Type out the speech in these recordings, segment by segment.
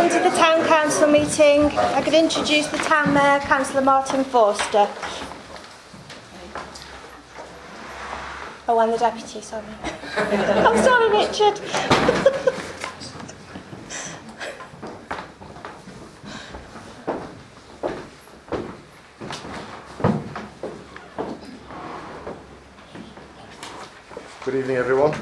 welcome to the Town Council meeting. I could introduce the Town Mayor, Councillor Martin Forster. Oh, and the Deputy, sorry. I'm sorry, Richard. Good evening, everyone.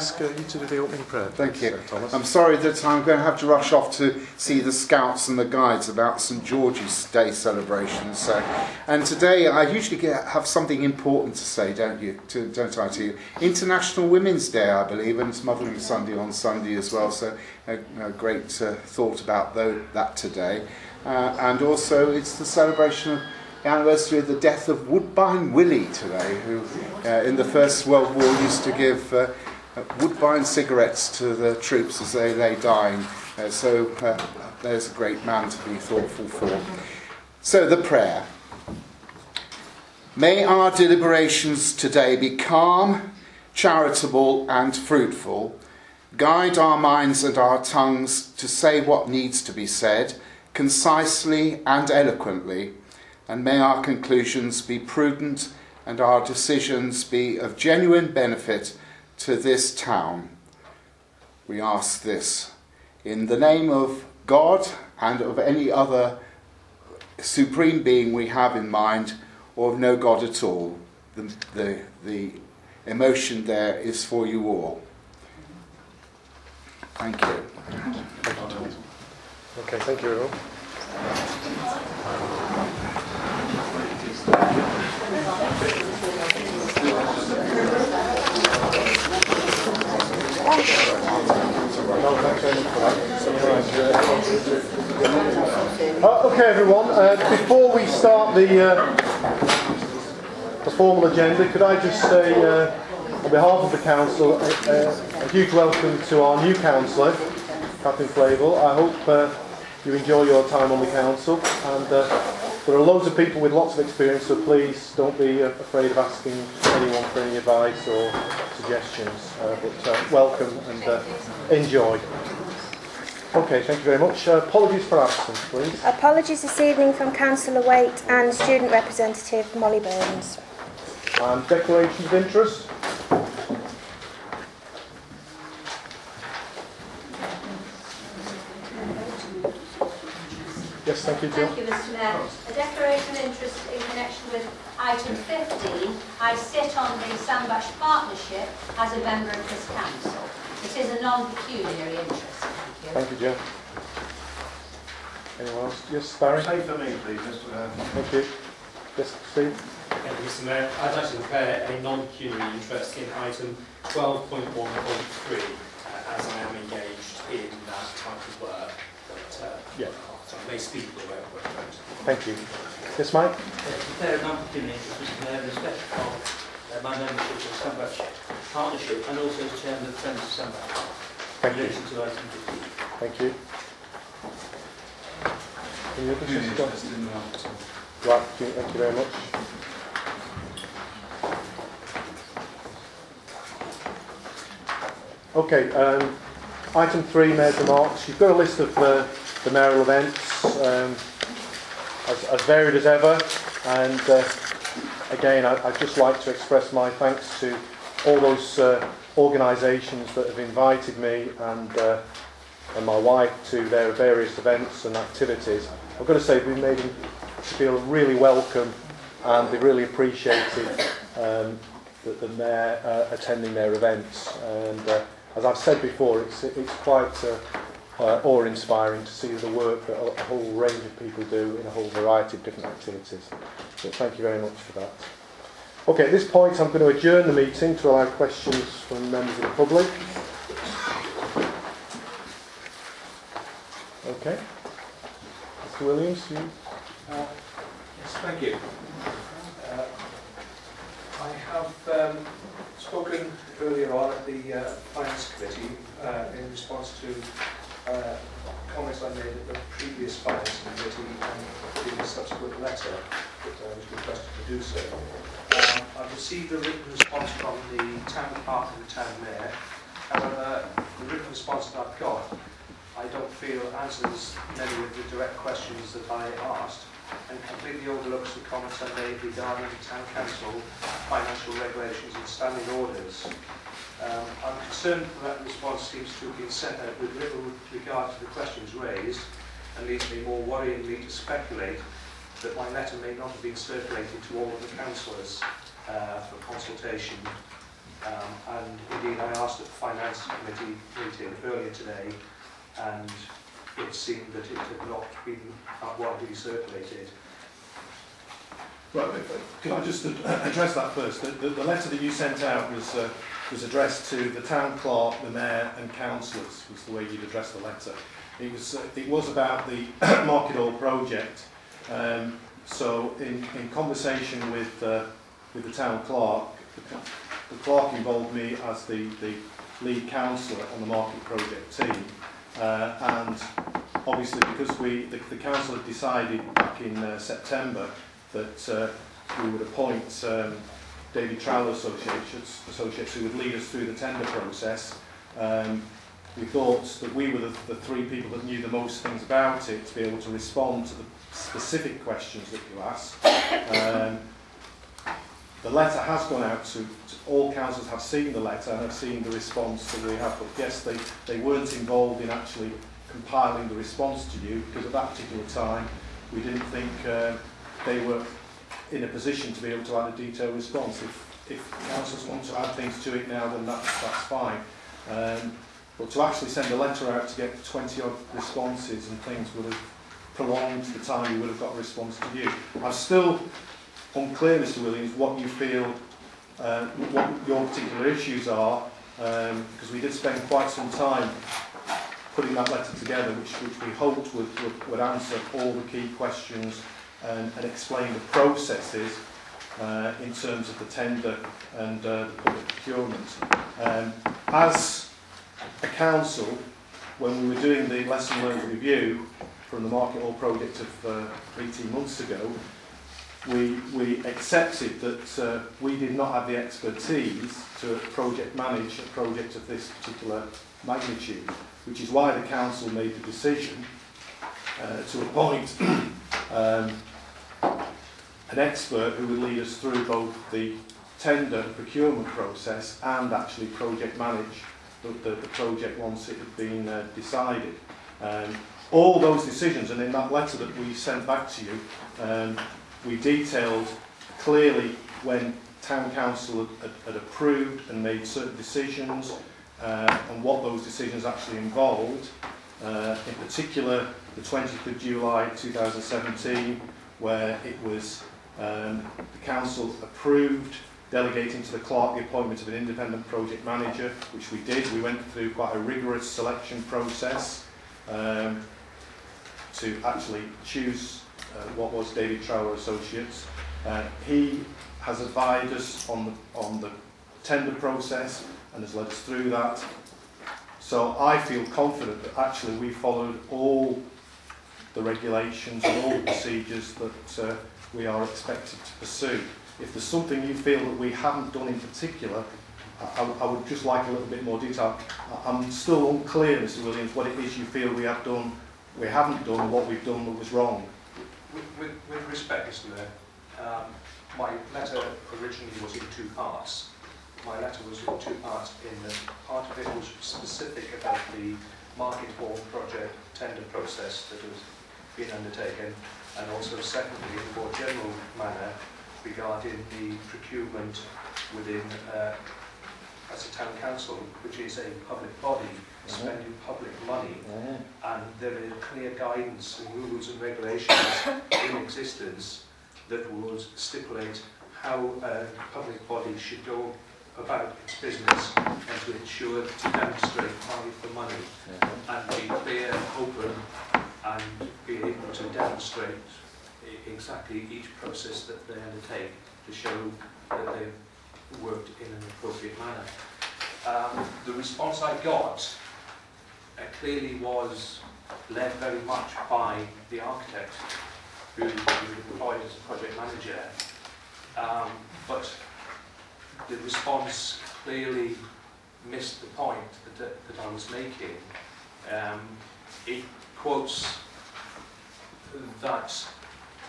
Ask uh, you to do the opening prayer? Thank please, you. Sir Thomas. I'm sorry that I'm going to have to rush off to see the scouts and the guides about St George's Day celebrations. So, and today I usually get, have something important to say, don't you? To, don't I? To you, International Women's Day, I believe, and it's Mothering Sunday on Sunday as well. So, a, a great uh, thought about tho- that today, uh, and also it's the celebration of the anniversary of the death of Woodbine Willie today, who uh, in the First World War used to give uh, Woodbine cigarettes to the troops as they lay dying. Uh, so uh, there's a great man to be thoughtful for. So the prayer. May our deliberations today be calm, charitable, and fruitful. Guide our minds and our tongues to say what needs to be said, concisely and eloquently and may our conclusions be prudent and our decisions be of genuine benefit to this town. We ask this in the name of God and of any other supreme being we have in mind, or of no God at all. The, the, the emotion there is for you all. Thank you. Okay, thank you, everyone. Uh, okay, everyone. Uh, before we start the uh, the formal agenda, could I just say, uh, on behalf of the council, a, a, a huge welcome to our new councillor, Captain Flavel. I hope uh, you enjoy your time on the council, and uh, there are loads of people with lots of experience, so please don't be uh, afraid of asking anyone for any advice or suggestions. Uh, but uh, welcome and uh, enjoy. Okay, thank you very much. Uh, apologies for absence, please. Apologies this evening from Councillor Waite and student representative Molly Burns. And declarations of interest. Yes, thank you, Jill. Thank you, Mr Mayor. A declaration of interest in connection with item 15. I sit on the Sandbach Partnership as a member of this council. It is a non-pecuniary interest. Thank you. Thank you, Jill. Anyone else? Yes, Barry. Say for me, please, Mr Mayor. Thank you. Yes, Steve. Thank you, Mr Mayor. I'd like to declare a non-pecuniary interest in item 12.1.3 uh, as I am engaged in that type of work. But, uh, Yeah. So may speak the way I work. Thank you. Yes, Mike. declare a non-opinion Mr Mayor in respect of uh, my membership of Sandbach Partnership and also as chairman of Friends of Sandbach Thank you. to item Thank you. Any other Really suggestions? interested in that. Right, thank you, thank you very much. Okay, um, item three, Mayor's remarks. You've got a list of uh, the mayoral events, um, as, as varied as ever, and uh, again, I, I'd just like to express my thanks to all those uh, organisations that have invited me and, uh, and my wife to their various events and activities. I've got to say, we've made them feel really welcome and they really appreciated um, the, the mayor uh, attending their events. And uh, as I've said before, it's, it's quite uh, uh, awe-inspiring to see the work that a, whole range of people do in a whole variety of different activities. So thank you very much for that. Okay, at this point I'm going to adjourn the meeting to allow questions from members of the public. Okay. Mr Williams, you... Uh, Yes, thank you. Uh, I have um, spoken earlier on at the uh, Finance Committee uh, in response to uh, comments I made at the previous Finance Committee and in the subsequent letter that I was requested to do so. Um, I've received a written response from the town clerk and the town mayor. However, the written response that I've got, I don't feel answers many of the direct questions that I asked and completely overlooks the comments I made regarding the town council, financial regulations and standing orders. Um, I'm concerned that that response seems to have been sent out with little regard to the questions raised and leaves me more worryingly to speculate that my letter may not have been circulated to all of the councillors uh, for consultation. Um, and indeed, I asked at the Finance Committee meeting earlier today, and it seemed that it had not been widely circulated. Right, can I just address that first? The, the, the letter that you sent out was, uh, was addressed to the town clerk, the mayor and councillors, was the way you'd address the letter. It was, it was about the Market Hall project. Um, so in, in conversation with, uh, with the town clerk, the, the clerk involved me as the, the lead councillor on the market project team. Uh, and obviously because we, the, the council had decided back in uh, September that uh, we would appoint um, David Trowler Associates, Associates who would lead us through the tender process. Um, we thought that we were the, the three people that knew the most things about it to be able to respond to the specific questions that you asked. Um, the letter has gone out to, to all councils have seen the letter and have seen the response that we have, but yes, they, they weren't involved in actually compiling the response to you because at that particular time we didn't think uh, they were in a position to be able to add a detailed response. If, if councils want to add things to it now, then that's, that's fine. Um, but to actually send a letter out to get 20 odd responses and things would have prolonged the time you would have got a response to you. I'm still unclear, Mr Williams, what you feel, uh, what your particular issues are, um, because we did spend quite some time putting that letter together, which, which we hoped would, would, would answer all the key questions and, and explain the processes uh, in terms of the tender and uh, the public procurement. Um, as a council, when we were doing the lesson learned review from the Market Hall project of uh, 18 months ago, we, we accepted that uh, we did not have the expertise to project manage a project of this particular magnitude, which is why the council made the decision uh, to appoint um, an expert who would lead us through both the tender and procurement process and actually project manage the, the, the project once it had been uh, decided. Um, all those decisions, and in that letter that we sent back to you, um, we detailed clearly when town council had, had, had approved and made certain decisions uh, and what those decisions actually involved. Uh, in particular, the 20th of July 2017, where it was um, the council approved delegating to the clerk the appointment of an independent project manager, which we did. We went through quite a rigorous selection process um, to actually choose uh, what was David Trower Associates. Uh, he has advised us on the, on the tender process and has led us through that. So I feel confident that actually we followed all the regulations and all the procedures that uh, we are expected to pursue. If there's something you feel that we haven't done in particular, I, I would just like a little bit more detail. I'm still unclear, Mr Williams, what it is you feel we have done, we haven't done, what we've done that was wrong. With, with, with respect, Mr Mayor, um, my letter originally was in two parts. My letter was in two parts in that part of it was specific about the market hall project tender process that has been undertaken and also secondly in a more general manner regarding the procurement within uh, as a town council, which is a public body uh-huh. spending public money. Uh-huh. And there is clear guidance and rules and regulations in existence that would stipulate how uh, a public body should go about its business and to ensure to demonstrate value for money uh-huh. and be clear, open and be able to demonstrate exactly each process that they undertake to show that they've worked in an appropriate manner. Um, the response I got uh, clearly was led very much by the architect who was employed as a project manager. Um, but the response clearly missed the point that, that I was making. Um, it quotes that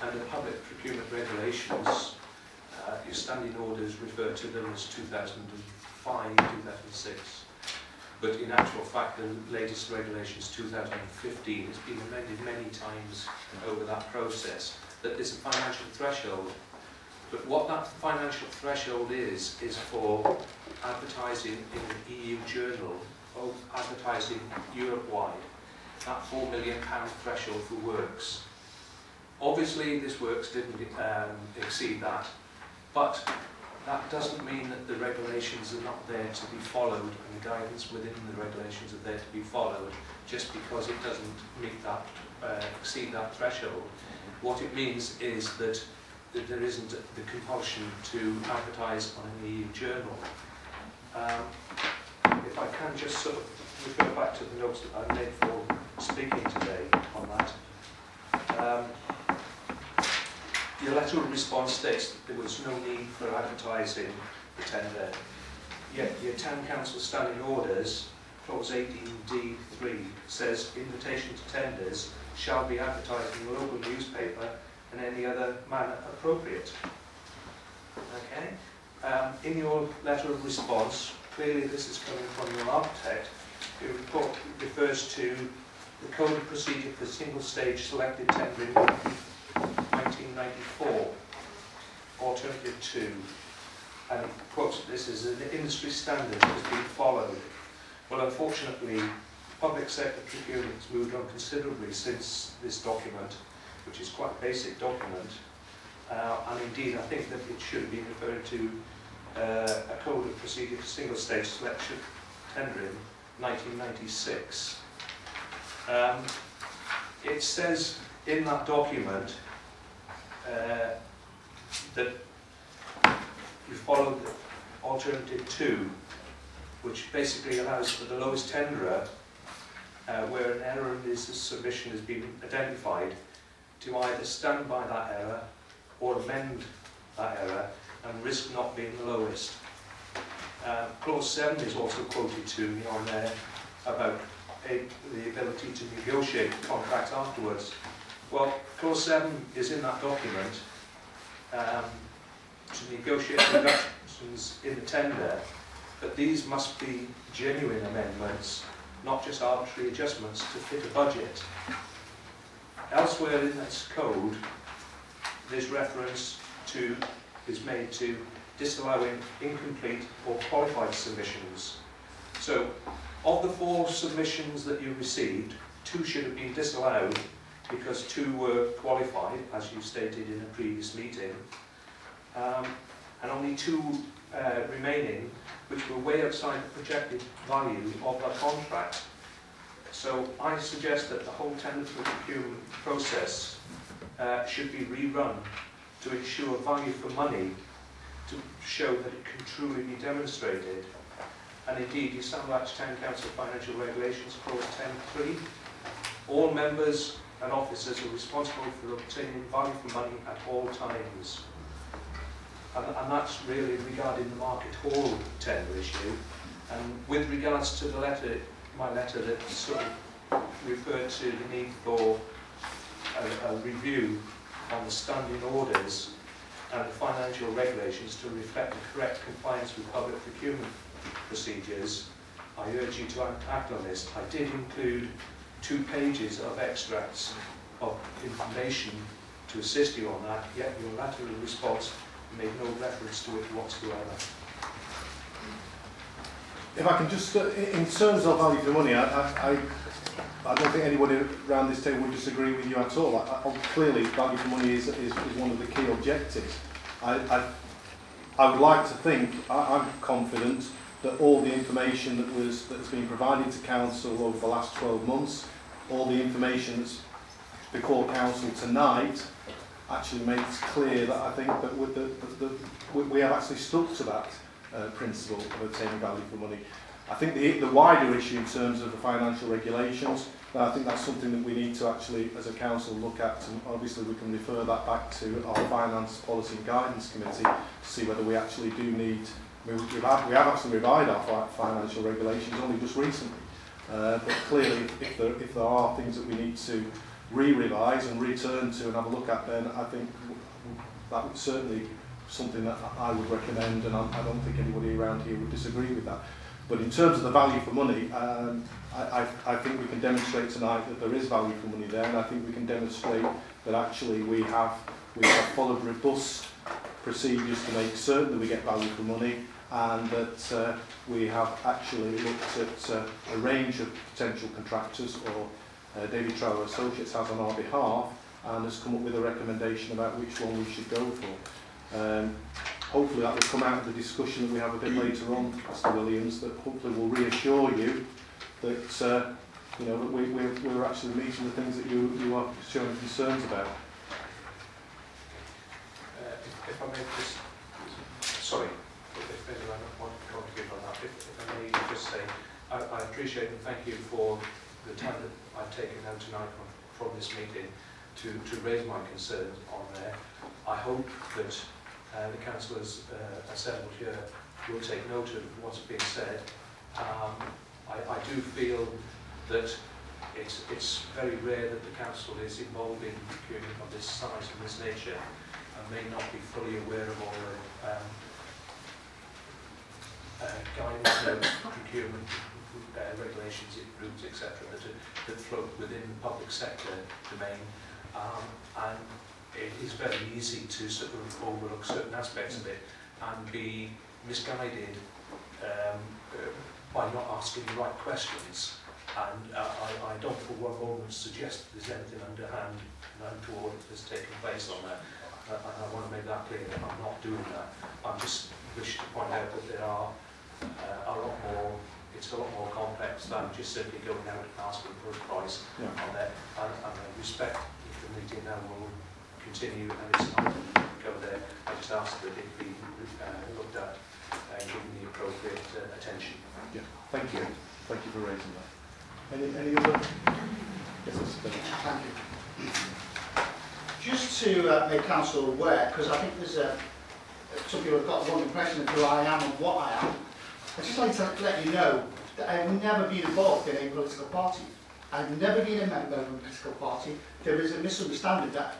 under public procurement regulations, uh, your standing orders refer to them as 2005, 2006. But in actual fact, the latest regulations 2015 has been amended many times over that process. That there's a financial threshold. But what that financial threshold is, is for advertising in the EU journal, or advertising Europe-wide, that £4 million pound threshold for works. Obviously, this works didn't um, exceed that, but that doesn't mean that the regulations are not there to be followed and the guidance within the regulations are there to be followed just because it doesn't meet that, uh, exceed that threshold. What it means is that, that there isn't the compulsion to advertise on an EU journal. Um, if I can just sort of refer back to the notes that I made for speaking today on that. Um, your letter of response states that there was no need for advertising the tender. Yet your town council standing orders, clause 18D3, says invitation to tenders shall be advertised in the local newspaper and any other manner appropriate. Okay? Um, in your letter of response, clearly this is coming from your architect, your report refers to the code of procedure for single stage selected tendering 1994, alternative 2, and quotes this as an industry standard that has been followed. Well, unfortunately, public sector procurement has moved on considerably since this document, which is quite a basic document, uh, and indeed I think that it should be referred to uh, a code of procedure for single stage selection tendering 1996. Um, it says in that document uh, that you follow alternative two, which basically allows for the lowest tenderer, uh, where an error in this submission has been identified, to either stand by that error or amend that error and risk not being the lowest. Uh, clause 7 is also quoted to me on there about a, the ability to negotiate the contract afterwards. Well, clause 7 is in that document um, to negotiate reductions in the tender, but these must be genuine amendments, not just arbitrary adjustments to fit a budget. Elsewhere in this code, this reference to is made to disallowing incomplete or qualified submissions. So, of the four submissions that you received, two should have been disallowed because two were qualified, as you stated in a previous meeting, um, and only two uh, remaining, which were way outside the projected value of the contract. So I suggest that the whole tender procurement process uh, should be rerun to ensure value for money to show that it can truly be demonstrated. And indeed, you sound like Town Council Financial Regulations, Clause 10.3. All members and officers are responsible for obtaining value for money at all times. And, and that's really regarding the market hall tender issue. And with regards to the letter, my letter that sort of referred to the need for a, a review on the standing orders and the financial regulations to reflect the correct compliance with public procurement procedures, I urge you to act on this. I did include two pages of extracts of information to assist you on that, yet your letter of response made no reference to it whatsoever. If I can just, uh, in terms of value for money, I, I, I, I don't think anybody around this table would disagree with you at all. I, I, clearly, value for money is, is, is one of the key objectives. I, I, I would like to think, I, I'm confident, that all the information that was that has been provided to council over the last 12 months, all the information that's before council tonight, actually makes clear that I think that with the, the, the, we- we have actually stuck to that uh, principle of obtaining value for money. I think the, the wider issue in terms of the financial regulations, I think that's something that we need to actually, as a council, look at, and obviously we can refer that back to our Finance Policy and Guidance Committee to see whether we actually do need, we, we've had, we have actually revised our fi- financial regulations only just recently, Uh, but clearly, if there, if there are things that we need to re-revise and return to and have a look at, then I think that would certainly something that I I would recommend, and I, I don't think anybody around here would disagree with that. But in terms of the value for money, um, I, I, I think we can demonstrate tonight that there is value for money there, and I think we can demonstrate that actually we have we have followed robust procedures to make certain that we get value for money, and that uh, we have actually looked at uh, a range of potential contractors, or uh, David Trower Associates has on our behalf, and has come up with a recommendation about which one we should go for. Um, hopefully that will come out of the discussion that we have a bit later on, Mr Williams, that hopefully will reassure you that uh, you know that we, we're, we're actually meeting the things that you, you are showing concerns about. Uh, if, if I may just, sorry, want to contribute on that, if, if I may just say, I, I appreciate and thank you for the time that I've taken out tonight from, from this meeting to, to raise my concerns on there. I hope that uh, the councillors uh, assembled here will take note of what's being said. Um, I, I do feel that it's, it's very rare that the council is involved in procurement of this size and this nature and may not be fully aware of all the um, uh, guidance notes, procurement uh, regulations, rules, etc. that, that float within the public sector domain. Um, and it is very easy to sort of overlook certain aspects of it and be misguided um, uh, by not asking the right questions. And uh, I, I don't for one moment suggest there's anything underhand and untoward that's taken place on that. Uh, and I want to make that clear that I'm not doing that. I just wish to point out that there are uh, a lot more, it's a lot more complex than just simply going out and asking for a price Yeah. on that. And, and I respect if the meeting now will continue and it's not go there. I just ask that it be uh, looked at and given the appropriate uh, attention. Thank you. Thank you for raising that. Any, any other? Yes, Mr. Bennett. Thank you. Just to uh, make council aware, because I think there's a, some people have got the wrong impression of who I am and what I am. I'd just like to let you know that I have never been involved in a political party. I've never been a member of a political party. There is a misunderstanding that,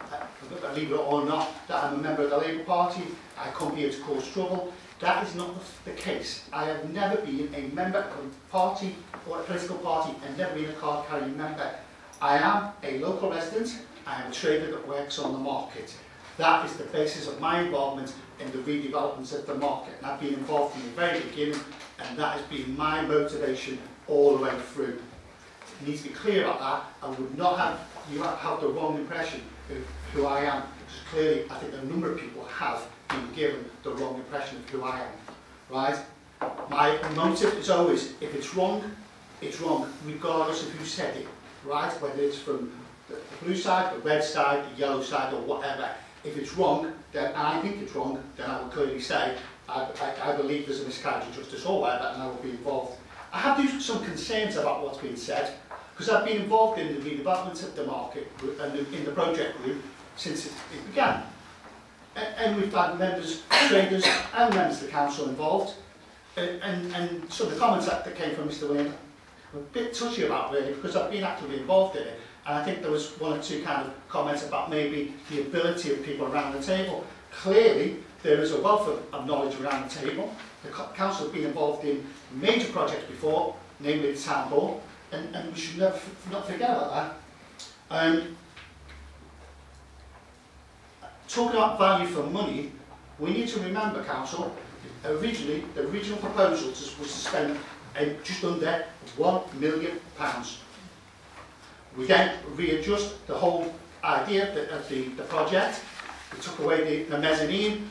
believe it or not, that I'm a member of the Labour Party. I come here to cause trouble. That is not the, case. I have never been a member of a party or a political party and never been a card carrying member. I am a local resident. I am a trader that works on the market. That is the basis of my involvement in the redevelopments of the market. And I've been involved from the very beginning, and that has been my motivation all the way through. You need to be clear about that. I would not have you have the wrong impression of who I am. Because clearly, I think a number of people have been given the wrong impression of who I am. Right? My motive is always, if it's wrong, it's wrong, regardless of who said it. Right? Whether it's from the, the blue side, the red side, the yellow side, or whatever. If it's wrong, then I think it's wrong, then I will clearly say I, I, I believe there's a miscarriage of justice or whatever, and I will be involved. I have some concerns about what's being said, because I've been involved in the redevelopment of the market and in the project group since it, it began. And, and we've had members, traders and members of the council involved. And, and, and of the comments that, that came from Mr Williams were a bit touchy about really because I've been actively involved in it. And I think there was one or two kind of comments about maybe the ability of people around the table. Clearly, there is a wealth of, of knowledge around the table. The council has been involved in major projects before, namely the town and, and we should never not forget about that. Um, talking about value for money, we need to remember, council, originally the original proposal was was to spend uh, just under one million pounds. We then readjust the whole idea of the, of the, the project. We took away the, the mezzanine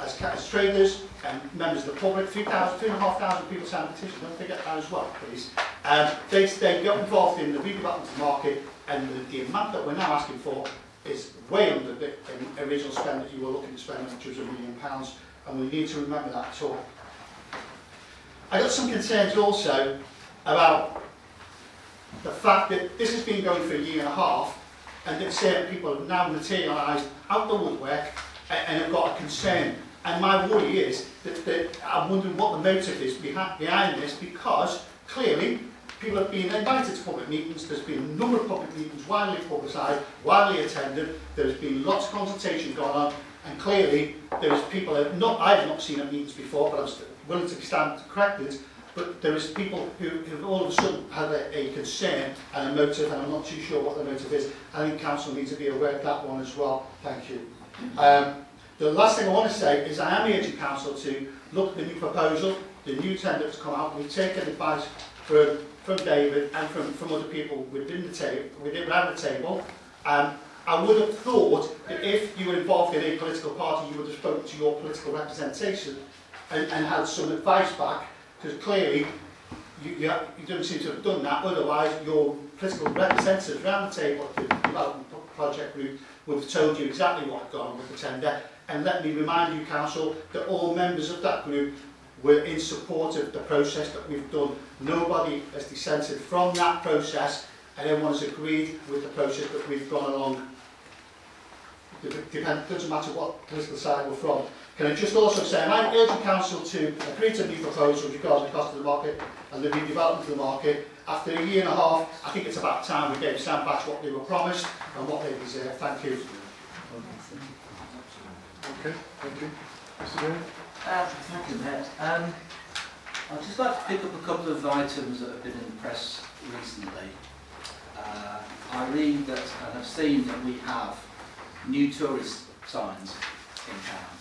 as, as traders and members of the public. 3,000, 2,500 people signed a petition. Don't forget that as well, please. Um, they, they got involved in the redevelopment of the market and the, the amount that we're now asking for is way under the original spend that you were looking to spend, which was a million pounds. And we need to remember that at all. I got some concerns also about the fact that this has been going for a year and a half and that certain people have now materialised out the woodwork and, and have got a concern. And my worry is that, that I'm wondering what the motive is behind, this because clearly people have been invited to public meetings, there's been a number of public meetings widely publicised, widely attended, there's been lots of consultation going on, and clearly there's people that not, I have not seen at meetings before, but I'm willing to stand corrected, but there is people who, have all of a sudden had a, a concern and a motive, and I'm not too sure what the motive is. I think council needs to be aware of that one as well. Thank you. Um, the last thing I want to say is I am urging council to look at the new proposal, the new tender that's come out. We've taken advice from, from David and from, from other people within the table, within around the table. Um, I would have thought that if you were involved in a political party, you would have spoken to your political representation and, and had some advice back, Because clearly, you, you, have, you don't seem to have done that, otherwise your political representatives around the table at the development project group would have told you exactly what had gone with the tender. And let me remind you, Council, that all members of that group were in support of the process that we've done. Nobody has dissented from that process and everyone has agreed with the process that we've gone along. It doesn't matter what political side we're from. Can I just also say, I'm urging Council to agree to the new proposal regarding the cost of the market and the redevelopment of the market. After a year and a half, I think it's about time we gave Sandbach what they were promised and what they deserve. Thank you. Okay, thank you. Mr. Green? Uh, thank you, Matt. Um, I'd just like to pick up a couple of items that have been in the press recently. Uh, I read that and have seen that we have new tourist signs in town.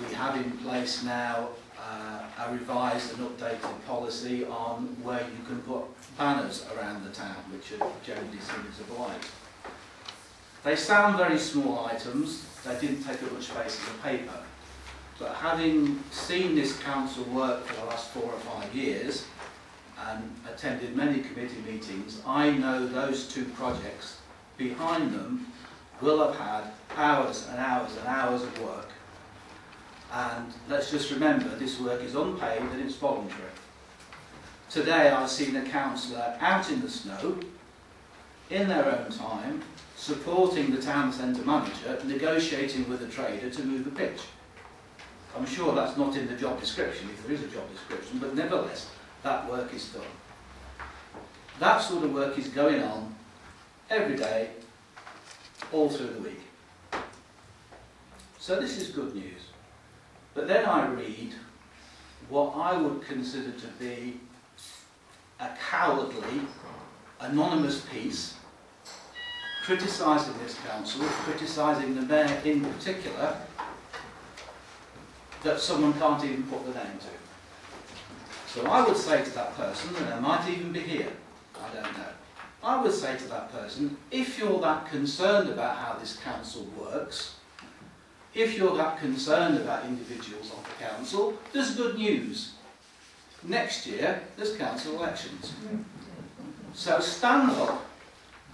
We have in place now uh, a revised and updated policy on where you can put banners around the town, which are generally seen as a blight. They sound very small items, they didn't take up much space in the paper. But having seen this council work for the last four or five years and attended many committee meetings, I know those two projects behind them will have had hours and hours and hours of work. And let's just remember, this work is unpaid and it's voluntary. Today I've seen a councillor out in the snow, in their own time, supporting the town centre manager, negotiating with a trader to move the pitch. I'm sure that's not in the job description, if there is a job description, but nevertheless, that work is done. That sort of work is going on every day, all through the week. So this is good news. But then I read what I would consider to be a cowardly, anonymous piece criticising this council, criticising the mayor in particular, that someone can't even put the name to. So I would say to that person, and they might even be here, I don't know, I would say to that person, if you're that concerned about how this council works, if you're that concerned about individuals on the council, there's good news. Next year, there's council elections. So stand up,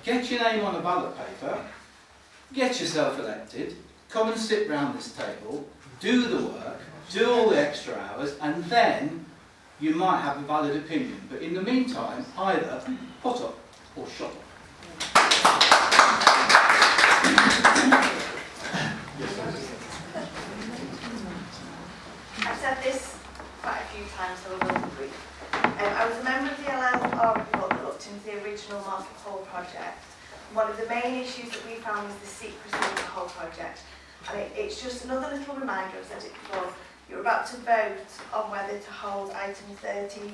get your name on a ballot paper, get yourself elected, come and sit round this table, do the work, do all the extra hours, and then you might have a valid opinion. But in the meantime, either put up or shut up. I've said this quite a few times, so I will be brief. Um, I was a member of the LLR report that looked into the original Market Hall project. One of the main issues that we found was the secrecy of the whole project. And it, it's just another little reminder, I've said it before, you're about to vote on whether to hold item 13.3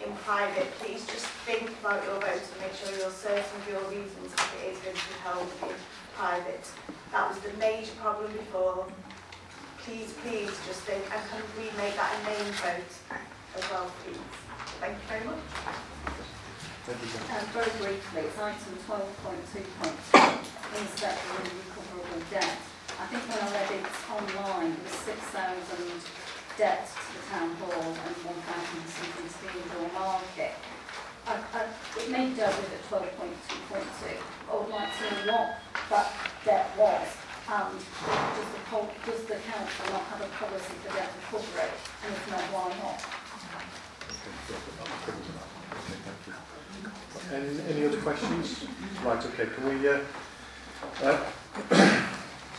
in private. Please just think about your vote and make sure you're certain of your reasons if it is going to be held in private. That was the major problem before. Please, please just think, and can we make that a main vote as well, please? Thank you very much. Thank you, Um, very briefly, it's item 12.2.2, inspect and recoverable debt. I think when I read it online, it was 6,000 debt to the town hall and 1,000 something to the indoor market. I, I, it may be dealt with at 12.2.2. I would like to know what that debt was and does the, does the council not have a policy for debt recovery and if not, why not? Any, any other questions? Right, okay, can we uh, uh,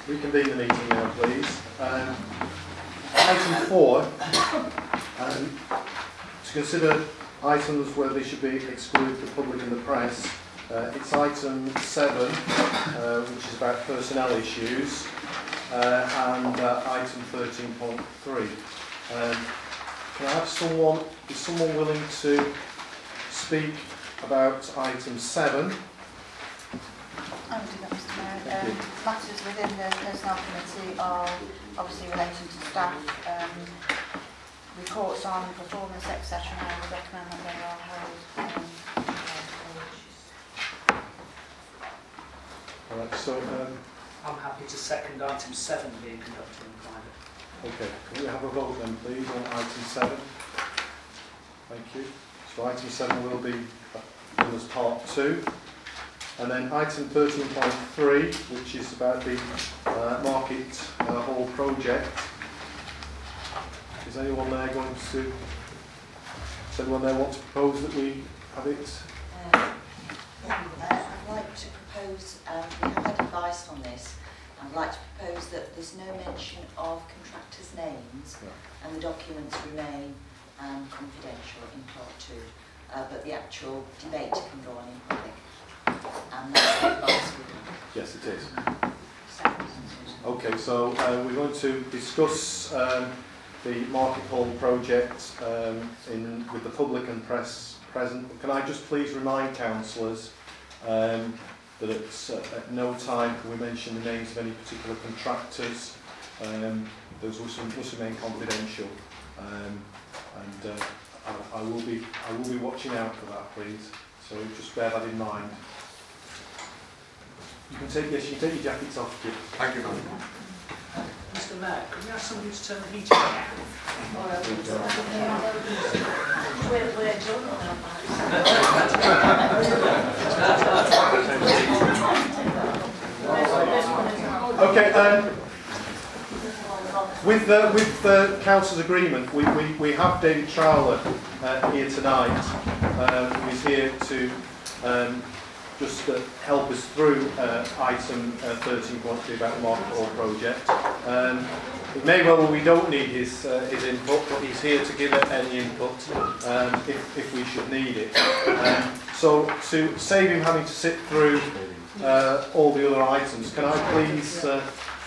reconvene the meeting now, please? Um, item four, um, to consider items where they should be excluded the public and the press. Uh, it's item 7, uh, which is about personnel issues, uh, and uh, item 13.3. Um, can I have someone, is someone willing to speak about item 7? I will do that, Mr Mayor. Um, matters within the personnel committee are obviously relating to staff, um, reports on performance, etc. And I would recommend that they are held. Um, All right, so, um, I'm happy to second item seven being conducted in private. Okay, can we have a vote then, please, on item 7? Thank you. So item 7 will be done as part 2. And then item 13.3, which is about the uh, Market uh, Hall project. Is anyone there going to, does anyone there want to propose that we have it? Uh, I'd like to propose, um, we have had advice on this, I'd like to propose that there's no mention of contractors' names and the documents remain um, confidential in part two, uh, but the actual debate can go on in public. And that's advice. Yes, it is. Okay, so uh, we're going to discuss um, the Market Hall project um, in, with the public and press present. Can I just please remind councillors um, that at, uh, at no time can we mention the names of any particular contractors. Um, those must, must remain confidential. Um, and uh, I, I, will be, I will be watching out for that, please. So just bear that in mind. You can take yes, you can take your jackets off. Jim. Thank you, Mr Mayor, can we ask somebody to turn the heating on? We're, we're done on Okay. Um, with the with the council's agreement, we, we, we have David Trowler uh, here tonight. Um, here to um, just uh, help us through uh, item uh, 13.2 about the Market Hall project. Um, it may well we don't need his, uh, his input, but he's here to give any input um, if, if we should need it. Um, so to save him having to sit through uh, all the other items, can I please uh,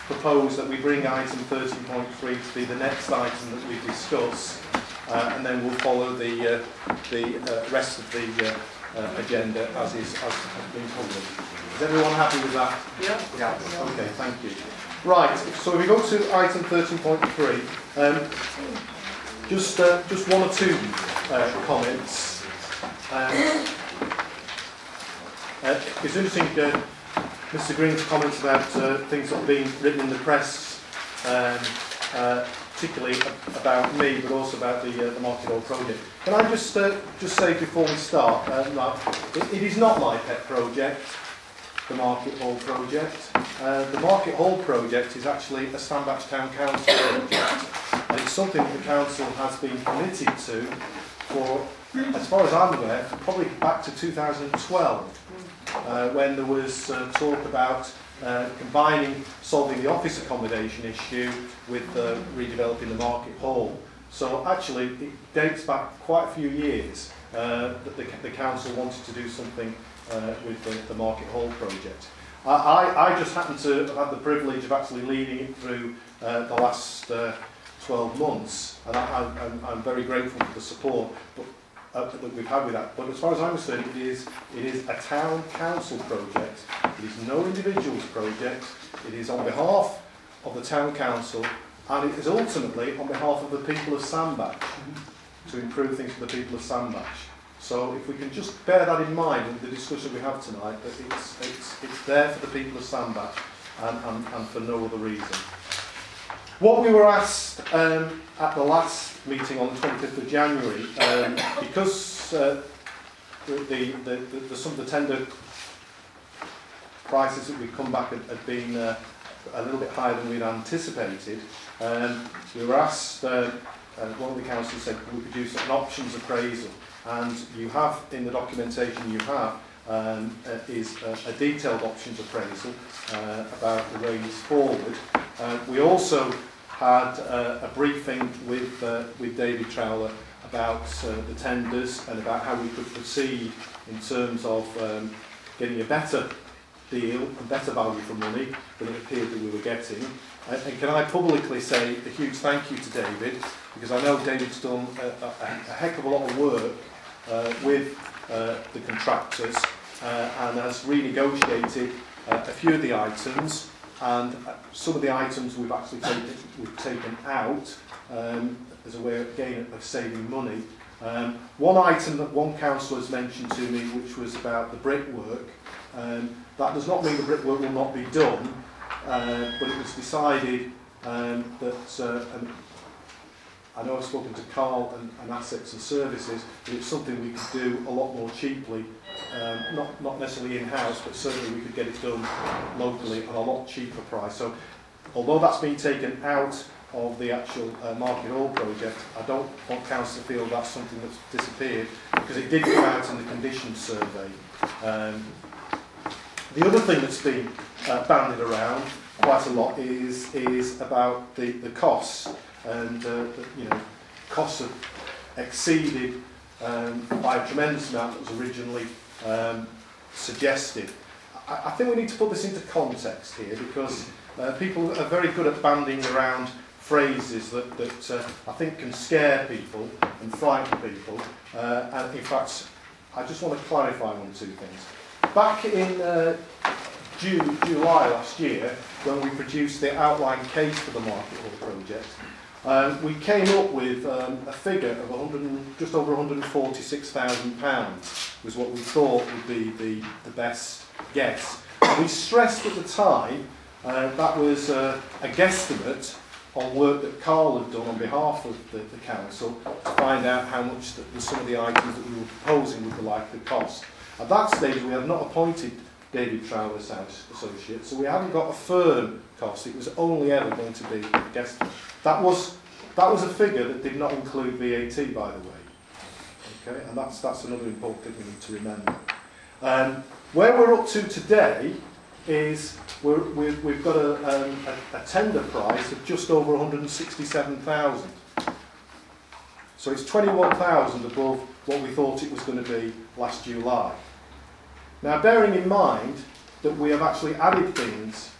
propose that we bring item 13.3 to be the next item that we discuss, uh, and then we'll follow the, uh, the uh, rest of the uh, uh, agenda as is as has been covered. Is everyone happy with that? Yeah. Yeah. Okay, thank you. Right, so we go to item 13.3. Um, just, uh, just one or two uh, comments. Um, uh, it's interesting, Mr Green's comments about uh, things that have been written in the press, um, uh, particularly about me, but also about the, uh, the Market Hall project. Can I just, uh, just say before we start, it, it is not my pet project, the Market Hall project. The Market Hall project is actually a Sandbach Town Council project, and it's something that the council has been committed to for, as far as I'm aware, probably back to 2012 uh, when there was uh, talk about uh, combining solving the office accommodation issue with uh, redeveloping the market hall. So actually it dates back quite a few years uh, that the, the council wanted to do something uh, with the, the market hall project. I, I, I just happen to have had the privilege of actually leading it through uh, the last uh, 12 months and I, I'm, I'm very grateful for the support. But uh, that we've had with that. But as far as I'm concerned, it is, it is a town council project. It is no individual's project. It is on behalf of the town council and it is ultimately on behalf of the people of Sandbach to improve things for the people of Sandbach. So if we can just bear that in mind in the discussion we have tonight, that it's, it's, it's there for the people of Sandbach and, and, and for no other reason. What we were asked um, at the last meeting on the 25th of January, um, because uh, the, the, the, the, some of the tender prices that we'd come back had, had been uh, a little bit higher than we'd anticipated, um, we were asked, uh, one of the councillors said, we produce an options appraisal? And you have, in the documentation you have, um, uh, is a, a detailed options appraisal uh, about the ways forward. Uh, we also had uh, a briefing with, uh, with David Trowler about uh, the tenders and about how we could proceed in terms of um, getting a better deal and better value for money than it appeared that we were getting. And, and can I publicly say a huge thank you to David, because I know David's done a, a, a heck of a lot of work uh, with uh, the contractors uh, and has renegotiated uh, a few of the items and uh, some of the items we've actually taken, we've taken out um, as a way again of saving money. Um, one item that one councillor has mentioned to me which was about the brickwork um, that does not mean the brickwork will not be done uh, but it was decided um, that uh, um, I know I've spoken to Carl and, and Assets and Services, but it's something we could do a lot more cheaply, um, not, not necessarily in-house, but certainly we could get it done locally at a lot cheaper price. So although that's been taken out of the actual uh, Market Hall project, I don't want council to feel that's something that's disappeared, because it did come out in the conditions survey. Um, the other thing that's been uh, banded around quite a lot is, is about the, the costs and uh, the, you know, costs have exceeded um, by a tremendous amount that was originally um, suggested. I, I think we need to put this into context here because uh, people are very good at banding around phrases that, that uh, I think can scare people and frighten people. Uh, and in fact, I just want to clarify or two things. Back in uh, June, July last year, when we produced the outline case for the Market Hall project, um, we came up with um, a figure of 100 just over £146,000 was what we thought would be the, the best guess. And we stressed at the time uh, that was uh, a guesstimate on work that Carl had done on behalf of the, the council to find out how much the, the, some of the items that we were proposing would be likely to cost. At that stage, we had not appointed David Trowler's house associate, so we hadn't got a firm cost. It was only ever going to be guesstimate. That was, that was a figure that did not include VAT, by the way. Okay, and that's, that's another important thing we need to remember. Um, where we're up to today is we're, we've, we've got a, um, a, a tender price of just over 167,000. So it's 21,000 above what we thought it was going to be last July. Now, bearing in mind that we have actually added things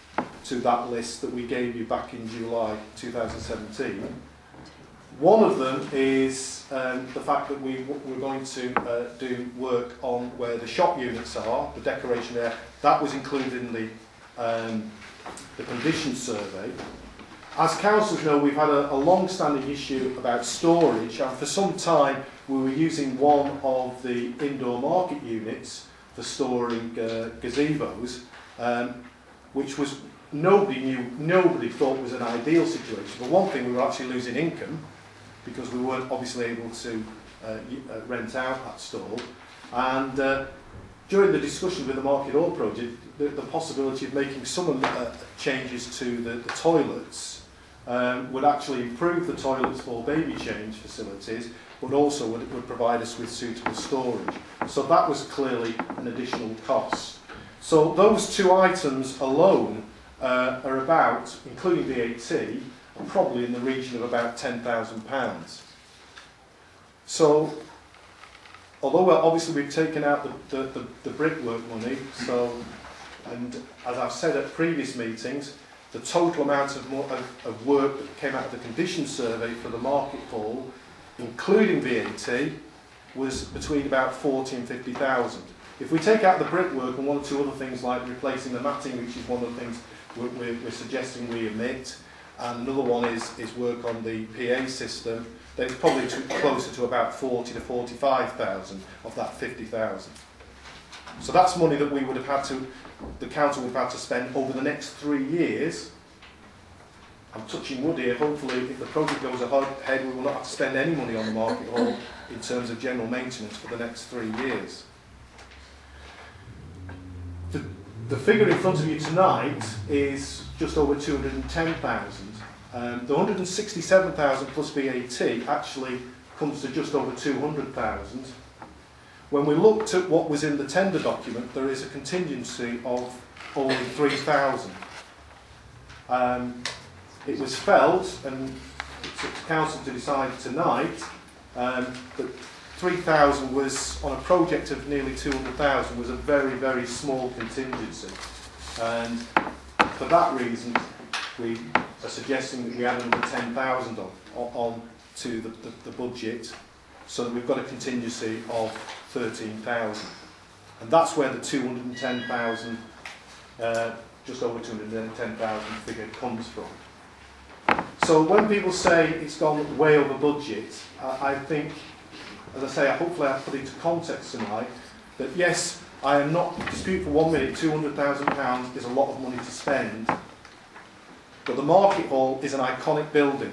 to that list that we gave you back in July 2017, one of them is um, the fact that we, we're going to uh, do work on where the shop units are, the decoration there. That was included in the, um, the condition survey. As councils know, we've had a, a long-standing issue about storage, and for some time we were using one of the indoor market units for storing uh, gazebos, um, which was nobody knew, nobody thought was an ideal situation. But one thing, we were actually losing income because we weren't obviously able to uh, uh, rent out that stall. And uh, during the discussion with the Market Hall project, the, the possibility of making some uh, changes to the, the toilets um, would actually improve the toilets for baby change facilities, but also would, would provide us with suitable storage. So that was clearly an additional cost. So those two items alone uh, are about, including VAT, probably in the region of about £10,000. So, although obviously we've taken out the, the, the, brickwork money, so, and as I've said at previous meetings, the total amount of, more, of, of work that came out of the condition survey for the market hall, including VAT, was between about 40 and 50,000. If we take out the brickwork and one or two other things like replacing the matting, which is one of the things we're, we're, suggesting we omit, and another one is, is work on the PA system, then it's probably to, closer to about 40 to 45,000 of that 50,000. So that's money that we would have had to, the council would have had to spend over the next three years. I'm touching wood here, hopefully if the project goes ahead we will not have to spend any money on the market hall in terms of general maintenance for the next three years. The, figure in front of you tonight is just over 210,000. Um, the 167,000 plus VAT actually comes to just over 200,000. When we looked at what was in the tender document, there is a contingency of only 3,000. Um, it was felt, and it's up to council to decide tonight, Um, but 3,000 was, on a project of nearly 200,000, was a very, very small contingency. And for that reason, we are suggesting that we add another 10,000 on, on to the, the, the budget so that we've got a contingency of 13,000. And that's where the 210,000, uh, just over 210,000 figure comes from. So when people say it's gone way over budget, I, I think, as I say, hopefully I've put into context tonight, that yes, I am not dispute for one minute, £200,000 is a lot of money to spend, but the Market Hall is an iconic building.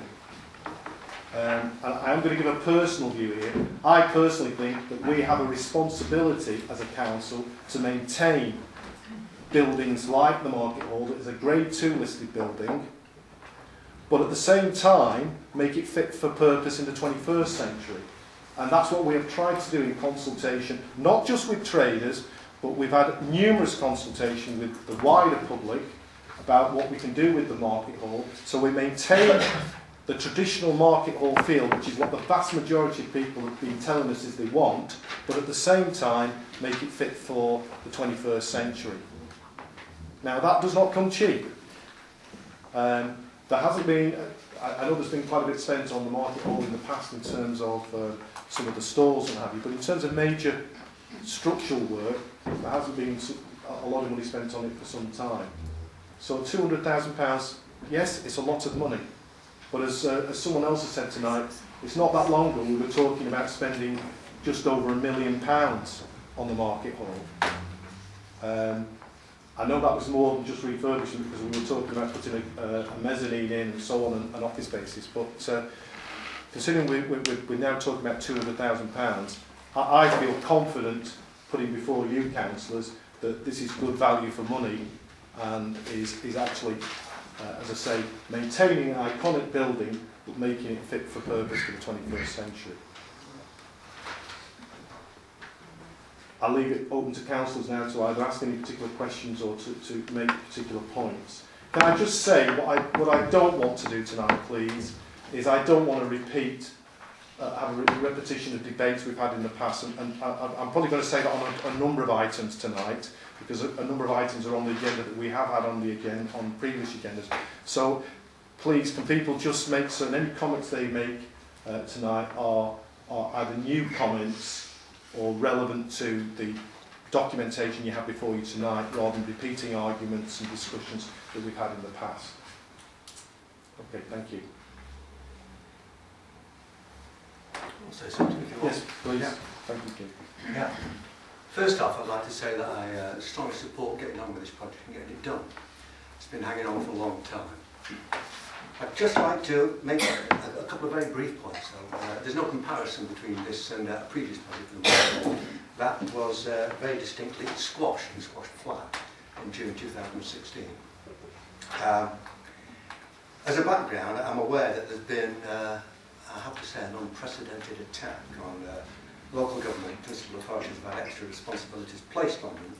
Um, and I am going to give a personal view here. I personally think that we have a responsibility as a council to maintain buildings like the Market Hall that is a Grade 2 listed building, but at the same time make it fit for purpose in the 21st century. And that's what we have tried to do in consultation, not just with traders, but we've had numerous consultation with the wider public about what we can do with the market hall. So we maintain the traditional market hall feel, which is what the vast majority of people have been telling us is they want, but at the same time make it fit for the 21st century. Now that does not come cheap. Um, there hasn't been, I, I know there's been quite a bit spent on the market hall in the past in terms of uh, some of the stalls and have you, but in terms of major structural work, there hasn't been a lot of money spent on it for some time. So £200,000, yes, it's a lot of money. But as, uh, as someone else has said tonight, it's not that long ago we were talking about spending just over a million pounds on the market hall. Um, I know that was more than just refurbishing because we were talking about putting a, uh, a mezzanine in and so on and, and office spaces. But uh, considering we, we, we're now talking about £200,000, I, I feel confident putting before you councillors that this is good value for money and is, is actually, uh, as I say, maintaining an iconic building but making it fit for purpose for the 21st century. I'll leave it open to councillors now to either ask any particular questions or to, to make particular points. Can I just say what I, what I don't want to do tonight, please, is I don't want to repeat, uh, have a re repetition of debates we've had in the past, and, and I, I'm probably going to say that on a, a number of items tonight, because a, a number of items are on the agenda that we have had on the agenda, on previous agendas. So please, can people just make certain any comments they make uh, tonight are, are either new comments or relevant to the documentation you have before you tonight rather than repeating arguments and discussions that we've had in the past. Okay, thank you. I'll say something if you want. Yes, please. Yeah. Thank you, Jim. Yeah. First off, I'd like to say that I uh, strongly support getting on with this project and getting it done. It's been hanging on for a long time. I'd just like to make a, a couple of very brief points. Uh, there's no comparison between this and uh, a previous project that was uh, very distinctly squashed and squashed flat in June 2016. Um, as a background, I'm aware that there's been, uh, I have to say, an unprecedented attack on uh, local government, municipal authorities about extra responsibilities placed on them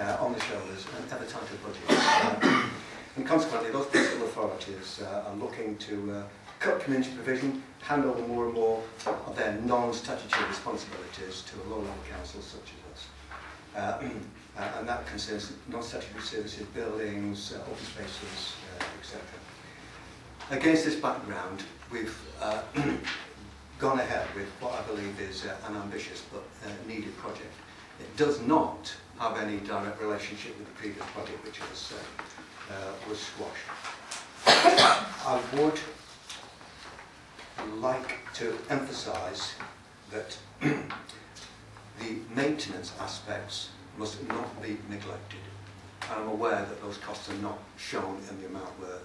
uh, on the shoulders and ever tighter budgets. And consequently, those political authorities uh, are looking to uh, cut community provision, hand over more and more of their non-statutory responsibilities to a low-level council such as us. Uh, uh, and that concerns non-statutory services, buildings, uh, open spaces, uh, etc. Against this background, we've uh, gone ahead with what I believe is uh, an ambitious but uh, needed project. It does not have any direct relationship with the previous project, which was uh, uh, was squashed. I would like to emphasise that the maintenance aspects must not be neglected. I'm aware that those costs are not shown in the amount we're.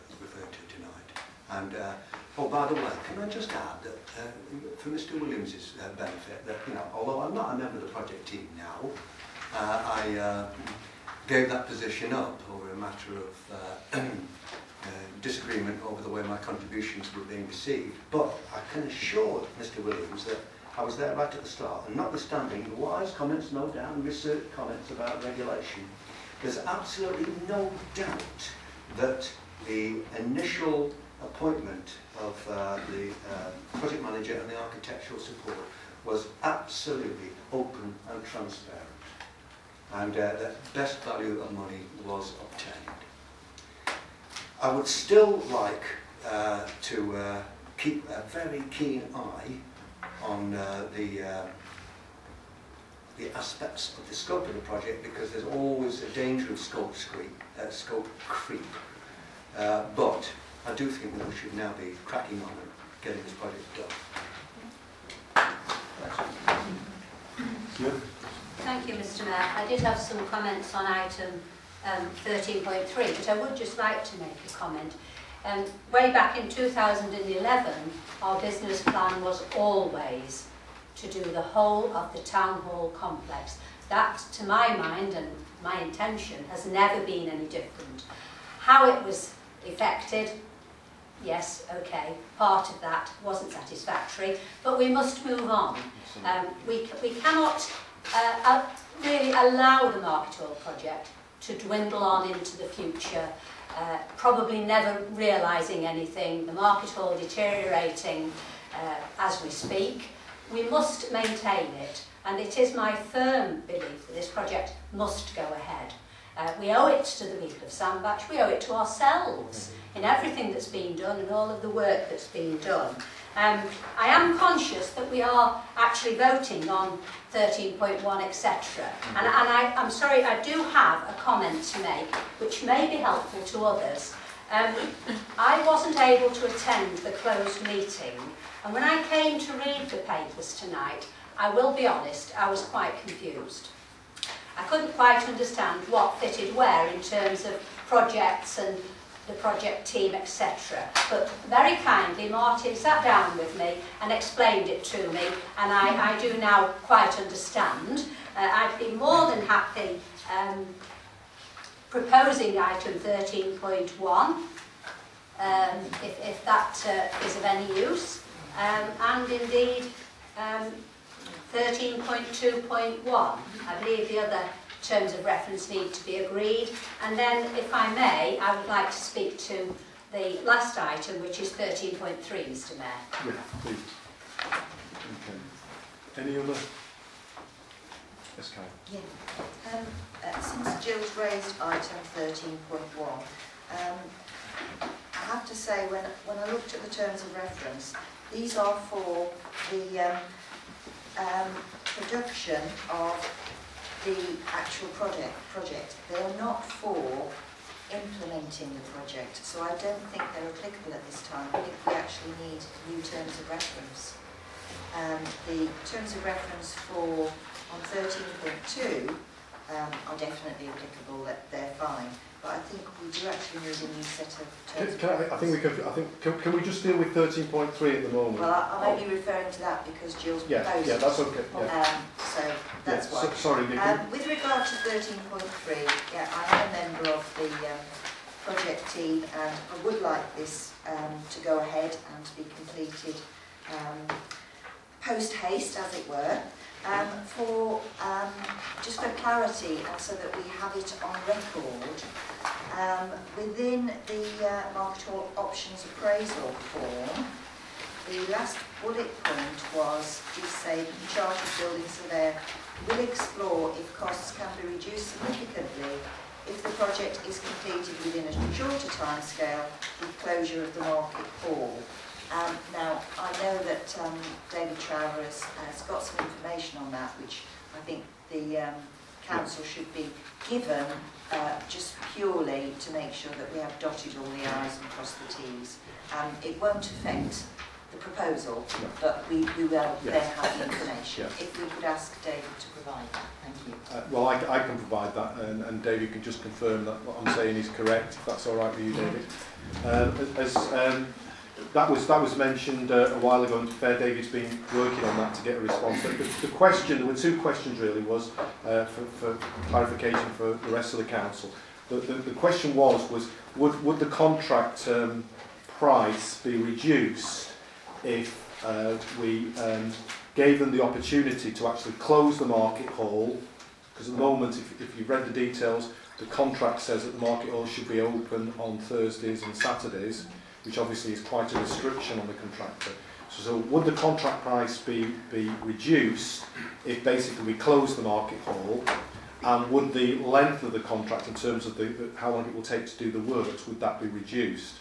And, uh, oh, by the way, can I just add that uh, for Mr Williams's uh, benefit, that, you know, although I'm not a member of the project team now, uh, I uh, gave that position up over a matter of uh, disagreement over the way my contributions were being received. But I can assure Mr Williams that I was there right at the start, and notwithstanding the wise comments, no doubt, and research comments about regulation, there's absolutely no doubt that the initial appointment of uh, the uh, project manager and the architectural support was absolutely open and transparent. And uh, the best value of money was obtained. I would still like uh, to uh, keep a very keen eye on uh, the uh, the aspects of the scope of the project because there's always a danger of scope creep. Uh, scope creep. Uh, but I do think that we should now be cracking on and getting this project done. Thank you, Mr Mayor. I did have some comments on item um, 13.3, but I would just like to make a comment. Um, way back in 2011, our business plan was always to do the whole of the town hall complex. That, to my mind and my intention, has never been any different. How it was effected, yes, okay, part of that wasn't satisfactory, but we must move on. Um, we, we cannot uh, uh, really allow the Market Hall project to dwindle on into the future, uh, probably never realising anything, the Market Hall deteriorating uh, as we speak. We must maintain it, and it is my firm belief that this project must go ahead. Uh, we owe it to the people of Sandbach, we owe it to ourselves in everything that's been done and all of the work that's been done. Um, I am conscious that we are actually voting on 13.1, etc. And, and I, I'm sorry, I do have a comment to make, which may be helpful to others. Um, I wasn't able to attend the closed meeting, and when I came to read the papers tonight, I will be honest, I was quite confused. I couldn't quite understand what fitted where in terms of projects and the project team, etc. But very kindly, Martin sat down with me and explained it to me, and I, I do now quite understand. Uh, I'd be more than happy um, proposing item 13.1, um, if, if that uh, is of any use, um, and indeed um, 13.2.1. I believe the other terms of reference need to be agreed. And then, if I may, I would like to speak to the last item, which is 13.3, Mr Mayor. Yeah, please. Okay. Any other? Yes, Karen. Yeah. Um, uh, since Jill's raised item 13.1, um, I have to say when, when I looked at the terms of reference, these are for the um, um, production of the actual project. project. They are not for implementing the project, so I don't think they're applicable at this time. I think we actually need new terms of reference. Um, the terms of reference for on 13.2 um, are definitely applicable, that they're fine. But I think we do actually need a new set of terms Can, can I, I think we can. I think can, can we just deal with 13.3 at the moment? Well, I, I'm only referring to that because Jill's yeah, proposed yeah, that's okay. Yeah. Um, so that's yeah, why. So, sorry. Um, with regard to 13.3, yeah, I am a member of the um, project team and I would like this um, to go ahead and to be completed um, post haste, as it were. Um, for um, just for clarity and so that we have it on record, um, within the uh, market hall options appraisal form, the last bullet point was to say that the chartered building surveyor will explore if costs can be reduced significantly if the project is completed within a shorter timescale with closure of the market hall. Um, now, I know that um, David Trower has, has got some information on that, which I think the um, council should be given uh, just purely to make sure that we have dotted all the I's and crossed the T's. Um, it won't affect the proposal, but we, we will Yeah. then have the information. Yeah. If we could ask David to provide that. Thank you. Uh, well, I, I can provide that, and, and David can just confirm that what I'm saying is correct, if that's all right with you, David. Um, as um, that was that was mentioned uh, a while ago, and fair, David's been working on that to get a response. But the, the question, there were two questions really, was uh, for, for clarification for the rest of the council. The, the, the question was was would would the contract um, price be reduced if uh, we um, gave them the opportunity to actually close the market hall? Because at the moment, if, if you've read the details, the contract says that the market hall should be open on Thursdays and Saturdays. Which obviously is quite a restriction on the contractor. So, so would the contract price be, be reduced if basically we close the market hall? And would the length of the contract in terms of the, the, how long it will take to do the works, would that be reduced?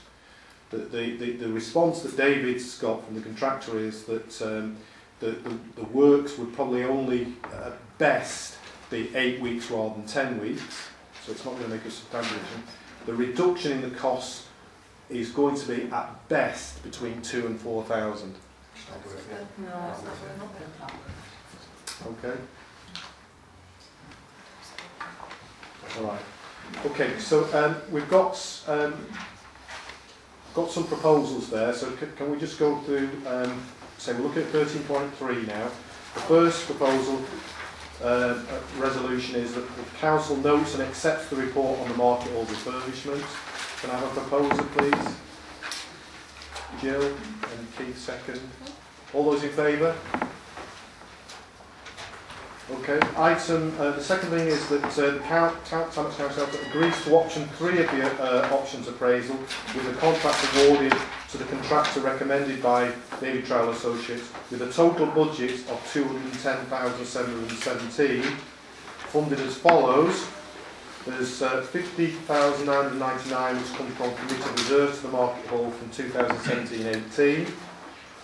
The, the, the, the response that David's got from the contractor is that um, the, the, the works would probably only at best be eight weeks rather than ten weeks, so it's not going to make a substantial difference. The reduction in the cost is going to be at best between two and four thousand. No, Okay. All right. Okay, so um, we've got um, got some proposals there. So can we just go through? Um, say we're looking at 13.3 now. The first proposal uh, resolution is that the council notes and accepts the report on the market hall refurbishment. Can I have a proposer, please? Jill and Keith second. All those in favour? Okay. Item. Uh, the second thing is that uh, the Town Council agrees to option three of the uh, options appraisal with the contract awarded to the contractor recommended by David Trowell Associates with a total budget of 210,717 funded as follows. There's uh, 50,999 which come from committed reserves to the market hall from 2017-18.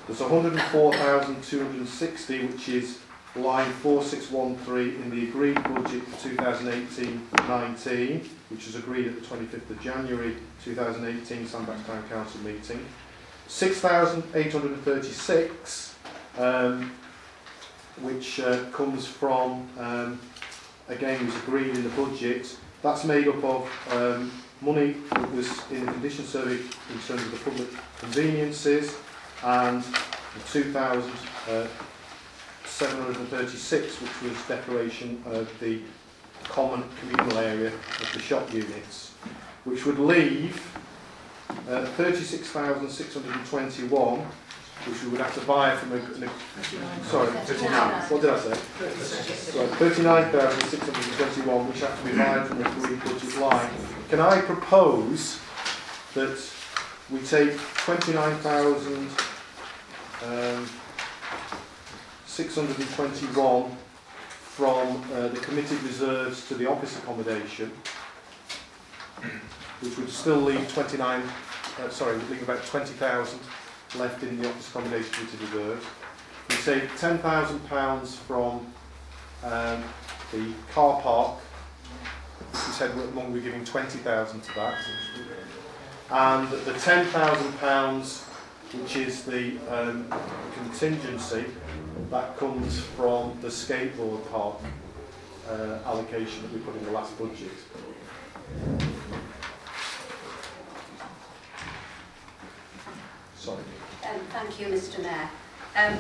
There's 104,260 which is line 4613 in the agreed budget for 2018-19, which was agreed at the 25th of January 2018 Sandbach Town Council meeting. 6,836, um, which uh, comes from, um, again, was agreed in the budget. That's made up of um, money that was in the condition survey in terms of the public conveniences and the 2,000 uh, 736, which was decoration of the common communal area of the shop units, which would leave uh, 36,621, which we would have to buy from a, a sorry, 39. What did I say? Sorry, 39,621, which have to be bought from the green budget line. Can I propose that we take 29,000 um, 621 from uh, the committed reserves to the office accommodation, which would still leave 29, uh, sorry, would leave about 20,000 left in the office accommodation committed reserves. We take £10,000 from um, the car park, which we said we're, we're giving 20,000 to that, and the £10,000 which is the um, contingency that comes from the skateboard park uh, allocation that we put in the last budget. Sorry. Um, thank you, Mr Mayor. Um,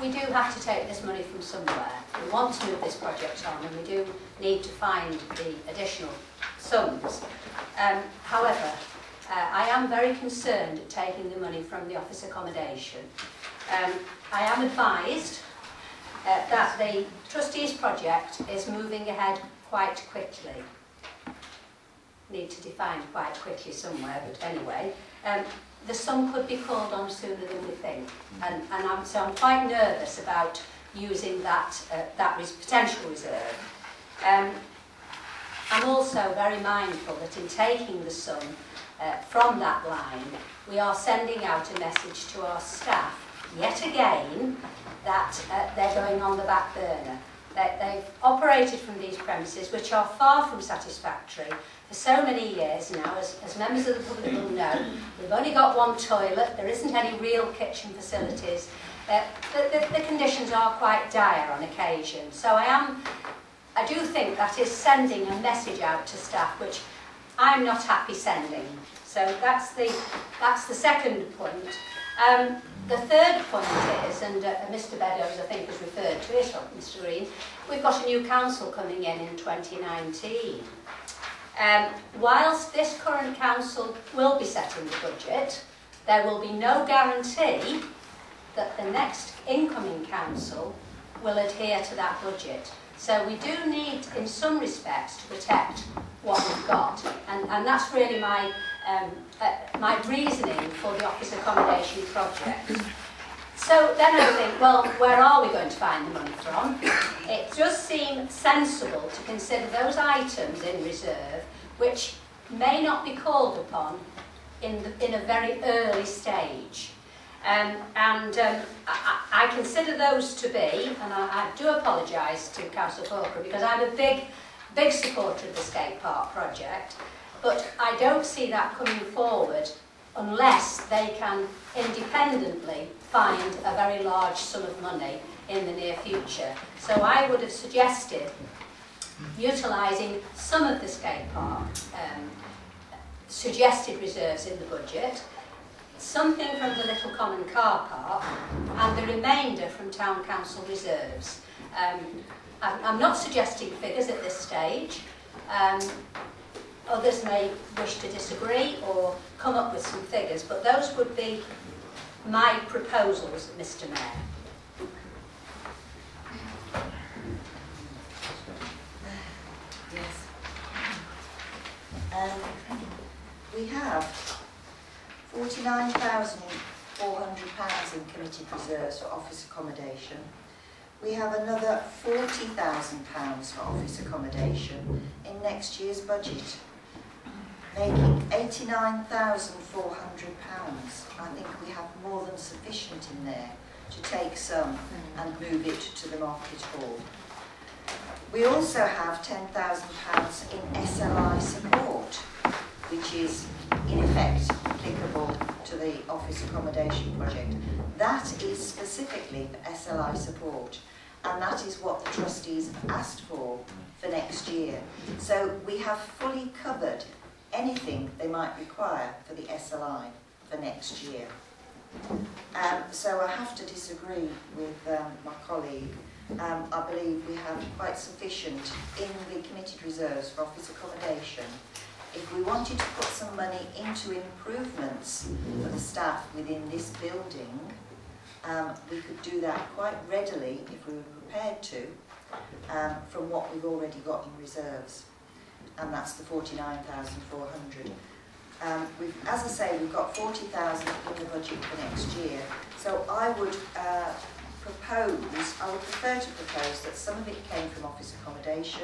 we do have to take this money from somewhere. We want to move this project on and we do need to find the additional sums. Um, however, uh, I am very concerned at taking the money from the office accommodation. Um, I am advised uh, that the trustees project is moving ahead quite quickly. Need to define quite quickly somewhere, but anyway. Um, the sum could be called on sooner than we think. And, and I'm, so I'm quite nervous about using that, uh, that res potential reserve. Um, I'm also very mindful that in taking the sum uh, from that line, we are sending out a message to our staff, yet again, that uh, they're going on the back burner. They, they've operated from these premises, which are far from satisfactory, for so many years now, as, as members of the public will know, we've only got one toilet, there isn't any real kitchen facilities, uh, the, the, the conditions are quite dire on occasion. So I am, I do think that is sending a message out to staff, which I'm not happy sending. So that's the, that's the second point. Um, the third point is, and uh, Mr Beddoes I think has referred to it, Mr Green, we've got a new council coming in in 2019. Um, whilst this current council will be setting the budget, there will be no guarantee that the next incoming council will adhere to that budget. So we do need, in some respects, to protect what we've got. And, and that's really my, um, uh, my reasoning for the office accommodation project. So then I think, well, where are we going to find the money from? It does seem sensible to consider those items in reserve which may not be called upon in, the, in a very early stage. Um, and um, I, I consider those to be, and I, I do apologise to Corker because I'm a big, big supporter of the skate park project, but I don't see that coming forward unless they can independently find a very large sum of money in the near future. So I would have suggested utilising some of the skate park um, suggested reserves in the budget, something from the Little Common Car Park, and the remainder from Town Council reserves. Um, I'm, not suggesting figures at this stage. Um, others may wish to disagree or come up with some figures, but those would be my proposals, Mr Mayor. Yes. Um, we have £49,400 in committed reserves for office accommodation. We have another £40,000 for office accommodation in next year's budget, making £89,400. I think we have more than sufficient in there to take some hmm. and move it to the market hall. We also have £10,000 in SLI support, which is in effect applicable to the office accommodation project. That is specifically for SLI support and that is what the trustees have asked for for next year. So we have fully covered anything they might require for the SLI for next year. Um, so I have to disagree with um, my colleague. Um, I believe we have quite sufficient in the committed reserves for office accommodation. If we wanted to put some money into improvements for the staff within this building, um, we could do that quite readily if we were prepared to um, from what we've already got in reserves. And that's the 49,400. Um, as I say, we've got 40,000 in the budget for next year. So I would uh, propose, I would prefer to propose that some of it came from office accommodation.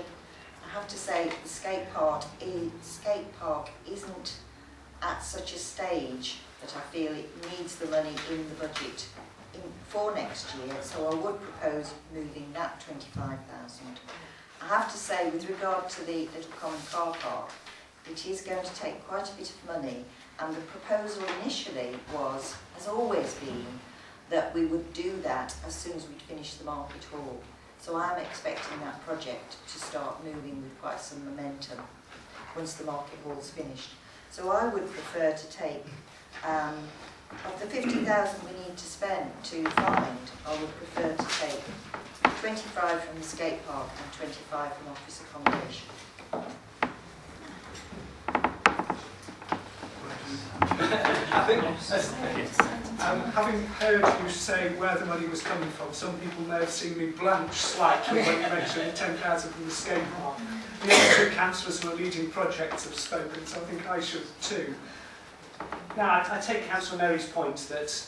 I have to say the skate park, is, skate park isn't at such a stage that I feel it needs the money in the budget in, for next year, so I would propose moving that 25,000. I have to say, with regard to the Little Common Car Park, it is going to take quite a bit of money, and the proposal initially was, has always been, that we would do that as soon as we'd finish the market hall. So I'm expecting that project to start moving with quite some momentum once the market hall's finished. So I would prefer to take um, of the 50,000 we need to spend to find, I would prefer to take 25 from the skate park and 25 from office accommodation. I think, um, having heard you say where the money was coming from, some people may have seen me blanch slightly when you mentioned 10,000 from the skate park. The other two councillors who are leading projects have spoken, so I think I should too. Now, I, I take Councillor Mary's point that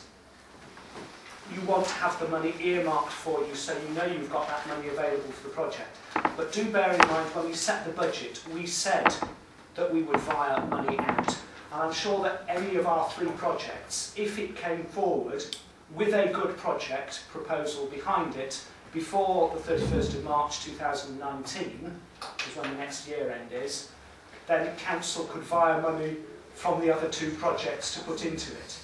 you want to have the money earmarked for you so you know you've got that money available for the project. But do bear in mind, when we set the budget, we said that we would vire money out. And I'm sure that any of our three projects, if it came forward with a good project proposal behind it, before the 31st of March 2019, which is when the next year end is, then council could vire money from the other two projects to put into it.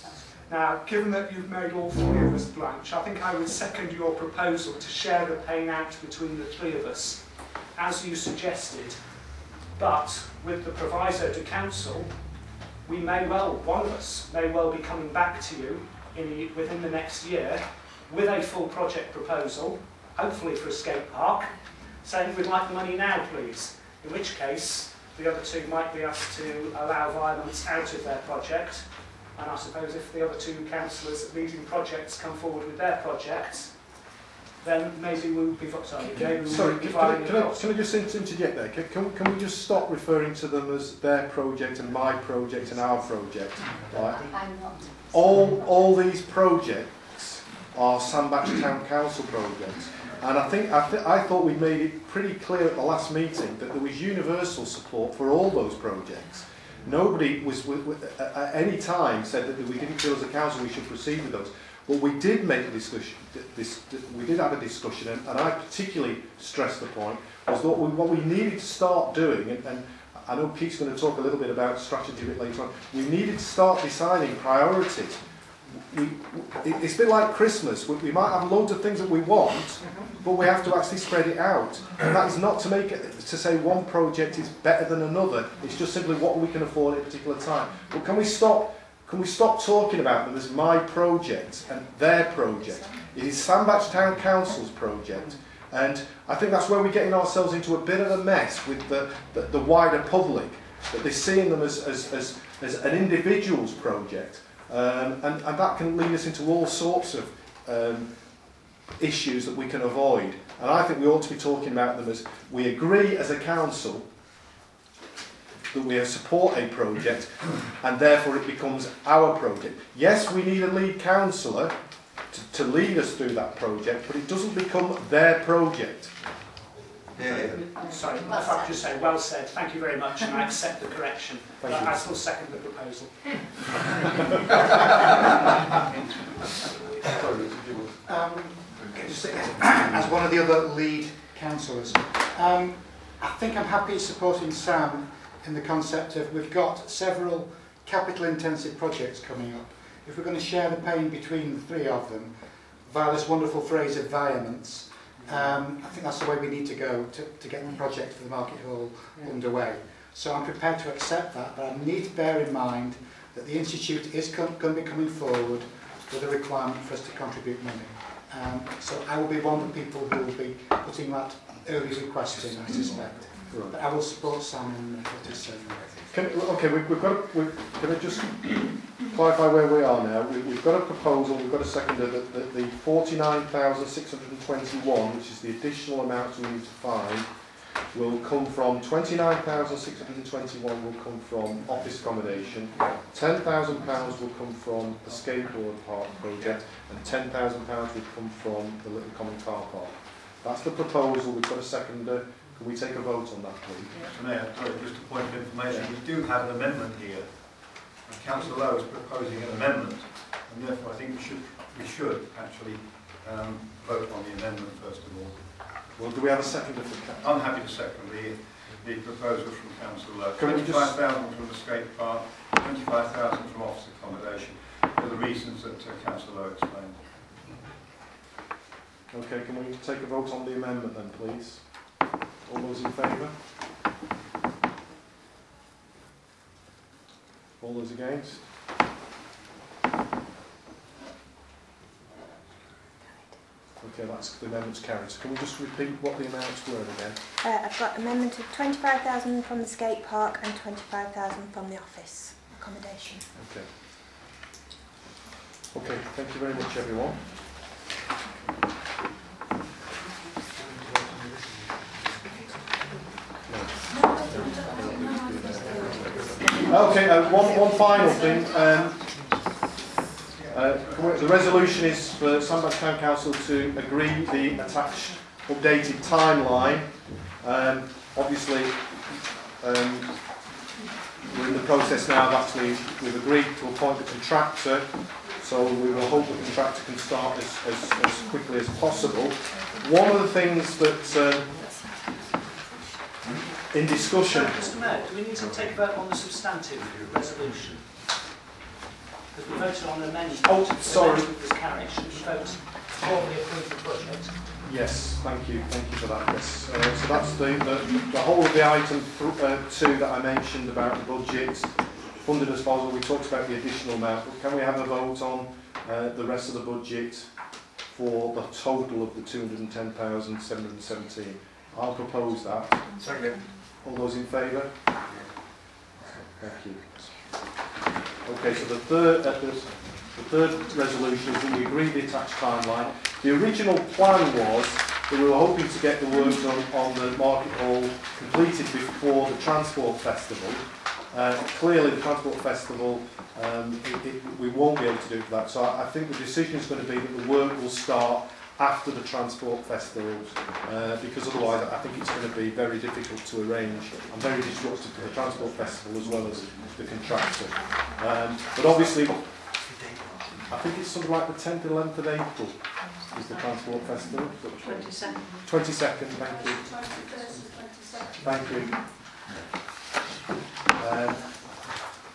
Now, given that you've made all three of us blanch, I think I would second your proposal to share the pain out between the three of us, as you suggested, but with the proviso to council, we may well, one of us may well be coming back to you in within the next year with a full project proposal, hopefully for a skate park, saying we'd like the money now, please. In which case, the other two might be asked to allow virements out of their project. And I suppose if the other two councillors leading projects come forward with their projects, then maybe we would be, sorry, maybe we Sorry, be can, can, I, can, I, can I just interject there? Can, can, can we just stop referring to them as their project and my project and our project? Right? I'm not. All, all these projects are Sandbach Town Council projects. And I think I, th- I thought we made it pretty clear at the last meeting that there was universal support for all those projects. Nobody was at any time said that we didn't feel as a council we should proceed with those. But we did make a discussion. This, we did have a discussion, and, and I particularly stressed the point was that we, what we needed to start doing, and, and I know Pete's going to talk a little bit about strategy a bit later on. We needed to start deciding priorities. We, it- it's a bit like Christmas. We, we might have loads of things that we want, but we have to actually spread it out. And that is not to make it to say one project is better than another. It's just simply what we can afford at a particular time. But can we stop? Can we stop talking about them as my project and their project? It is Sandbach Town Council's project. And I think that's where we're getting ourselves into a bit of a mess with the, the, the wider public, that they're seeing them as, as, as, as an individual's project. Um, and, and that can lead us into all sorts of um, issues that we can avoid. And I think we ought to be talking about them as we agree as a council that we support a project and therefore it becomes our project. Yes, we need a lead councillor to, to lead us through that project, but it doesn't become their project. Sorry, if I could just say, well said, thank you very much, and I accept the correction. Thank But you. I still second the proposal. Um, just as one of the other lead councillors, um, I think I'm happy supporting Sam in the concept of we've got several capital intensive projects coming up. If we're going to share the pain between the three of them, via this wonderful phrase of virements, um, I think that's the way we need to go to, to get the project for the Market Hall underway. So I'm prepared to accept that, but I need to bear in mind that the Institute is com- going to be coming forward with a requirement for us to contribute money. Um, so I will be one of the people who will be putting that early request in, I suspect. But I will support Sam in what he's saying. Can, okay, we, we've got. A, we, can I just clarify where we are now? We, we've got a proposal. We've got a seconder that, that the forty-nine thousand six hundred and twenty-one, which is the additional amount we need to find, will come from twenty-nine thousand six hundred and twenty-one. Will come from office accommodation. Ten thousand pounds will come from the skateboard park project, and ten thousand pounds will come from the Little Common Car Park. That's the proposal. We've got a seconder. Can we take a vote on that, please? Mayor, sorry, just a point of information, we do have an amendment here. And Councillor Lowe is proposing an amendment, and therefore I think we should, we should actually um, vote on the amendment first of all. Well, do we have a seconder for Ca- I'm happy to second the, the proposal from Councillor Lowe. Can just- 25,000 from the skate park, 25,000 from office accommodation, for the reasons that uh, Councillor Lowe explained. Okay, can we take a vote on the amendment then, please? All those in favour? All those against? Okay, that's the amendment's carried. So can we just repeat what the amounts were again? Uh, I've got amendment of 25,000 from the skate park and 25,000 from the office accommodation. Okay. Okay, thank you very much everyone. Okay, uh, one, one final thing. Um, uh, the resolution is for Sandbach Town Council to agree the attached updated timeline. Um, obviously, um, we're in the process now of actually, we've agreed to appoint the contractor, so we will hope the contractor can start as, as, as quickly as possible. One of the things that, um, in discussion, Mr Mayor, do we need to take a vote on the substantive resolution? Because we voted on the amendment. Oh, The sorry. amendment was carried. Should we vote formally approve the budget? Yes, thank you, thank you for that, yes. Uh, so that's the, the, the whole of the item th- uh, two that I mentioned about the budget, funded as follows, we talked about the additional amount, but can we have a vote on uh, the rest of the budget for the total of the 210,717? I'll propose that. Second. All those in favour? Thank you. Okay, so the third, uh, the, third resolution is that we agree the attached timeline. The original plan was that we were hoping to get the work done on the Market Hall completed before the Transport Festival. Uh, clearly, the Transport Festival, um, it, it, we won't be able to do that. So I, I think the decision is going to be that the work will start after the Transport Festival, uh, because otherwise I think it's going to be very difficult to arrange and very disruptive to the Transport Festival as well as the contractor. Um, but obviously, I think it's something like the 10th and 11th of April is the Transport Festival. 22nd. 22nd, thank you. Thank you. Um,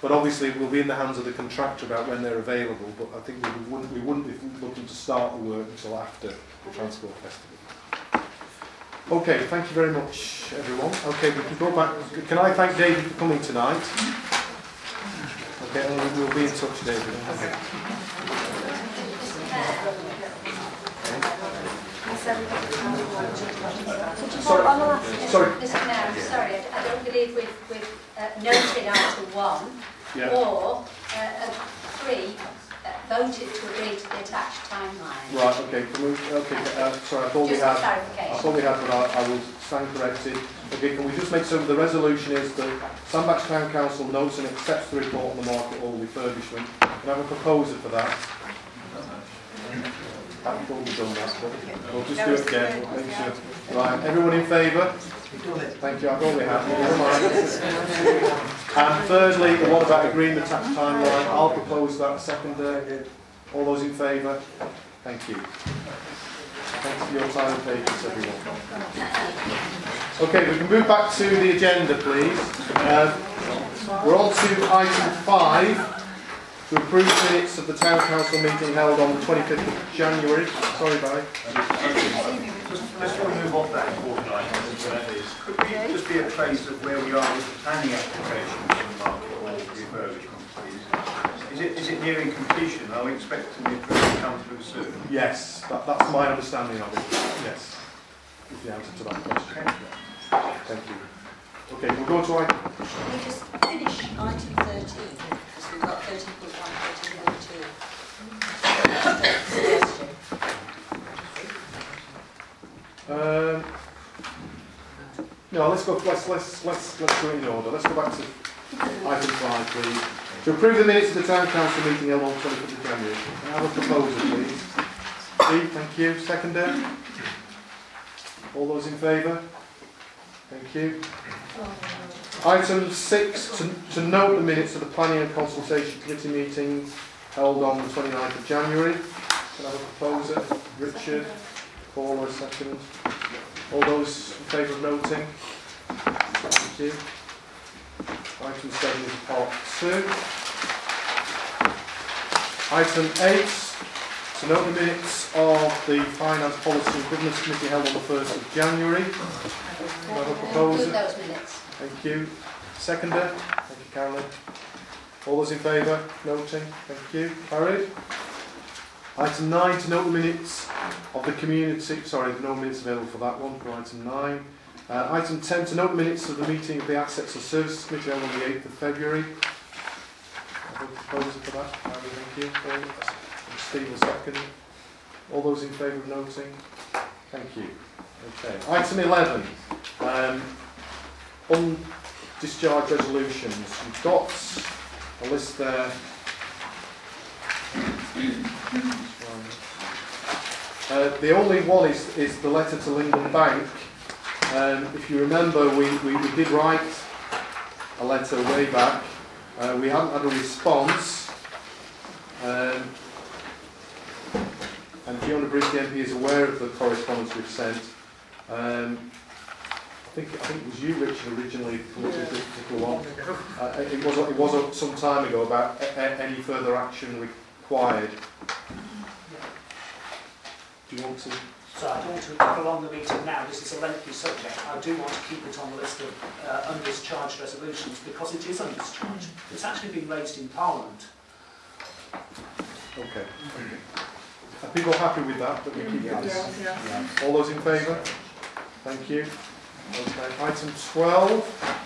but obviously it will be in the hands of the contractor about when they're available, but I think we wouldn't, we wouldn't be looking to start the work until after the Transport Festival. Okay, thank you very much everyone. Okay, we can go back. Can I thank David for coming tonight? Okay, and we'll be in touch, David. Okay. Sorry, sorry. Mr Mayor, sorry, I I don't believe we've, we've uh, noted item one Yeah. or uh, three, uh, voted to agree to the attached timeline. Right, okay, can we, okay, uh, sorry, I thought we had. I thought we had, but I, I will stand corrected. Okay, can we just make sure the resolution is that Sandbach Town Council notes and accepts the report on the market hall refurbishment. Can I have a proposer for that? I've probably done that, but we'll just do it again, we'll make sure. Right, everyone in favour? Thank you, I've already had. And thirdly, what about agreeing the tax timeline? I'll propose that, second, all those in favour? Thank you. Thanks for your time and patience, everyone. Okay, we can move back to the agenda, please. Uh, we're on to item five, to approve minutes of the Town Council meeting held on the 25th of January. Sorry, Barry. Just, just to move off that important item, whatever it is, could we just be a trace of where we are with the planning application for the market hall refurbishment, please? Is it, is it nearing completion? Are we expecting the approval to come through soon? Yes, that, that's my understanding of it. Yes. Is the answer to that question. Thank you. Okay, we'll go to item. Can we just finish item 13, because we've got 13.1, 13.2. Suggestion. Um, no, let's go. Let's let's let's let's go in order. Let's go back to item five, please. To approve the minutes of the town council meeting held on 25th of January. Can I have a proposal, please? Steve, thank you. Seconder. All those in favour? Thank you. Item six, to, to note the minutes of the planning and consultation committee meetings held on the 29th of January. Can I have a proposer? Richard. Paula, second. All those in favour of noting? Thank you. Item seven is part two. Item eight, to note the minutes of the Finance Policy and Governance Committee held on the 1st of January. Can I have a Include those minutes. Thank you. Seconder? Thank you, Carolyn. All those in favour? Noting? Thank you. Carried. Item 9, to note the minutes of the community... Sorry, no minutes available for that one, for item 9. Uh, item 10, to note minutes of the meeting of the Assets and Services Committee on the 8th of February. I have a proposer for that. Harry, thank you. Paul, Steve will second. All those in favour of noting? Thank you. Okay. Item 11. Um, undischarged resolutions. You've got a list there. Uh, the only one is, is the letter to Linden Bank. Um, if you remember, we, we, we did write a letter way back. Uh, we haven't had a response. Um, and Fiona Brisky MP is aware of the correspondence we've sent. Um, I think, I think it was you, Richard, originally put this particular one. Uh, it was it was some time ago about a, a, any further action required. Do you want to? So I don't want to prolong the meeting now, this is a lengthy subject. I do want to keep it on the list of uh, undischarged resolutions because it is undischarged. It's actually been raised in Parliament. Okay. Are people happy with that? That we keep this? Yeah. All those in favour? Thank you. Okay. Item 12.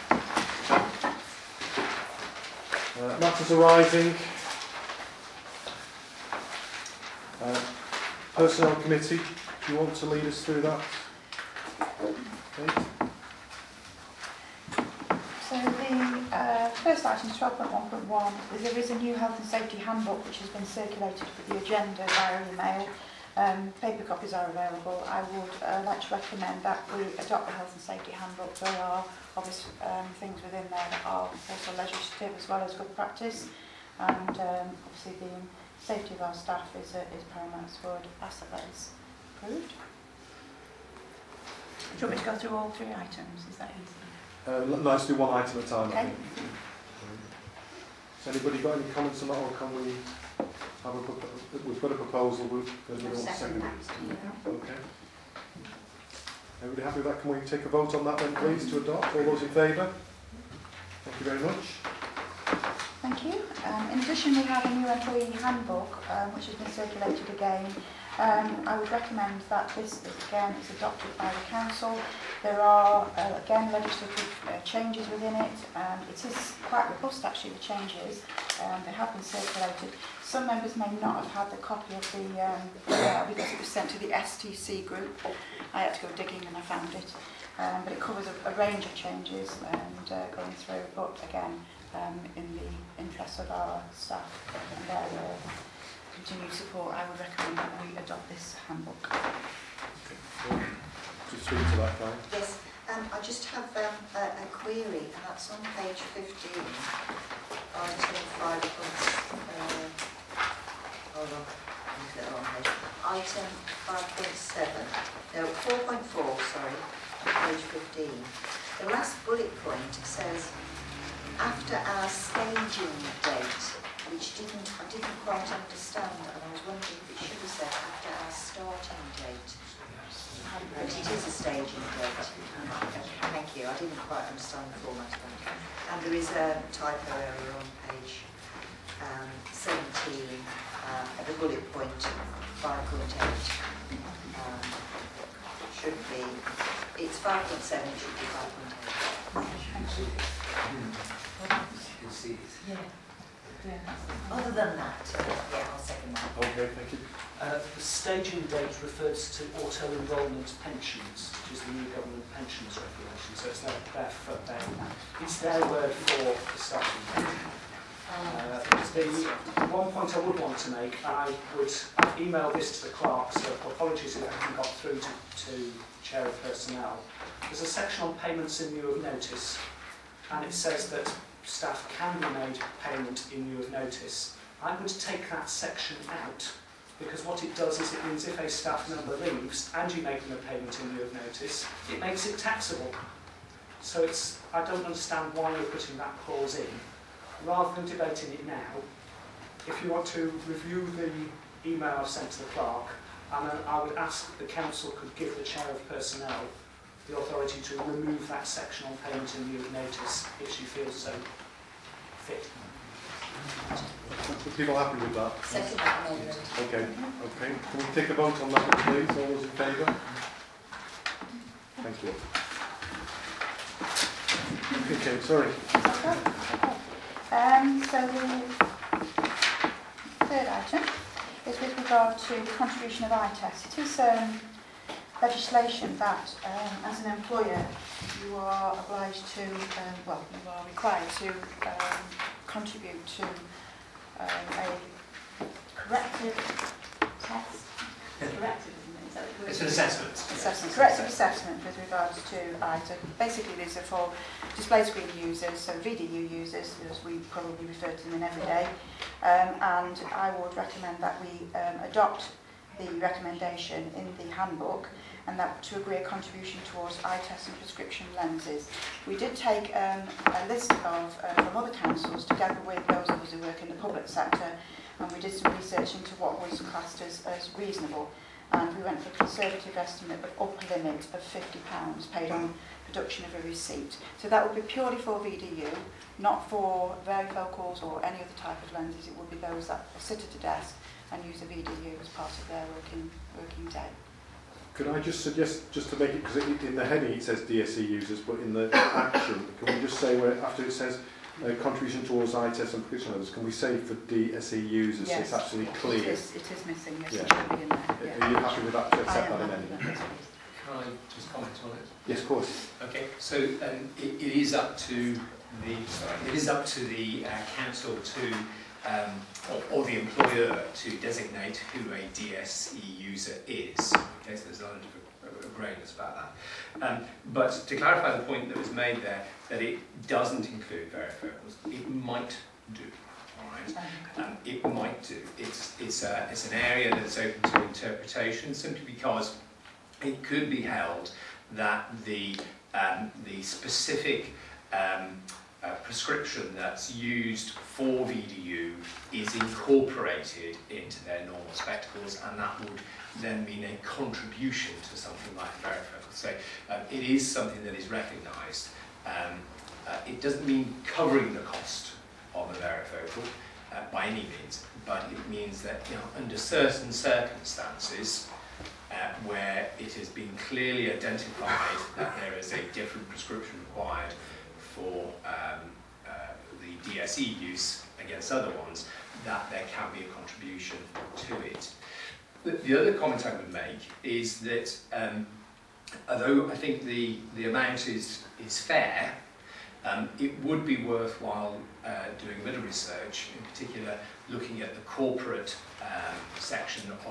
Uh, matters arising. Uh, Personnel Committee, do you want to lead us through that? So the uh, first item, 12.1.1, is there is a new health and safety handbook which has been circulated for the agenda via email. Um, paper copies are available. I would uh, like to recommend that we adopt the health and safety handbook. There are obvious um, things within there that are also legislative as well as good practice. And um, obviously the safety of our staff is, uh, is paramount, so I would ask that that is approved. Do you want me to go through all three items? Is that easy? Uh, let's do one item at a time, Okay. Has anybody got any comments on that, or can we have a, we've got a proposal, we've, we don't second it. Okay. Everybody happy with that? Can we take a vote on that then, please, to adopt? All those in favour? Thank you very much. Thank you. Um, in addition, we have a new employee handbook, um, which has been circulated again. Um, I would recommend that this, again, is adopted by the council. There are, uh, again, legislative uh, changes within it. Um, it is quite robust, actually, the changes. Um, they have been circulated. Some members may not have had the copy of the, um, uh, because it was sent to the STC group. I had to go digging and I found it. Um, but it covers a, a range of changes and uh, going through, but again, um, in the interest of our staff and their uh, continued support, I would recommend that we adopt this handbook. Just speak to that, Brian. Yes, um, I just have um, a, a query, and that's on page 15, item 5. Uh, hold on, I'm looking at the wrong page. Item 5.7, no, 4.4, sorry, page 15. The last bullet point says, after our staging date, which didn't, I didn't quite understand, and I was wondering if it should have said after our starting date. But it is a staging date. Thank you, I didn't quite understand the format of that. And there is a typo error on page um, 17, uh, at the bullet point 5.8. Um, should be, it's 5.7, it should be 5.8. Yeah. Other than that, yeah, I'll second that. Okay, thank you. Uh, the staging date refers to auto-enrolment pensions, which is the new government pensions regulation, so it's their, their, for their, it's their word for the starting date. Uh, the one point I would want to make, and I would email this to the clerk, so apologies if I haven't got through to, to Chair of Personnel. There's a section on payments in lieu of notice, and it says that staff can be made payment in lieu of notice. I would take that section out because what it does is it means if a staff member leaves and you make them a payment in lieu of notice, it makes it taxable. So it's, I don't understand why you're putting that clause in. Rather than debating it now, if you want to review the email I've sent to the clerk, and then I would ask that the council could give the chair of personnel the authority to remove that section on payment in lieu of notice if she feels so fit. Are people happy with that? Second amendment. Okay, okay. Can we take a vote on that, please? All those in favour? Thank you. Okay, sorry. Um, so the third item is with regard to contribution of ITES. It is um, legislation that, um, as an employer, you are obliged to, um, well, you are required to um, contribute to um, a corrective test. Corrective, isn't it? Is that? It's an assessment. assessment, corrective assessment with regards to ITA. Basically, these are for display screen users, so VDU users, as we probably refer to them in every day. Um, and I would recommend that we um, adopt the recommendation in the handbook and that to agree a contribution towards eye tests and prescription lenses. We did take um, a list of uh, from other councils together with those of us who work in the public sector and we did some research into what was classed as, as reasonable and we went for a conservative estimate of upper limit of £50 paid on production of a receipt. So that would be purely for VDU, not for varifocals or any other type of lenses. It would be those that sit at a desk and use a VDU as part of their working, working day. Could I just suggest, just to make it, because in the heading it says DSE users, but in the action, can we just say where after it says uh, contribution towards eye tests and prescription levels, can we say for DSE users so Yes. it's absolutely clear? is, it is missing, yes, Yeah. it should be in there. yeah. Are you happy with that to I accept that amendment? that, yes, please. Can I just comment on it? Yes, of course. Okay, so um, it, it is up to the sorry, it is up to the uh, council to um, or, or the employer to designate who a DSE user is. Okay, so there's a lot of, of grayness about that. Um, but to clarify the point that was made there, that it doesn't include varifocals, it might do. All right, um, it might do. It's it's a, it's an area that's open to interpretation simply because it could be held that the um, the specific um, uh, prescription that's used for VDU is incorporated into their normal spectacles, and that would then mean a contribution to something like varifocal. So um, it is something that is recognised. Um, uh, it doesn't mean covering the cost of a varifocal uh, by any means, but it means that you know, under certain circumstances, uh, where it has been clearly identified that there is a different prescription required for um, DSE use against other ones, that there can be a contribution to it. The, the other comment I would make is that um, although I think the, the amount is, is fair, um, it would be worthwhile uh, doing a bit of research, in particular looking at the corporate um, section of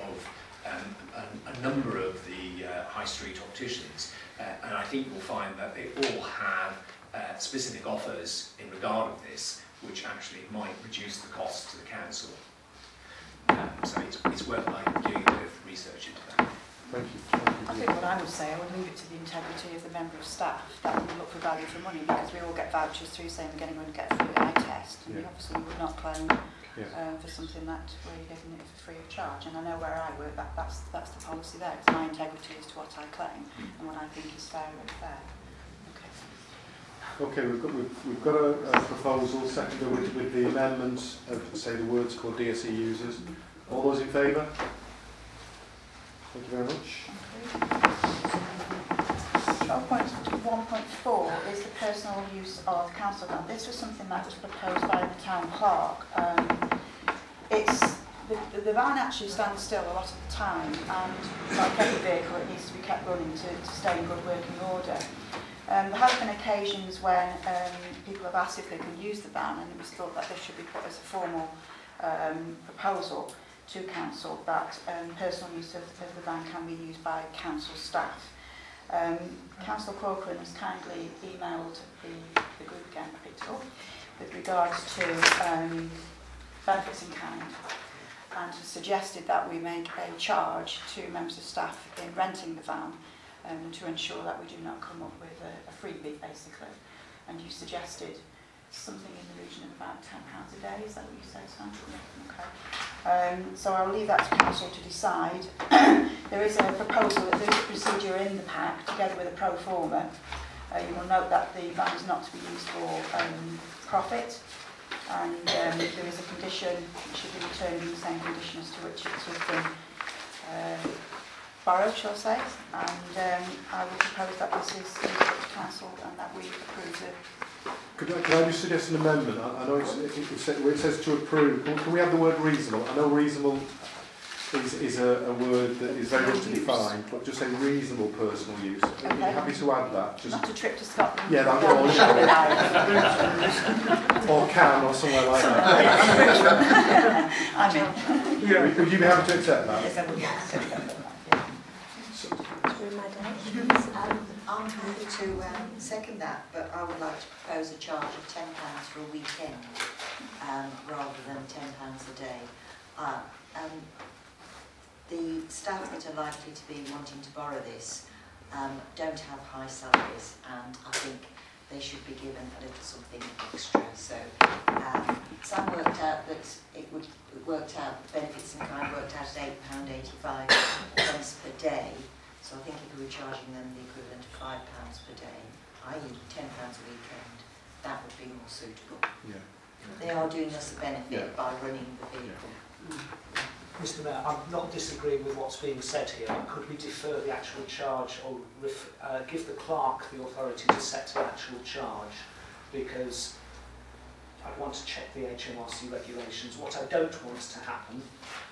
um, a, a number of the uh, high street opticians, uh, and I think you'll find that they all have uh, specific offers in regard of this, which actually might reduce the cost to the council. Um, so it's, it's worth like doing a bit of research into that. Thank you. I think what I would say, I would leave it to the integrity of the member of staff that would look for value for money because we all get vouchers through saying we're getting going to get a free eye test and we obviously would not claim Yeah. um, for something that we're giving it for free of charge. And I know where I work, that, that's, that's the policy there. It's my integrity as to what I claim and what I think is fair and fair. Okay. We've got, we've, we've got a, a proposal seconded with, with the amendment of, say, the words called DSE users. All those in favour? Thank you very much. 12.1.4 is the personal use of council van. This was something that was proposed by the town clerk. Um, it's the, the van actually stands still a lot of the time and like every vehicle it needs to be kept running to, to stay in good working order. Um, there have been occasions when um, people have asked if they can use the van and it was thought that this should be put as a formal um, proposal to council that um, personal use of, of the van can be used by council staff. Um, Councillor Corcoran has kindly emailed the, the group capital with regards to um, benefits in kind and has suggested that we make a charge to members of staff in renting the van um, to ensure that we do not come up with a, a freebie basically. And you suggested something in the region of about £10 a day, is that what you said, Sam? Yeah, okay. Um, so I'll leave that to council to decide. there is a proposal, that there is a procedure in the pack together with a pro forma. Uh, you will note that the van is not to be used for um, profit and um, there is a condition, it should be returned in the same condition as to which it has been uh, borrowed, shall I say. And um, I would propose that this is the council and that we approve the Could I, can I just suggest an amendment? I, I know it's, it, it, says, it says to approve. Can, can we have the word reasonable? I know reasonable is, is a, a word that is very much defined, but just say reasonable personal use. Are you Okay. happy to add that? Just, Not a trip to Scotland. Yeah, that's down all, the yeah. Shetland Islands. or can, or somewhere like that. I'm in. Would- Would you be happy to accept that? Yes, I would. Yes. Um, I'm happy to um, second that, but I would like to propose a charge of £10 for a weekend um, rather than £10 a day. Uh, um, the staff that are likely to be wanting to borrow this um, don't have high salaries and I think they should be given a little something extra. So um, worked out that it would worked out, benefits in kind worked out at £8.85 per day. So I think if we were charging them the equivalent of £5 per day, i.e. £10 a weekend, that would be more suitable. Yeah. They are doing us a benefit Yeah. by running the vehicle. Mr Mayor, I'm not disagreeing with what's being said here. Could we defer the actual charge or ref, uh, give the clerk the authority to set the actual charge? Because I'd want to check the HMRC regulations. What I don't want to happen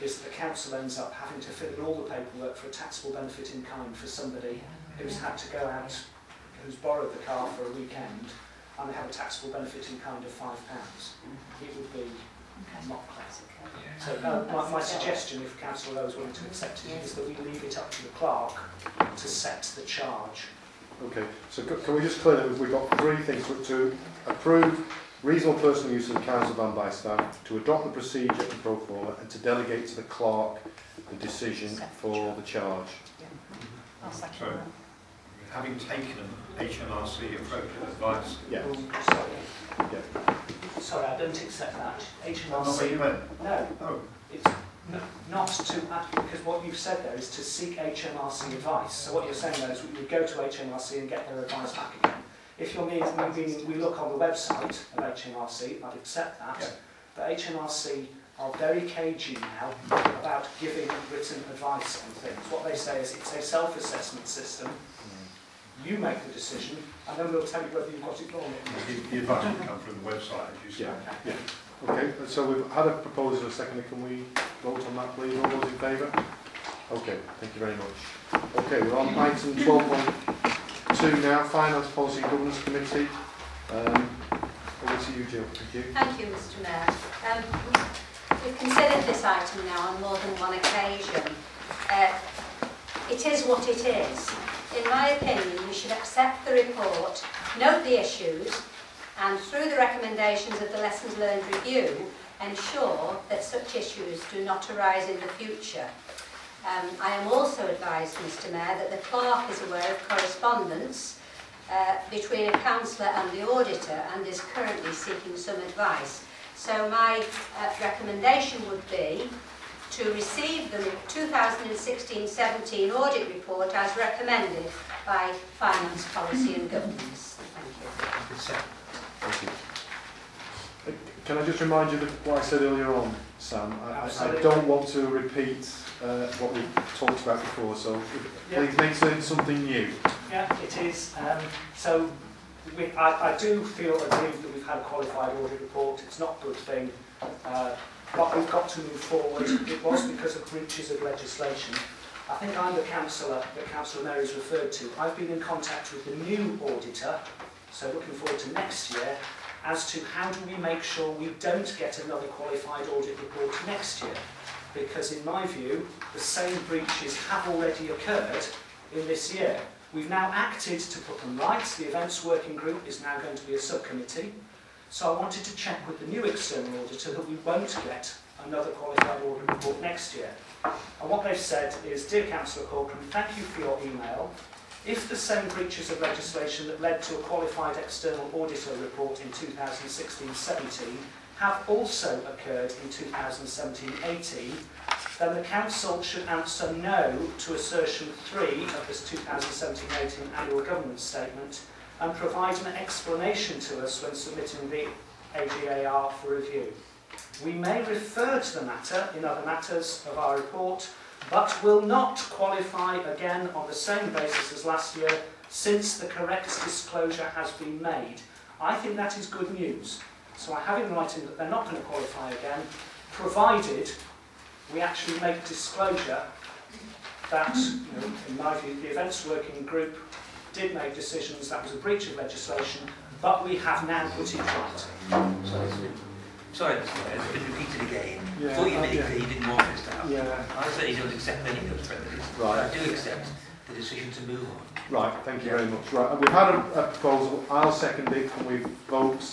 is that the council ends up having to fill in all the paperwork for a taxable benefit in kind for somebody who's had to go out, who's borrowed the car for a weekend, and they have a taxable benefit in kind of £5. It would be not classic. So uh, my, my suggestion, if Councillor Lowe is willing to accept it, is that we leave it up to the clerk to set the charge. Okay, so can we just clear that we've- we've got three things to, to approve reasonable personal use of the council van by staff, to adopt the procedure and pro forma, and to delegate to the clerk the decision for the charge. I'll second So, that. having taken an HMRC appropriate advice, Yeah. Sorry, Yeah. sorry, I don't accept that. That's not HMRC, you meant. no, Oh, it's n- not to, act- because what you've said there is to seek HMRC advice. So what you're saying there is we would go to HMRC and get their advice back again. If you're meaning, meaning we look on the website of HMRC, I'd accept that. Yeah. But HMRC are very cagey now about giving written advice on things. What they say is it's a self-assessment system. Mm. You make the decision, and then we'll tell you whether you've got it wrong. the, the advice would come from the website, as you Yeah. said. Yeah. Okay, so we've had a proposal, a second, can we vote on that please? All those in favour? Okay, thank you very much. Okay, we're on item 12.2 now, Finance Policy Governance Committee. Um, over to you, Jill, thank you. Thank you, Mr Mayor. Um, we've considered this item now on more than one occasion. Uh, it is what it is. In my opinion, we should accept the report, note the issues, and through the recommendations of the Lessons Learned Review, ensure that such issues do not arise in the future. Um, I am also advised, Mr Mayor, that the clerk is aware of correspondence uh, between a councillor and the auditor and is currently seeking some advice. So my uh, recommendation would be to receive the 2016-17 audit report as recommended by Finance Policy and Governance. Thank you. Thank you. Uh, Can I just remind you of what I said earlier on, Sam? I, I, I don't want to repeat uh, what we've talked about before, so Yeah. please mention something new. Yeah, it is. Um, so we, I, I do feel aggrieved that we've had a qualified audit report. It's not a good thing. Uh, but we've got to move forward. It was because of breaches of legislation. I think I'm the councillor that Councillor Mary's referred to. I've been in contact with the new auditor, so looking forward to next year, as to how do we make sure we don't get another qualified audit report next year. Because in my view, the same breaches have already occurred in this year. We've now acted to put them right. The events working group is now going to be a subcommittee. So I wanted to check with the new external auditor that we won't get another qualified audit report next year. And what they've said is, Dear Councillor Corcoran, thank you for your email. If the same breaches of legislation that led to a qualified external auditor report in 2016-17 have also occurred in 2017-18, then the Council should answer no to assertion 3 of this 2017-18 annual governance statement and provide an explanation to us when submitting the AGAR for review. We may refer to the matter in other matters of our report, but will not qualify again on the same basis as last year since the correct disclosure has been made. I think that is good news. So I have in writing that they're not going to qualify again, provided we actually make disclosure that, you know, in my view, the events working group did make decisions that was a breach of legislation, but we have now put it right. Sorry, it's been repeated again. Yeah, Thought you yeah. clear you didn't want this to happen. Yeah. I certainly don't accept any of those remedies. Right. I do accept the decision to move on. Right, thank you very much. Right, we've had a, a proposal. I'll second it. Can we vote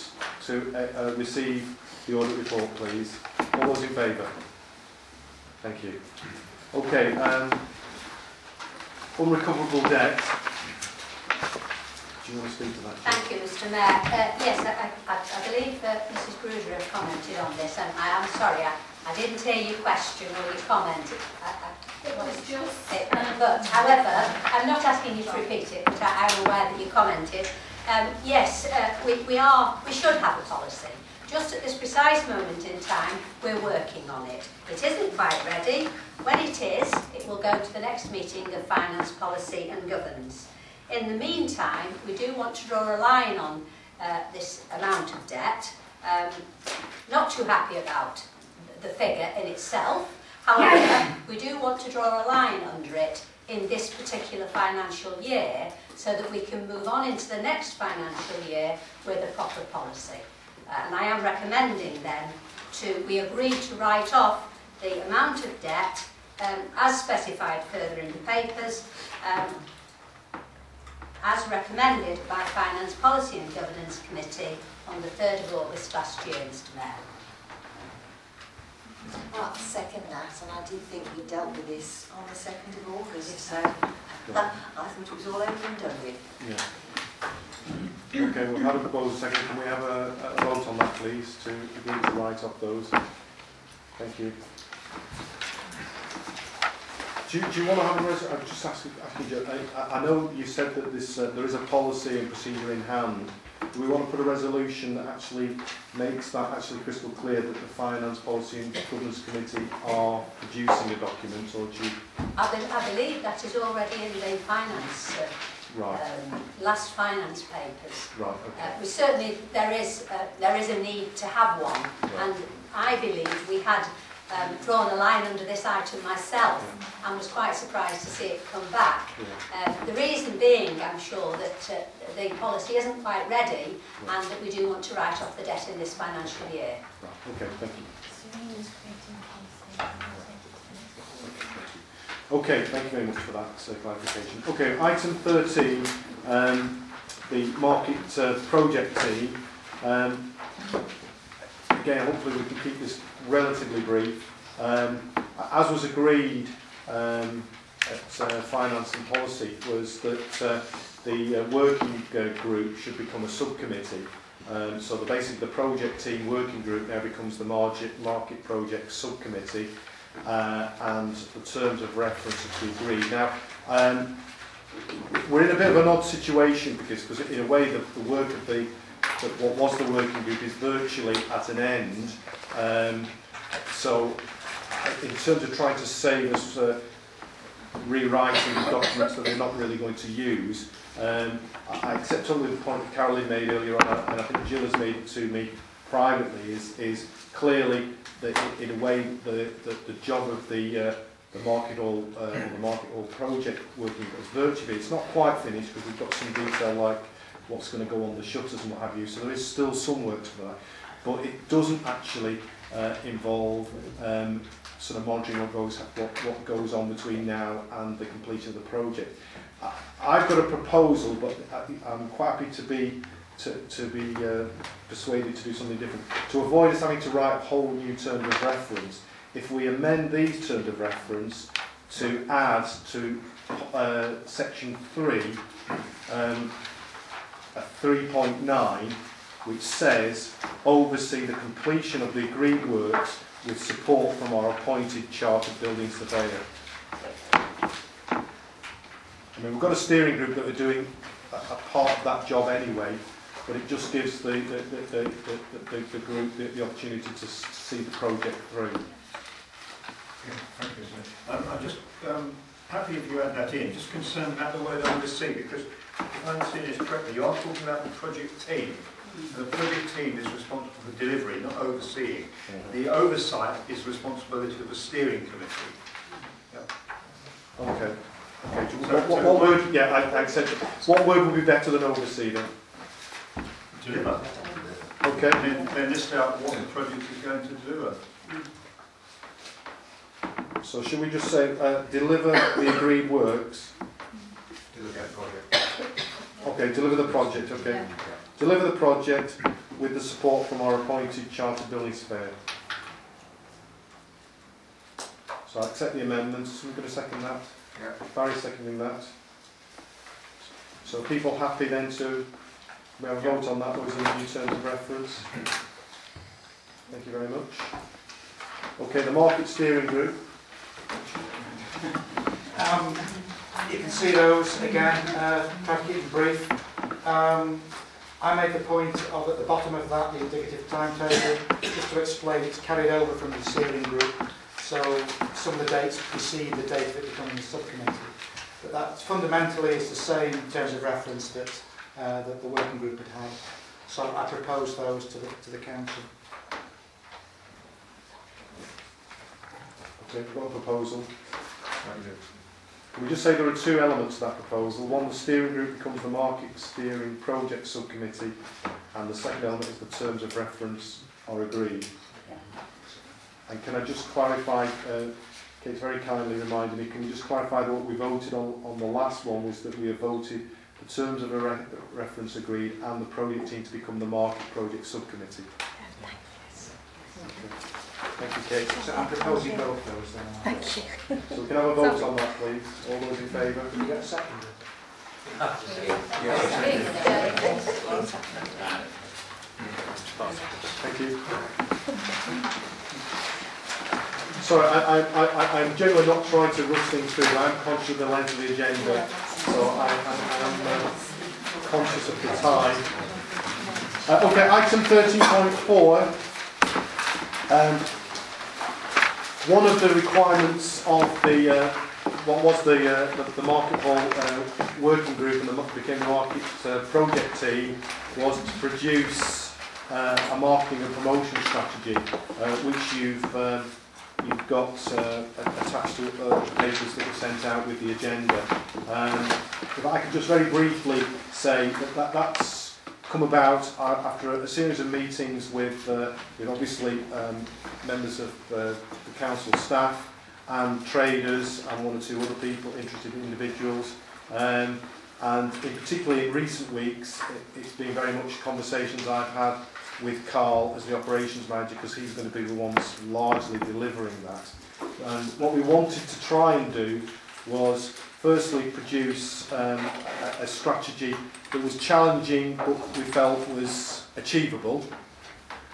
to uh, uh, receive the audit report, please? All those in favour? Thank you. Okay, um, unrecoverable debt. Do you want to speak to that? Thank you, Mr Mayor. Uh, yes, I, I, I believe that Mrs Gruder has commented on this, and I am sorry, I, I didn't hear your question or your comment. I, I, It was just, it, but, however, I'm not asking you to repeat it, but I, I'm aware that you commented. Um, yes, uh, we, we are, we should have a policy. Just at this precise moment in time, we're working on it. It isn't quite ready. When it is, it will go to the next meeting of Finance Policy and Governance. In the meantime, we do want to draw a line on uh, this amount of debt Um, not too happy about the figure in itself. However, we do want to draw a line under it in this particular financial year so that we can move on into the next financial year with a proper policy. Uh, and I am recommending then to, we agreed to write off the amount of debt um, as specified further in the papers, um, as recommended by Finance Policy and Governance Committee on the 3rd of August last year, Mr Mayor. Well, I second that, and I did think we dealt with this on the 2nd of August, so I thought it was all over and done with. Yeah. Okay, we've had a proposal second. Can we have a, a vote on that, please, to agree to write off those? Thank you. Do, you- do you want to have a res- I'm just asking, asking you, I, I know you said that this, uh, there is a policy and procedure in hand. Do we want to put a resolution that actually makes that actually crystal clear that the Finance Policy and Governance Committee are producing a document, or do you... I, be, I believe that is already in the finance, uh, Right, um, last finance papers. right, okay. Uh, we certainly, there is, uh, there is a need to have one, and I believe we had um, drawn a line under this item myself and was quite surprised to see it come back. Um, the reason being, I'm sure, that uh, the policy isn't quite ready and that we do want to write off the debt in this financial year. Right, okay, thank you. Okay, thank you very much for that uh, clarification. Okay, item 13, um, the market uh, project team. Um, again, hopefully we can keep this relatively brief. Um, as was agreed um, at uh, Finance and Policy was that uh, the uh, working group should become a subcommittee. Um, so the basically the project team working group now becomes the market, market project subcommittee uh, and the terms of reference are to be agreed. Now, um, we're in a bit of an odd situation because, because in a way the, the work of the, the, what was the working group is virtually at an end. Um, so in terms of trying to save us uh, rewriting documents that they're not really going to use, um, I accept totally the point that Caroline made earlier on, and I think Jill has made it to me privately, is, is clearly that in a way the, the, the job of the, uh, the market hall, uh, or the market hall project working as virtually, it's not quite finished because we've got some detail like what's going to go on the shutters and what have you, so there is still some work for that. But it doesn't actually uh, involve um, sort of monitoring what goes, what, what goes on between now and the completion of the project. I, I've got a proposal, but I, I'm quite happy to be to, to be uh, persuaded to do something different. To avoid us having to write a whole new term of reference, if we amend these terms of reference to add to uh, section 3 um, a 3.9 which says oversee the completion of the agreed works with support from our appointed chartered building surveyor. I mean, we've got a steering group that are doing a, a part of that job anyway, but it just gives the, the, the, the, the, the, the group the, the opportunity to see the project through. Yeah, thank you, sir. Um, I'm just um, happy if you add that in, just concerned about the word oversee, because if I understand this correctly, you are talking about the project team. And the project team is responsible for delivery, not overseeing. The oversight is responsibility of the steering committee. Okay. Okay. So- What, what, so what word? Yeah, I, I accept. it. What word would be better than oversee then? Deliver. Okay. Then, then list out what the project is going to deliver. So should we just say uh, deliver the agreed works? Deliver the project. Okay, deliver the project. Okay. Deliver the project with the support from our appointed charter building surveyor. So I accept the amendments. Someone going to second that? Yeah. Barry seconding that. So people happy then to we have a vote on that those are the new terms of reference. Thank you very much. Okay, the market steering group. Um, you can see those again, uh, try to keep them brief. Um, I make a point of at the bottom of that, the indicative timetable, just to explain it's carried over from the steering group. So some of the dates precede the date of it becoming the subcommittee. But that fundamentally is the same in terms of reference that, uh, that the working group had had. So I propose those to the, to the council. Okay, we've got a proposal. Can we just say there are two elements to that proposal? One, the steering group becomes the market steering project subcommittee, and the second element is the terms of reference are agreed. And can I just clarify, uh, Kate's very kindly reminded me, can you just clarify that what we voted on, on the last one was that we have voted the terms of a re reference agreed and the project team to become the market project subcommittee? Okay. Thank you, Kate. So I'm proposing both those then. Thank you. So we can have a vote on that, please. All those in favour? Can you get a second? Thank you. Sorry, I, I, I, I'm generally not trying to rush things through, but I'm conscious of the length of the agenda, so I, I, I'm uh, conscious of the time. Uh, okay, item 13.4. Um, one of the requirements of the uh, what was the, uh, the, the Market Hall uh, working group and the became the Market uh, project team was to produce uh, a marketing and promotion strategy, uh, which you've um, you've got uh, attached to uh, the papers that were sent out with the agenda. Um, if I could just very briefly say that, that that's come about uh, after a, series of meetings with, uh, obviously um, members of uh, council staff and traders and one or two other people, interested individuals. Um, and in particularly in recent weeks, it, it's been very much conversations I've had with Carl as the operations manager because he's going to be the one largely delivering that. And what we wanted to try and do was firstly produce um, a, a strategy that was challenging but we felt was achievable.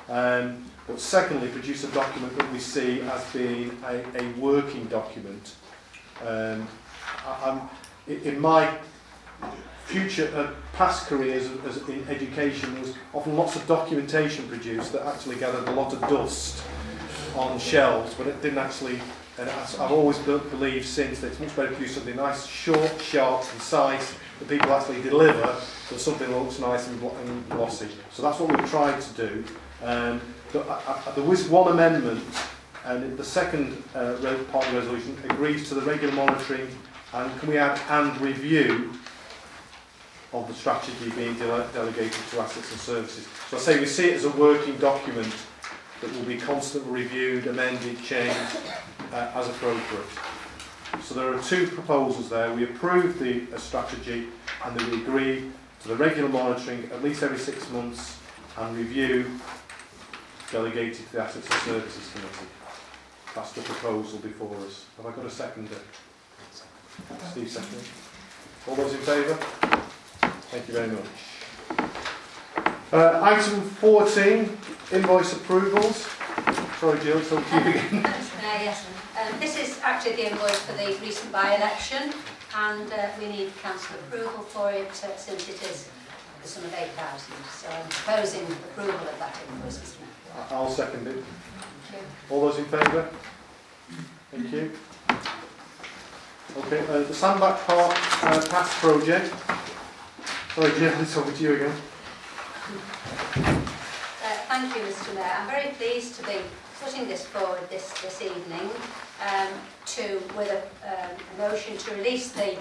Um, but secondly, produce a document that we see as being a, a working document. Um, I, in my future uh, past careers as, as in education, there was often lots of documentation produced that actually gathered a lot of dust on shelves, but it didn't actually. And I've always believed since that it's much better to produce something nice, short, sharp, concise, that people actually deliver, than something that looks nice and, and glossy. So that's what we've tried to do. Um, I, I, there was one amendment, and the second uh, part of the resolution agrees to the regular monitoring, and can we add and review of the strategy being dele- delegated to assets and services. So I say we see it as a working document that will be constantly reviewed, amended, changed uh, as appropriate. So there are two proposals there. We approve the uh, strategy and then we agree to the regular monitoring at least every six months and review delegated to the Assets and Services Committee. That's the proposal before us. Have I got a seconder? Steve second. All those in favour? Thank you very much. Uh, item 14, invoice approvals. Sorry, Jill, it's you again. Uh, yes, um, this is actually the invoice for the recent by-election and uh, we need council approval for it uh, since it is the sum of 8,000. So I'm proposing approval of that invoice, Mr. I'll second it. All those in favour? Thank you. Okay, uh, the Sandbach Park uh, Paths project. Sorry, Jill, it's over to you again. Uh, thank you, Mr Mayor. I'm very pleased to be putting this forward this, this evening um, to, with a, um, a motion to release the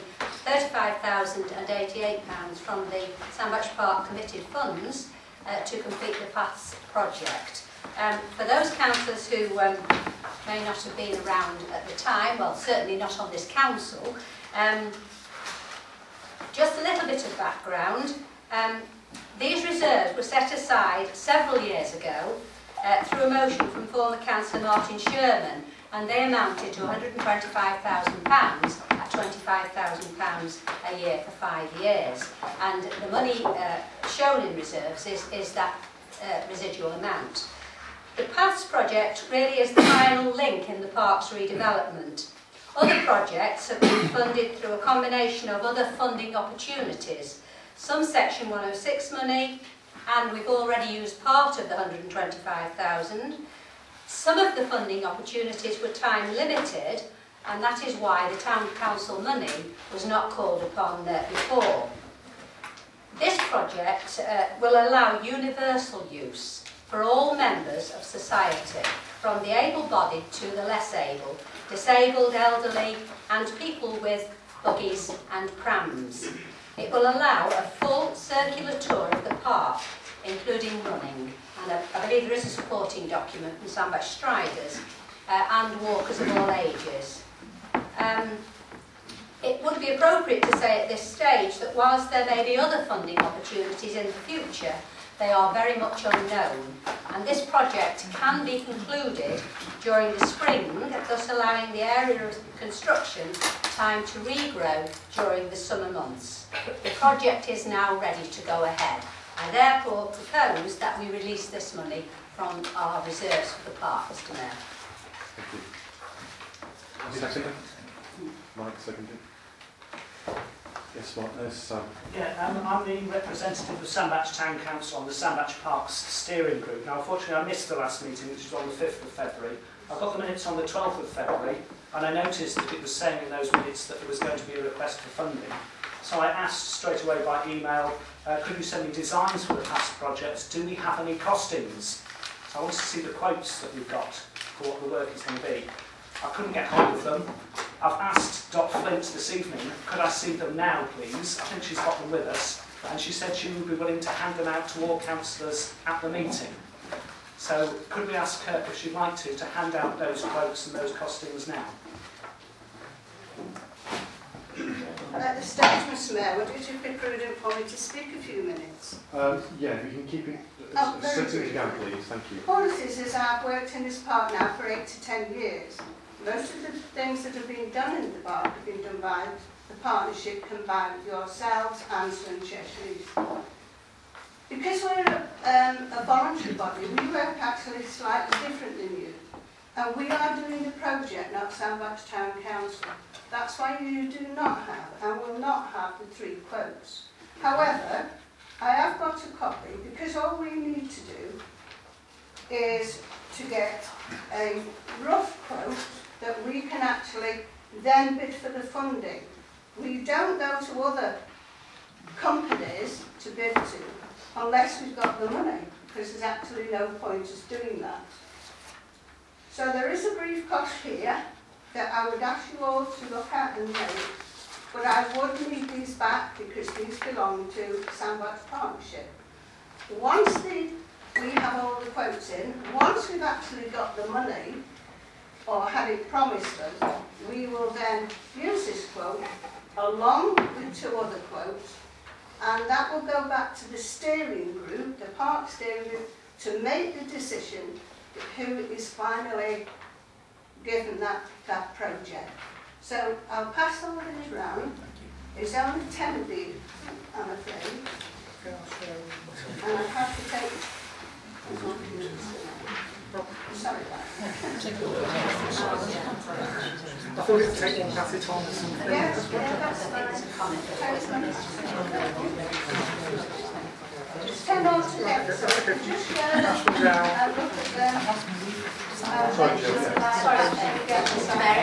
£35,088 from the Sandbach Park committed funds uh, to complete the Paths project. Um, for those councillors who um, may not have been around at the time, well, certainly not on this council, um, just a little bit of background. Um, these reserves were set aside several years ago uh, through a motion from former Councillor Martin Sherman and they amounted to £125,000 at £25,000 a year for five years. And the money uh, shown in reserves is, is that uh, residual amount. The PATHS project really is the final link in the park's redevelopment. Other projects have been funded through a combination of other funding opportunities, some Section 106 money, and we've already used part of the 125,000. Some of the funding opportunities were time limited, and that is why the town council money was not called upon there before. This project uh, will allow universal use for all members of society, from the able-bodied to the less able, disabled, elderly and people with buggies and prams. It will allow a full circular tour of the park, including running, and I, believe there is a supporting document from Sandbach Striders, uh, and walkers of all ages. Um, it would be appropriate to say at this stage that whilst there may be other funding opportunities in the future, they are very much unknown. And this project can be concluded during the spring, thus allowing the area of construction time to regrow during the summer months. The project is now ready to go ahead. I therefore propose that we release this money from our reserves for the park, Mr Mayor. Second. Mike, seconded. Yes, Mark, there's Sam. Yeah, um, I'm the representative of Sandbach Town Council on the Sandbach Parks Steering Group. Now, unfortunately, I missed the last meeting, which was on the 5th of February. I got the minutes on the 12th of February, and I noticed that it was saying in those minutes that there was going to be a request for funding. So I asked straight away by email, uh, could you send me designs for the past projects? Do we have any costings? I want to see the quotes that we've got for what the work is going to be. I couldn't get hold of them. I've asked Dot Flint this evening, could I see them now, please? I think she's got them with us. And she said she would be willing to hand them out to all councillors at the meeting. So could we ask her, if she'd like to, to hand out those quotes and those costings now? At this stage, Mr Mayor, would it be prudent for me to speak a few minutes? Um, yeah, we can keep it Oh, as very succinct as you can, please. Thank you. All it is is I've worked in this park now for eight to ten years. Most of the things that have been done in the park have been done by the partnership combined with yourselves and Suncheshire Because we're um, a voluntary body, we work actually slightly different than you. And we are doing the project, not Sandbach Town Council. That's why you do not have and will not have the three quotes. However, I have got a copy because all we need to do is to get a rough quote that we can actually then bid for the funding. We don't go to other companies to bid to unless we've got the money because there's actually no point us doing that. So there is a brief cost here that I would ask you all to look at and make, but I would need these back because these belong to Sandbach Partnership. Once the, we have all the quotes in, once we've actually got the money, or had it promised us, we will then use this quote along with two other quotes, and that will go back to the steering group, the park steering group, to make the decision who is finally given that, that project. So I'll pass all these round. It's only ten of these, I'm afraid. And I have to take... Sorry I thought it one it on something. Yes, yeah, that's fine. Just turn on to so just uh, go and. Uh, Sorry,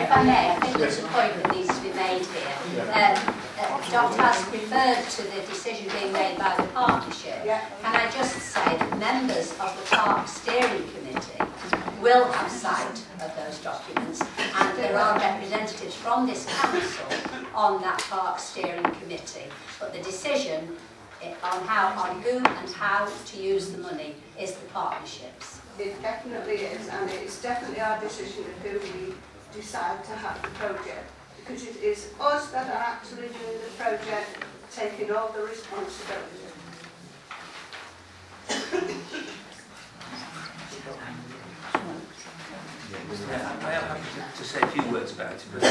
if I may, I think there's a point that needs to be made here. Um, uh, Dot has referred to the decision being made by the partnership. Can I just say that members of the park steering committee will have sight of those documents and there are representatives from this council on that park steering committee. But the decision eh, on how, on who and how to use the money is the partnerships. It definitely is, and it's definitely our decision of who we decide to have the project. Because it is us that are actually doing the project, taking all the responsibility. Yeah, I am happy to, to say a few words about it, but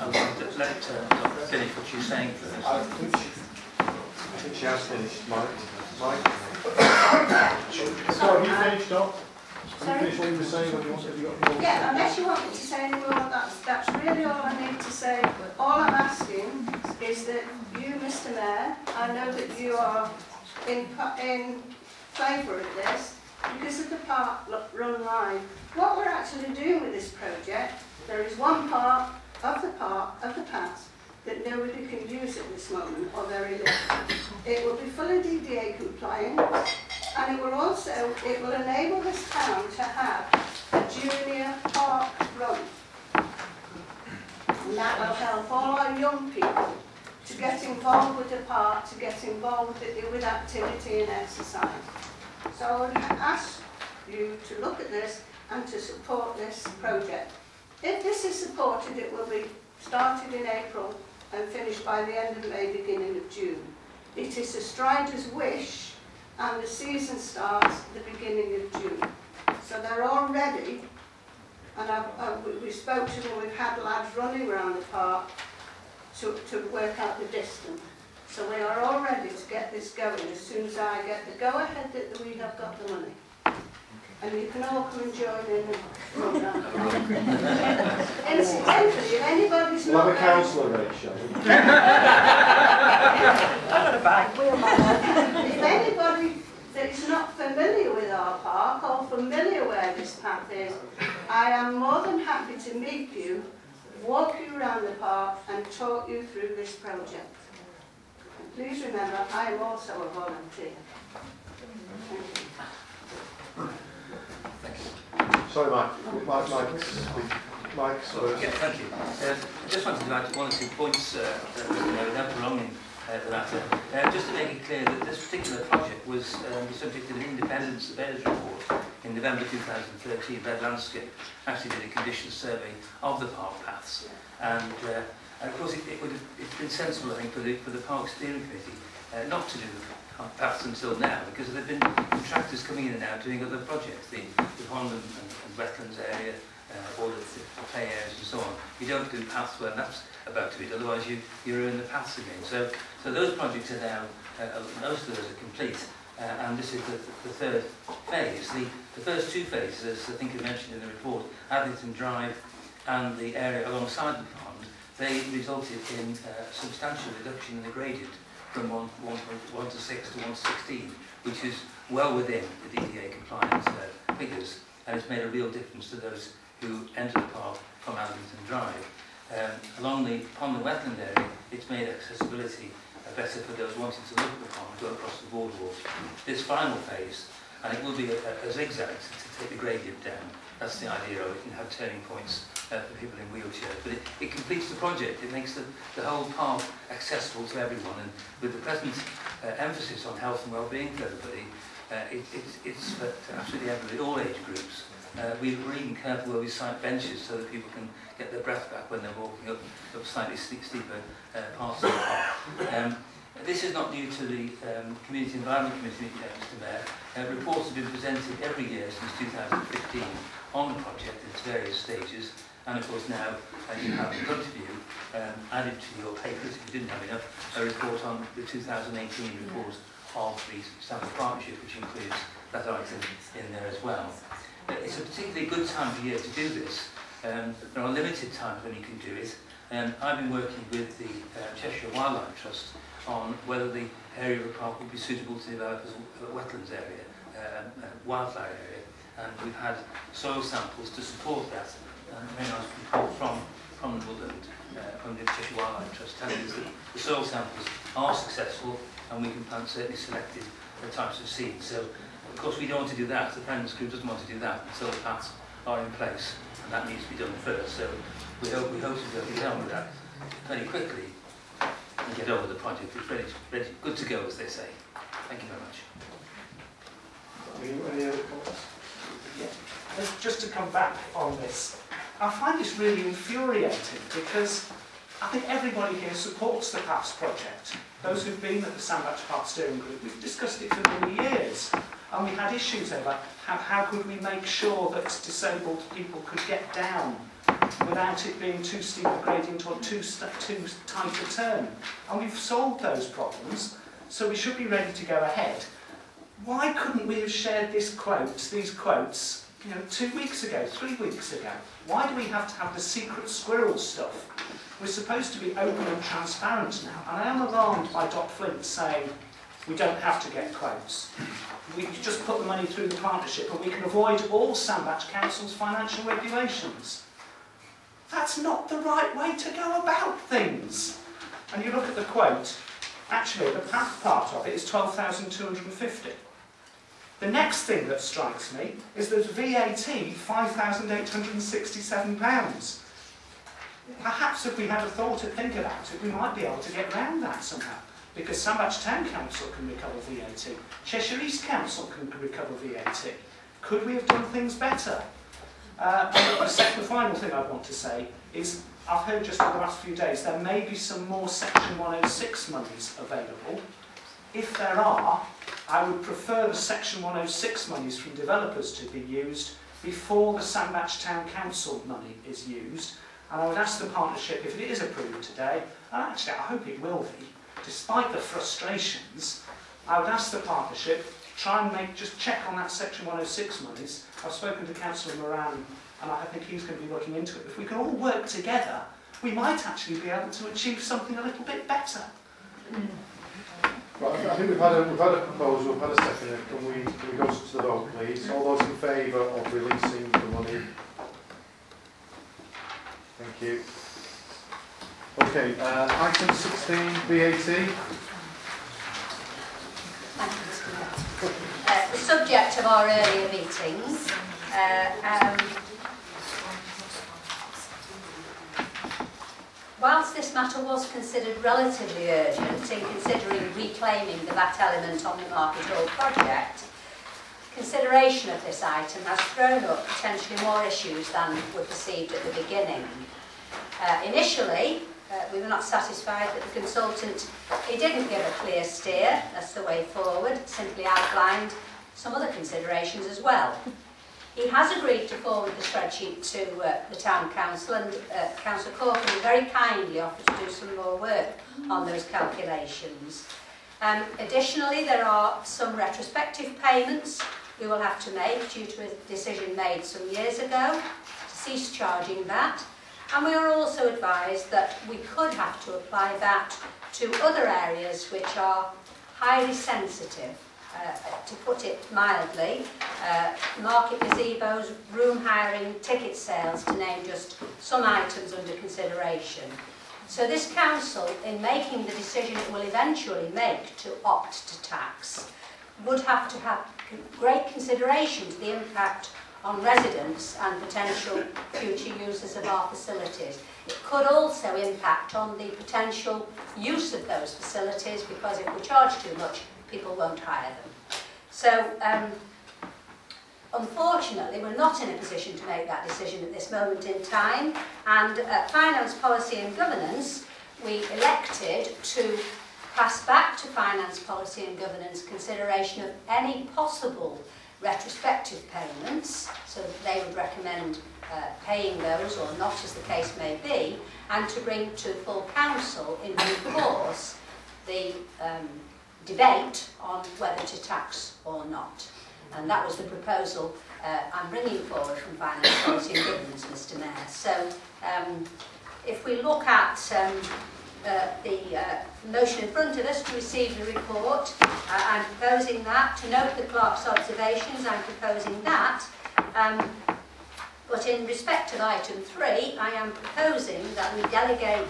I'll let uh, finish what you're saying first. I think she, I has finished, Mike. Mike? so have you finished off? Have Sorry? you finished what you were saying? Have you, have you got more? Yeah, unless you want me to say any more, that's, that's really all I need to say. All I'm asking is that you, Mr Mayor, I know that you are in, in favour of this because of the park run line. What we're actually doing with this project, there is one part of the park, of the paths, that nobody can use at this moment, or very little. It will be fully DDA compliant, and it will also, it will enable this town to have a junior park run. And that will help all our young people to get involved with the park, to get involved with activity and exercise. So I would ask you to look at this and to support this project. If this is supported, it will be started in April and finished by the end of May, beginning of June. It is the Strider's wish and the season starts at the beginning of June. So they're all ready and I've, I've, we- we spoke to them, we've had lads running around the park to, to work out the distance. So we are all ready to get this going as soon as I get the go-ahead that we have got the money. And you can all come and join in and. Incidentally, if anybody's We'll not... have a councillor ratio. If anybody that's not familiar with our park or familiar where this path is, I am more than happy to meet you, walk you around the park and talk you through this project. And please remember, I am also a volunteer. Thank you. Sorry, Mike. Mike, Mike, Mike, sorry. Yeah, thank you. Uh, just wanted to add one or two points, uh, that, you without prolonging uh, the matter. Uh, just to make it clear that this particular project was um, subject of an independent surveyor's report in November 2013. Red Landscape actually did a condition survey of the park paths. And, uh, and of course, it, it would have it's been sensible, I think, for the, for the Park Steering Committee uh, not to do the park paths until now, because there have been contractors coming in and now doing other projects, the, the pond and, and, and wetlands area, uh, all the, the play areas and so on. You don't do paths when that's about to be, otherwise you, you ruin the paths again. So, so those projects are now, uh, most of those are complete, uh, and this is the, the third phase. The, the first two phases, as I think you mentioned in the report, Addington Drive and the area alongside the pond, they resulted in uh, substantial reduction in the gradient from 1, 1, to 6 to 116, which is well within the DDA compliance uh, figures, and it's made a real difference to those who enter the park from Addington Drive. Um, along the pond and wetland area, it's made accessibility uh, better for those wanting to look at the pond, go across the boardwalk. This final phase, and it will be a, a zigzag to, to take the gradient down. That's the idea of it. Can have turning points uh, for people in wheelchairs. But it, it completes the project. It makes the, the whole park accessible to everyone. And with the present uh, emphasis on health and well-being for everybody, uh, it, it's, it's for absolutely everybody, all age groups. Uh, we, we're even careful where we site benches so that people can get their breath back when they're walking up, up slightly steep, steeper uh, parts of the park. Um, this is not new to the um, Community Environment Committee, uh, Mr Mayor. Uh, reports have been presented every year since 2015 on the project in its various stages. And of course now uh, you have in front of you, um, added to your papers, if you didn't have enough, a report on the 2018 report of the Sandbach Partnership, which includes that item in there as well. Uh, it's a particularly good time of year to do this. Um, there are limited times when you can do it. Um, I've been working with the uh, Cheshire Wildlife Trust on whether the area of the park would be suitable to develop as a wetlands area, um, a wildflower area, and we've had soil samples to support that. Very nice report from, from Woodland, uh, from the Cheshire Wildlife Trust, telling us that the soil samples are successful and we can plant certainly selected uh, types of seeds. So, of course, we don't want to do that. The Friends Group doesn't want to do that until the paths are in place, and that needs to be done first. So, we hope, we hope to be able to get on with that very quickly and get over the project. It's ready, ready, good to go, as they say. Thank you very much. Any, other comments? Uh, Just to come back on this, I find this really infuriating because I think everybody here supports the Paths project. Those who've been at the Sandbach Park Steering Group, we've discussed it for many years. And we had issues over how, how could we make sure that disabled people could get down without it being too steep a gradient or too, too tight a turn. And we've solved those problems, so we should be ready to go ahead. Why couldn't we have shared this quotes, these quotes, you know, two weeks ago, three weeks ago? Why do we have to have the secret squirrel stuff? We're supposed to be open and transparent now, and I am alarmed by Dot Flint saying we don't have to get quotes. We just put the money through the partnership and we can avoid all Sandbach Council's financial regulations. That's not the right way to go about things. And you look at the quote, actually the path part of it is 12,250. The next thing that strikes me is that VAT £5,867. Perhaps if we had a thought to think about it, we might be able to get around that somehow. Because Sandbach Town Council can recover VAT. Cheshire East Council can recover VAT. Could we have done things better? Uh, the second final thing I want to say is I've heard just in the last few days there may be some more Section 106 monies available. If there are, I would prefer the Section 106 monies from developers to be used before the Sandbach Town Council money is used. And I would ask the partnership, if it is approved today, and actually I hope it will be, despite the frustrations, I would ask the partnership try and make just check on that section 106 monies. I've spoken to Councillor Moran and I think he's going to be looking into it. If we can all work together, we might actually be able to achieve something a little bit better. Mm. Right, I think we've had a, we've had a proposal, we've had a second. Can we, can we go to the vote, please? All those in favour of releasing the money? Thank you. Okay, uh, item 16, VAT. Uh, the subject of our earlier meetings, uh, um, whilst this matter was considered relatively urgent in considering reclaiming the VAT element on the Market Hall project, consideration of this item has thrown up potentially more issues than were perceived at the beginning. Uh, initially, uh, we were not satisfied that the consultant, he didn't give a clear steer as the way forward, simply outlined some other considerations as well. He has agreed to forward the spreadsheet to uh, the Town Council and uh, Councillor Corcoran very kindly offered to do some more work on those calculations. Um, additionally, there are some retrospective payments we will have to make due to a decision made some years ago to cease charging that. And we are also advised that we could have to apply that to other areas which are highly sensitive, uh, to put it mildly, uh, market gazebos, room hiring, ticket sales, to name just some items under consideration. So this council, in making the decision it will eventually make to opt to tax, would have to have great consideration to the impact on residents and potential future users of our facilities. It could also impact on the potential use of those facilities because if we charge too much, people won't hire them. So, um, unfortunately, we're not in a position to make that decision at this moment in time. And at Finance Policy and Governance, we elected to pass back to Finance Policy and Governance consideration of any possible retrospective payments, so they would recommend uh, paying those or not as the case may be, and to bring to full council in due course the um, debate on whether to tax or not. And that was the proposal uh, I'm bringing forward from Finance Policy and Governance, Mr Mayor. So um, if we look at um, uh, the uh, motion in front of us to receive the report. Uh, I'm proposing that. To note the clerk's observations, I'm proposing that. Um, but in respect of item three, I am proposing that we delegate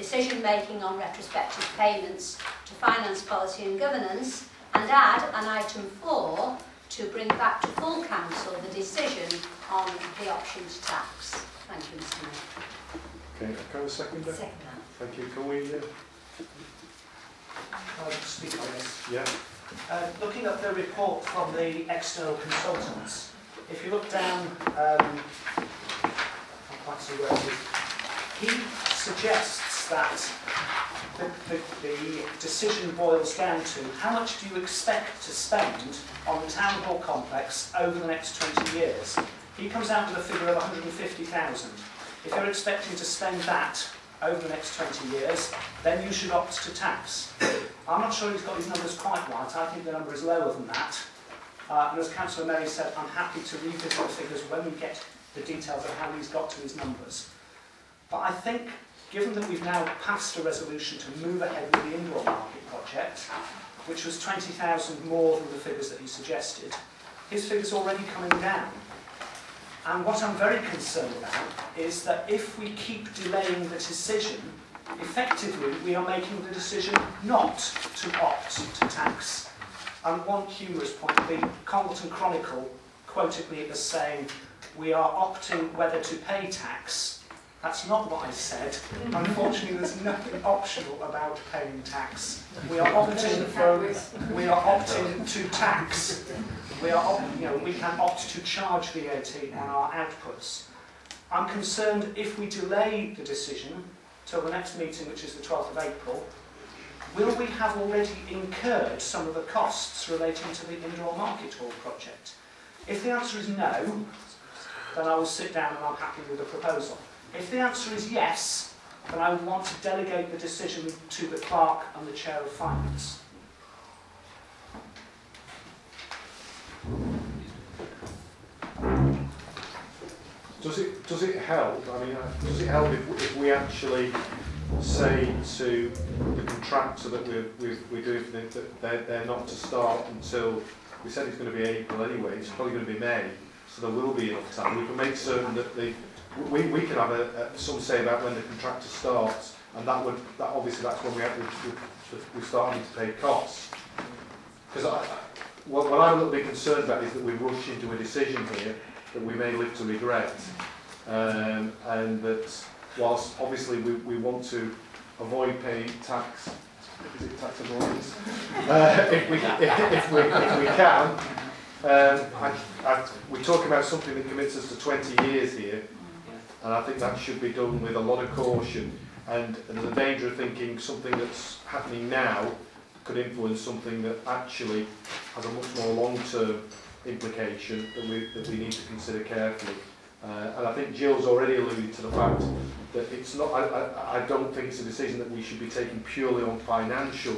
decision-making on retrospective payments to Finance Policy and Governance and add an item four to bring back to full council the decision on the options tax. Thank you, Mr Mayor. Okay, can I have a second? Second that. Thank you. Can we? Uh, I'll speak on this. yeah. Uh, looking at the report from the external consultants, if you look down, um, I can't see where it is, he suggests that the, the, the decision boils down to how much do you expect to spend on the town hall complex over the next 20 years. He comes out with a figure of 150,000. If you're expecting to spend that over the next 20 years, then you should opt to tax. I'm not sure he's got his numbers quite right. I think the number is lower than that. Uh, and as Councillor Mary said, I'm happy to revisit the figures when we get the details of how he's got to his numbers. But I think, given that we've now passed a resolution to move ahead with the indoor market project, which was 20,000 more than the figures that he suggested, his figure's already coming down. And what I'm very concerned about is that if we keep delaying the decision, effectively we are making the decision not to opt to tax. And one humorous point, the Congleton Chronicle quoted me as saying, we are opting whether to pay tax. That's not what I said. Unfortunately, there's nothing optional about paying tax. We are opting, we are opting to tax. We are, opt, you know, we can opt to charge VAT on our outputs. I'm concerned if we delay the decision till the next meeting, which is the 12th of April, will we have already incurred some of the costs relating to the indoor market hall project? If the answer is no, then I will sit down and I'm happy with the proposal. If the answer is yes, then I would want to delegate the decision to the clerk and the chair of finance. Does it does it help? I mean, uh, does it help if, if we actually say to the contractor that we're we're, we're doing for that they're, they're not to start until we said it's going to be April anyway. It's probably going to be May, so there will be enough time. We can make certain that the we, we can have a, a, some say about when the contractor starts, and that would that obviously that's when we have we, we start having to pay costs. Because I, what, what I'm a little bit concerned about is that we rush into a decision here that we may live to regret. Um, and that whilst obviously we, we want to avoid paying tax, is it tax avoidance? uh, if, we, if, if, we, if we can, um, I, I, we talk about something that commits us to 20 years here, and I think that should be done with a lot of caution. And, there's a danger of thinking something that's happening now could influence something that actually has a much more long-term implication that we, that we need to consider carefully. Uh, and I think Jill's already alluded to the fact that it's not, I, I, I don't think it's a decision that we should be taking purely on financial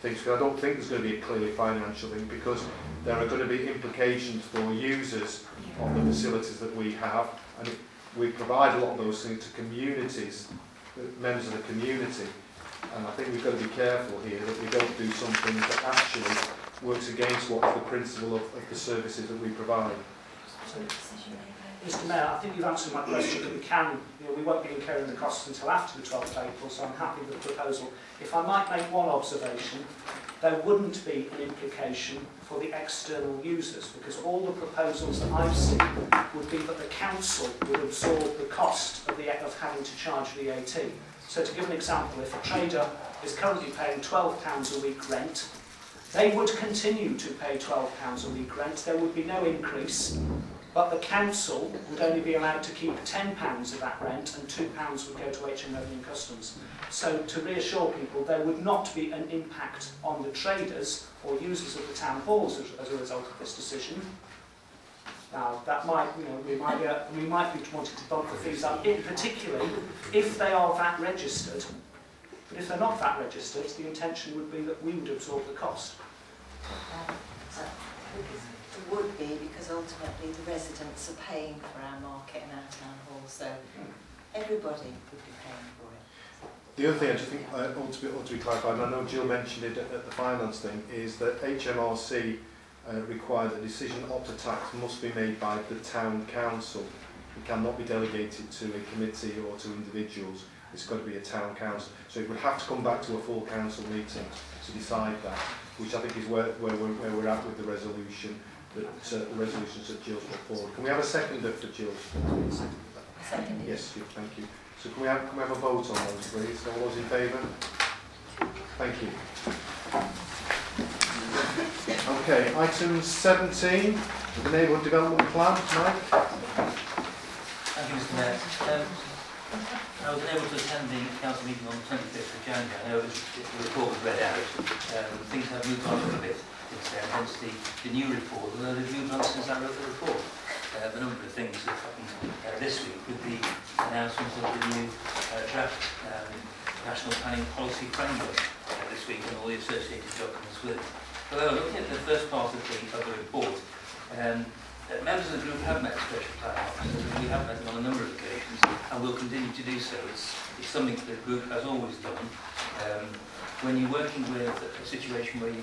things, because I don't think there's going to be a clearly financial thing, because there are going to be implications for users of the facilities that we have, and we provide a lot of those things to communities, uh, members of the community, and I think we've got to be careful here that we don't do something that actually works against what's the principle of, of the services that we provide. Mr Mayor, I think you've answered my question that we can, you know, we won't be incurring the costs until after the 12th of April, so I'm happy with the proposal. If I might make one observation, there wouldn't be an implication for the external users because all the proposals that I've seen would be that the council would absorb the cost of, the, of having to charge VAT. So to give an example, if a trader is currently paying £12 a week rent They would continue to pay £12 a week rent, there would be no increase, but the council would only be allowed to keep £10 of that rent and £2 would go to HM Revenue Customs. So to reassure people, there would not be an impact on the traders or users of the town halls as, as a result of this decision. Now, that might, you know, we might, be, we might be wanting to bump the fees up, in particularly if they are VAT registered. But if they're not VAT registered, the intention would be that we would absorb the cost. Um, so, would be because ultimately the residents are paying for our market and our town hall, so everybody would be paying for it. The other thing I just think uh, ought, to be, ought to be clarified, and I know Jill mentioned it at, at the finance thing, is that HMRC uh, a decision not to tax must be made by the town council. It cannot be delegated to a committee or to individuals. It's got to be a town council. So it would have to come back to a full council meeting to decide that, which I think is where, where, we're, where we're at with the resolution, that uh, the resolutions that Jill's put forward. Can we have a seconder for Jill? Second. Yes, good, thank you. So can we have, can we have a vote on those, please? All those in favour? Thank you. Okay, item 17, the neighbourhood development plan, Mike. Thank you, Mr Mayor. Um, I was able to attend the council meeting on the 25th of January. I know it was, the report was read out. Um, things have moved on a little bit then, hence the, the new report. Although moved on since I wrote the report. Uh, a number of things that happened uh, this week with the announcement of the new uh, draft um, National Planning Policy Framework uh, this week and all the associated documents with it. However, looking at the first part of the, of the report, um, uh, members of the group have met spatial planning officers and we have met them on a number of occasions and will continue to do so. It's, it's something that the group has always done. Um, when you're working with a situation where, you,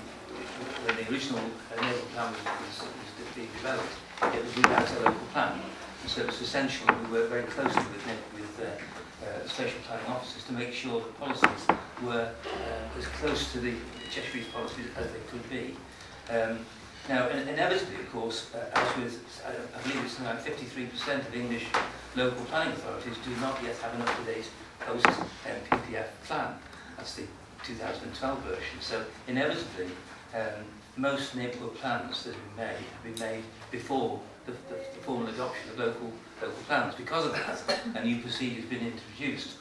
where the original neighbourhood plan was, was, being developed, it was without a local plan. So it's essential we work very closely with, with uh, uh, spatial planning officers to make sure that policies were uh, as close to the Cheshire East policies as they could be. Um, now, inevitably, of course, uh, as with, I, believe it's now 53% of English local planning authorities do not yet have an up-to-date post-NPPF plan. That's the 2012 version. So, inevitably, um, most neighbourhood plans that have been made have been made before the, the, the formal adoption of local local plans. Because of that, a new procedure has been introduced,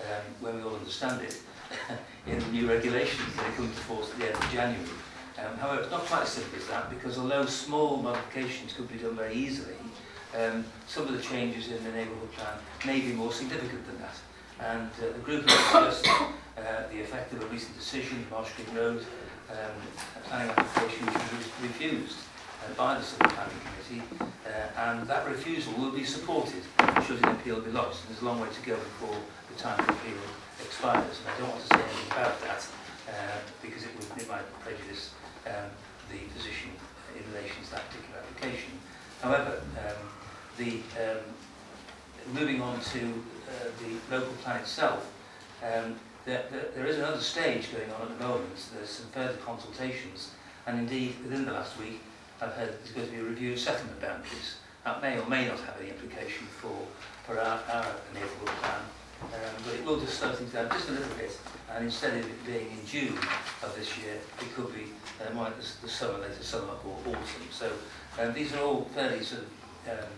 um, when we all understand it, in the new regulations that are coming to force at the end of January. Um, however, it's not quite as simple as that, because although small modifications could be done very easily, um, some of the changes in the neighbourhood plan may be more significant than that. And uh, the group has discussed uh, the effect of a recent decision, Marsh Green Road, um, a planning application which was refused uh, by the Civil Planning Committee, uh, and that refusal will be supported should an appeal be lodged. And there's a long way to go before the time for appeal expires, and I don't want to say anything about that uh, because it, would, it might prejudice um, the position in relation to that particular application. However, um, the um, moving on to uh, the local plan itself, um, there, there, there is another stage going on at the moment. There's some further consultations, and indeed, within the last week, I've heard there's going to be a review of settlement boundaries. That may or may not have any implication for, for our, our neighbourhood plan, um, but it will just slow things down just a little bit. And instead of it being in June of this year, it could be uh, more like the, summer, later summer or autumn. So um, these are all fairly sort of um,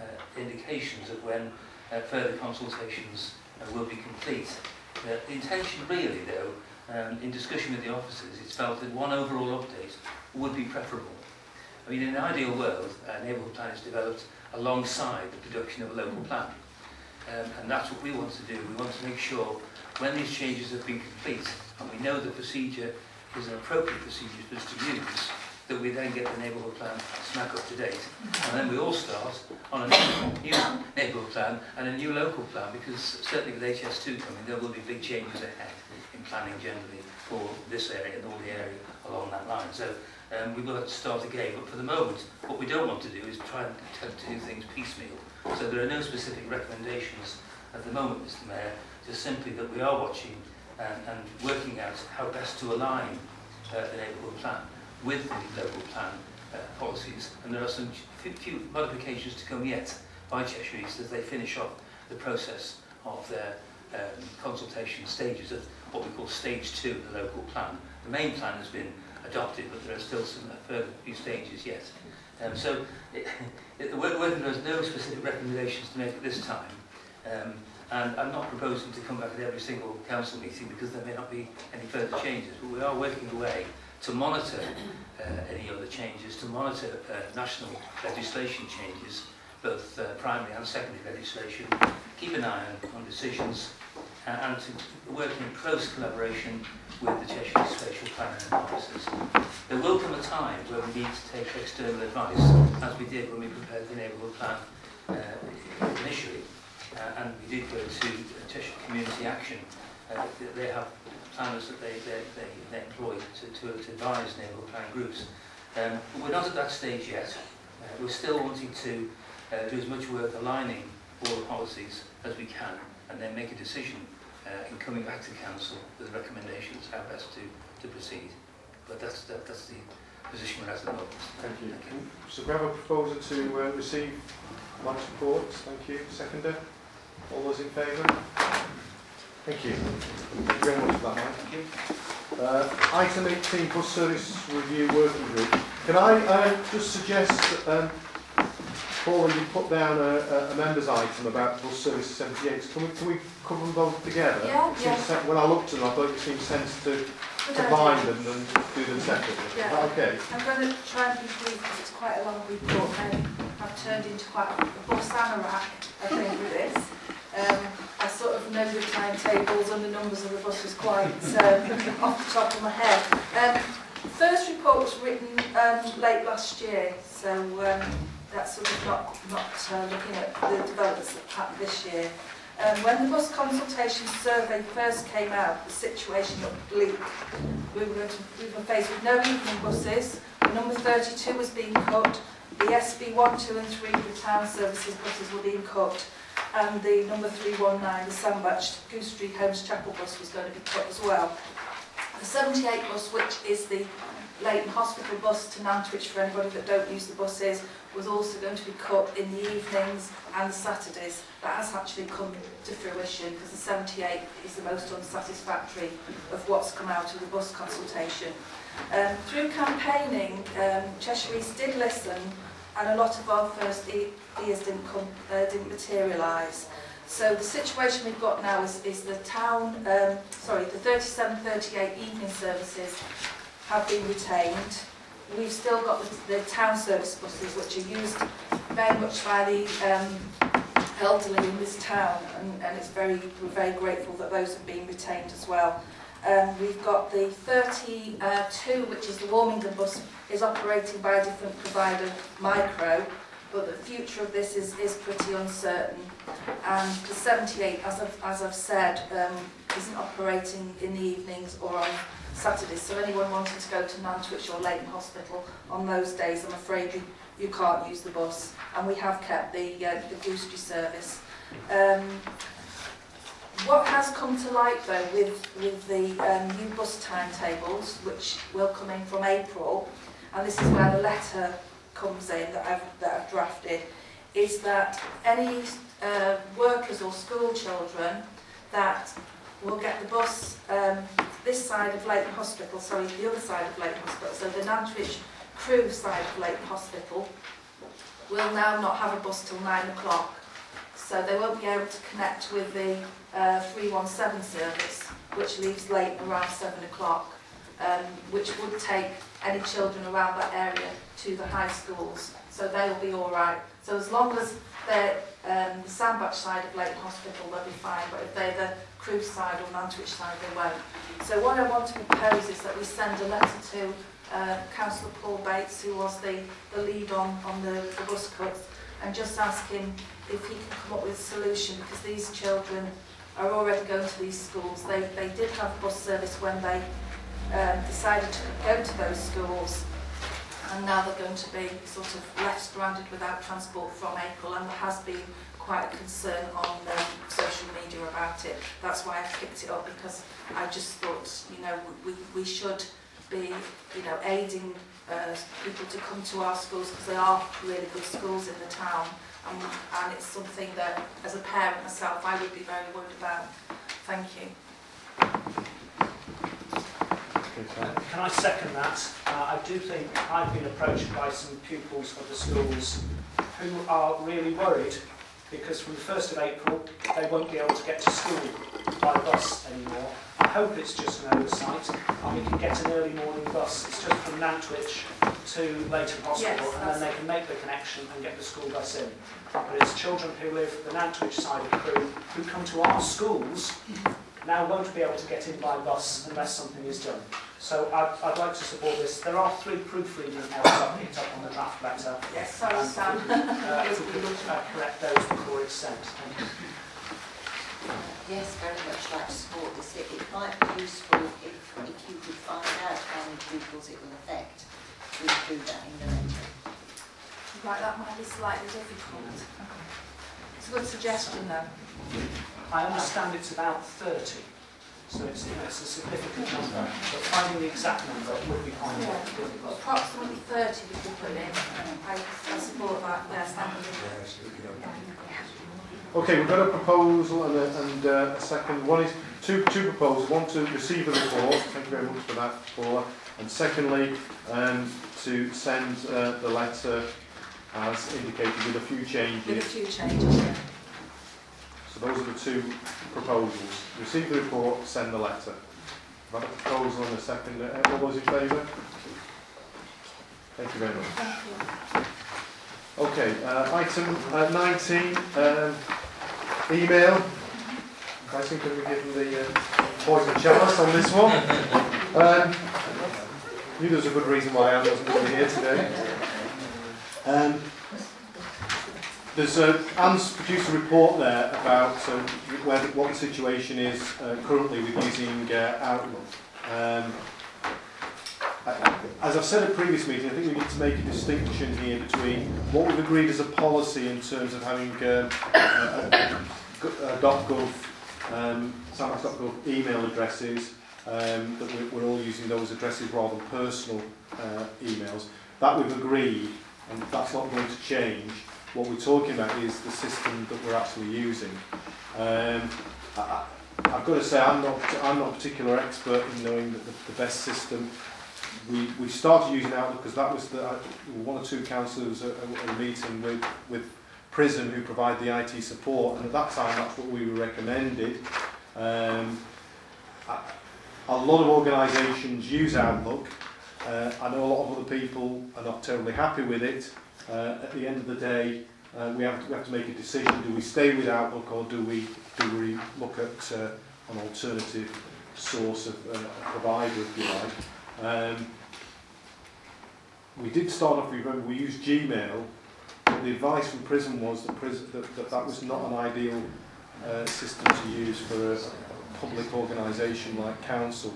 uh, indications of when uh, further consultations uh, will be complete. Uh, the intention really, though, um, in discussion with the officers, it's felt that one overall update would be preferable. I mean, in an ideal world, a neighbourhood plan is developed alongside the production of a local plan. Um, and that's what we want to do. We want to make sure when these changes have been complete, and we know the procedure is an appropriate procedure for us to use, that we then get the neighbourhood plan smack up to date. And then we all start on a new, neighbourhood plan and a new local plan, because certainly with HS2 coming, there will be big changes ahead in planning generally for this area and all the area along that line. So um, we will have to start again. But for the moment, what we don't want to do is try and to do things piecemeal. So there are no specific recommendations at the moment, Mr Mayor, just simply that we are watching and, and working out how best to align uh, the neighbourhood plan with the local plan uh, policies. And there are some few, modifications to come yet by Cheshire East as they finish off the process of their um, consultation stages of what we call stage two of the local plan. The main plan has been adopted, but there are still some further few stages yet. Um, so it, it, the work, working is no specific recommendations to make at this time. Um, and I'm not proposing to come back at every single council meeting because there may not be any further changes, but we are working away to monitor uh, any other changes, to monitor uh, national legislation changes, both uh, primary and secondary legislation, keep an eye on, on decisions, uh, and to work in close collaboration with the Cheshire Spatial Planning Officers. There will come a time where we need to take external advice, as we did when we prepared the neighbourhood plan uh, initially, uh, and we did go to Cheshire Community Action. Uh, they have planners that they, they, they, they employ to, to, to advise neighbourhood plan groups. Um, but we're not at that stage yet. Uh, we're still wanting to uh, do as much work aligning all the policies as we can and then make a decision uh, in coming back to council with recommendations how best to, to proceed. But that's, that, that's the position we're at at the moment. Thank you. Thank you. So we have a proposal to uh, receive my support. Thank you. Seconder. All those in favour? Thank you. Thank you very much for that, Mike. Thank you. Uh, item 18, bus service review working group. Can I uh, just suggest, um, Paula, you put down a, a, member's item about bus service 78. Can we, can we cover them both together? Yeah, It yeah. sen- When I looked at them, I thought it seemed sense to combine them and do them separately. Yeah. That okay? I'm going to try and be brief because it's quite a long report and I've turned into quite a bus and a rack, I think, with this. Um, I sort of know the timetables and the numbers of the buses quite um, off the top of my head. Um, first report was written um, late last year, so um, that's sort of not, not uh, looking at the developments that happened this year. Um, when the bus consultation survey first came out, the situation looked bleak. We were, we were faced with no evening buses, number 32 was being cut, the SB 1, 2 and 3 for town services buses were being cut, and the number 319, the Sandbach Street Holmes Chapel bus was going to be cut as well. The 78 bus, which is the Leighton Hospital bus to Nantwich for anybody that don't use the buses, was also going to be cut in the evenings and Saturdays. That has actually come to fruition because the 78 is the most unsatisfactory of what's come out of the bus consultation. Um, through campaigning, um, Cheshire East did listen and a lot of our first e ears didn't, come, uh, didn't materialise. So the situation we've got now is, is the town, um, sorry, the 37-38 evening services have been retained. We've still got the, the town service buses which are used very much by the um, elderly in this town and, and it's very, we're very grateful that those have been retained as well. Um, we've got the 32, which is the Warmingham bus, is operating by a different provider, Micro, but the future of this is, is pretty uncertain. And the 78, as I've, as I've said, um, isn't operating in the evenings or on Saturdays. So anyone wanting to go to Nantwich or Leighton Hospital on those days, I'm afraid you, you can't use the bus. And we have kept the, uh, the Goostrey service. Um, what has come to light though with, with the um, new bus timetables, which will come in from April, and this is where the letter comes in that I've, that I've drafted, is that any uh, workers or school children that will get the bus um, this side of Leighton Hospital, sorry, the other side of Leighton Hospital, so the Nantwich Crewe side of Leighton Hospital, will now not have a bus till nine o'clock. So they won't be able to connect with the uh, 317 service, which leaves late around 7 o'clock, um, which would take any children around that area to the high schools. So they'll be all right. So as long as they're um, the Sandbach side of Leighton Hospital, they'll be fine. But if they're the Crewe side or Nantwich side, they won't. So what I want to propose is that we send a letter to uh, Councillor Paul Bates, who was the, the lead on, on the, the bus cuts, and just ask him if he can come up with a solution because these children are already going to these schools. They, they did have bus service when they um, decided to go to those schools and now they're going to be sort of left stranded without transport from April and there has been quite a concern on social media about it. That's why I picked it up because I just thought, you know, we, we should be, you know, aiding uh, people to come to our schools because they are really good schools in the town and, and it's something that, as a parent myself, I would be very worried about. Thank you. Can I second that? Uh, I do think I've been approached by some pupils of the schools who are really worried because from the 1st of April they won't be able to get to school by bus anymore. I hope it's just an oversight and we can get an early morning bus. It's just from Nantwich to Leighton Hospital Yes, and then they can make the connection and get the school bus in. But it's children who live the Nantwich side of Crewe who come to our schools now won't be able to get in by bus unless something is done. So I'd, I'd like to support this. There are three proofreading errors I've picked up on the draft letter. Yes, sorry, And, Sam. Uh, if we could uh, correct those before it's sent. Thank you. Yes, very much like to support this. It, it might be useful if, if you could find out how many pupils it will affect to include that in the letter. Right, that might be slightly difficult. It's a good suggestion though. I understand it's about 30, so it's, it's a significant number, but finding the exact number would be quite Yeah. difficult. Approximately 30 we could put in. I, I support that, yes, thank you. Okay, we've got a proposal and a, and uh, a second. One is two, two proposals. One to receive the report. Thank you very much for that, Paula. And secondly, um, to send uh, the letter as indicated with a few changes. With a few changes, yeah. So those are the two proposals. Receive the report, send the letter. I've had a proposal and a second. Uh, all those in favour? Thank you very much. Thank you. Okay, uh, item uh, 19, um, email. I think that we're given the uh, poison chalice on this one. Um, knew there was a good reason why Anne wasn't going to be here today. Um, there's uh, Anne's produced a report there about uh, where what the situation is uh, currently with using uh, Outlook. Um, as I've said at previous meetings, I think we need to make a distinction here between what we've agreed as a policy in terms of having uh, .gov, um, sandbach.gov email addresses, um, that we're, we're all using those addresses rather than personal uh, emails. That we've agreed, and that's not going to change. What we're talking about is the system that we're actually using. Um, I, I've got to say, I'm not, I'm not a particular expert in knowing the, the best system. We, we started using Outlook because that was the, uh, one or two councillors at a, meeting with, with Prism who provide the IT support, and at that time that's what we were recommended. Um, a lot of organisations use Outlook. Uh, I know a lot of other people are not terribly happy with it. Uh, at the end of the day, uh, we, have to, we have to make a decision. Do we stay with Outlook or do we, do we look at uh, an alternative source of uh, a provider, if you like? Um, we did start off, remember, we used Gmail, but the advice from prison was that prison, that, that, that was not an ideal uh, system to use for a public organisation like council.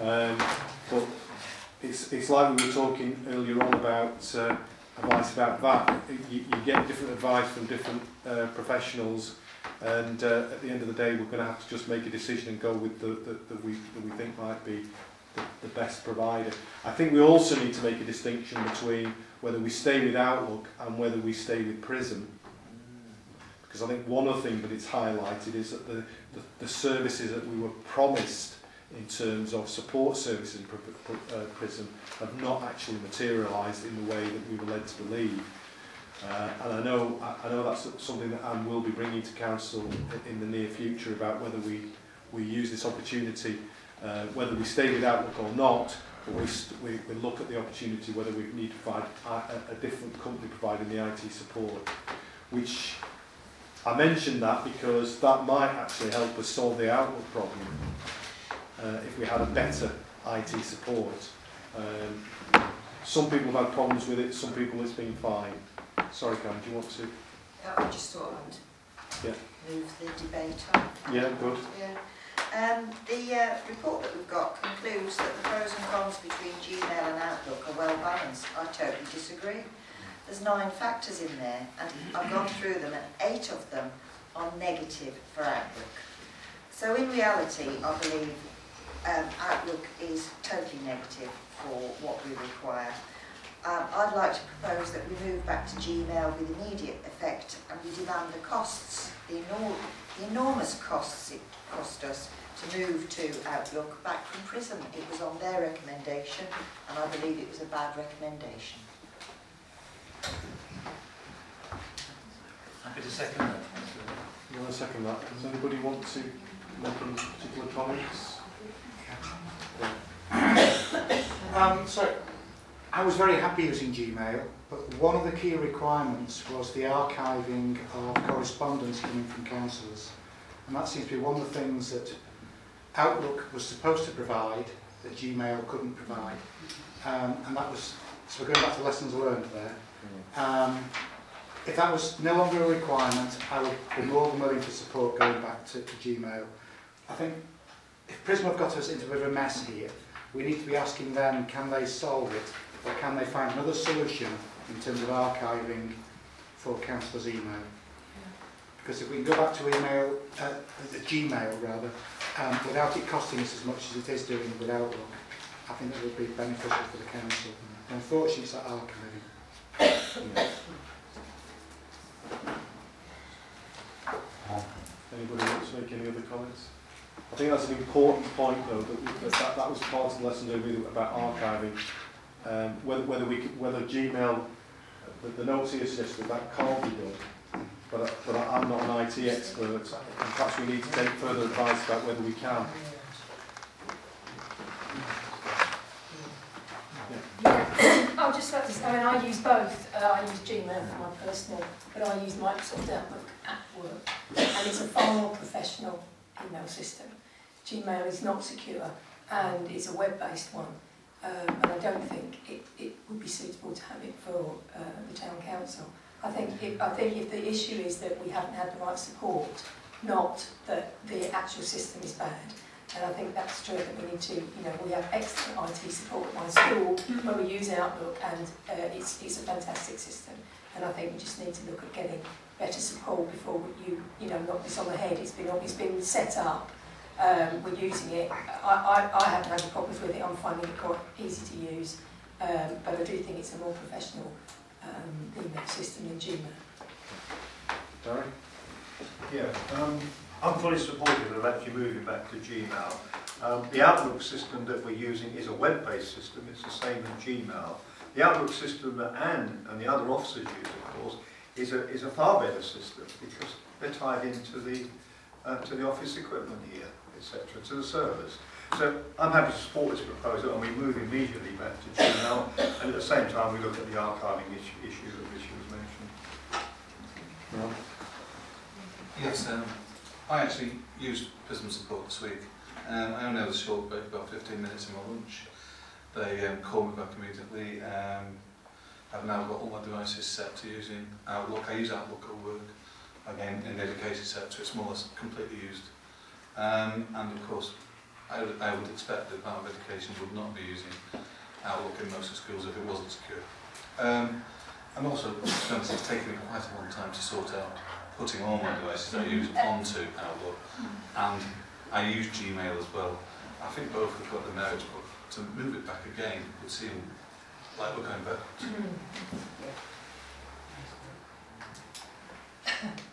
Um, but it's, it's like we were talking earlier on about uh, advice about that. You, you get different advice from different uh, professionals, and uh, at the end of the day, we're going to have to just make a decision and go with the that the we that we think might be the, the best provider. I think we also need to make a distinction between whether we stay with Outlook and whether we stay with Prism. Because I think one other thing that it's highlighted is that the, the, the services that we were promised in terms of support services in uh, Prism have not actually materialised in the way that we were led to believe. Uh, and I know, I, know that's something that Anne will be bringing to Council in the near future about whether we, we use this opportunity, uh, whether we stay with Outlook or not, but we, we, we look at the opportunity whether we need to find a, a different company providing the IT support, which I mentioned that because that might actually help us solve the Outlook problem if we had a better IT support. Um, some people have had problems with it, some people it's been fine. Sorry, Cam, do you want to? I just thought I'd yeah. move the debate on. Yeah, good. Yeah. Um, the uh, report that we've got concludes that the pros and cons between Gmail and Outlook are well balanced. I totally disagree. There's nine factors in there, and I've gone through them, and eight of them are negative for Outlook. So in reality, I believe um, Outlook is totally negative for what we require. Um, I'd like to propose that we move back to Gmail with immediate effect and we demand the costs, the, enor the enormous costs it cost us to move to Outlook back from Prism. It was on their recommendation and I believe it was a bad recommendation. Happy to second that. You want to second that? Does anybody want to make any particular comments? Um, so, I was very happy using Gmail, but one of the key requirements was the archiving of correspondence coming from councillors. And that seems to be one of the things that Outlook was supposed to provide that Gmail couldn't provide. Um, and that was, so we're going back to lessons learned there. Um, if that was no longer a requirement, I would be more than willing to support going back to, to Gmail. I think Prism have got us into a bit of a mess here, we need to be asking them, can they solve it, or can they find another solution in terms of archiving for councillors' email? Because if we can go back to email, uh, Gmail rather, um, without it costing us as much as it is doing with Outlook, I think that would be beneficial for the council. And unfortunately, it's that archiving. Yeah. Anybody want to make any other comments? I think that's an important point, though, that, that, that, that was part of the lesson over about archiving. Um, whether, whether, we, whether Gmail, the, the notes here suggest that that can't be done, but, but I'm not an IT expert, and perhaps we need to take further advice about whether we can. Yeah. I'll just like to say, I mean, I use both. Uh, I use Gmail for my personal, but I use Microsoft Outlook at work. And it's a far more professional email system. Gmail is not secure and it's a web-based one. Um, and I don't think it, it would be suitable to have it for uh, the town council. I think, if, I think if the issue is that we haven't had the right support, not that the actual system is bad, And I think that's true that we need to, you know, we have excellent IT support at my school when we use Outlook and uh, it's, it's a fantastic system. And I think we just need to look at getting better support before you, you know, knock this on the head. It's been, it's been set up, um, we're using it. I, I, I haven't had any problems with it, I'm finding it quite easy to use. Um, but I do think it's a more professional um, email system than Gmail. Darren? Yeah, um, I'm fully supportive of actually moving back to Gmail. Um, the Outlook system that we're using is a web-based system. It's the same as Gmail. The Outlook system that Anne and the other officers use, of course, is a, is a far better system because they're tied into the, uh, to the office equipment here, etc., to the servers. So I'm happy to support this proposal and we move immediately back to Gmail and at the same time we look at the archiving issue, issue that Richard was mentioning. Yes, um, I actually used Prism Support this week. Um, I only had a short break, about 15 minutes in my lunch. They um, called me back immediately. Um, I've now got all my devices set to using Outlook. I use Outlook at work. Again, in the education sector, it's more or less completely used. Um, and of course, I would, I would expect the Department of Education would not be using Outlook in most of schools if it wasn't secure. Um, and also, to it's taken me quite a long time to sort out putting all my devices I use onto Outlook. And I use Gmail as well. I think both have got the merits, but to move it back again would seem like we're going back.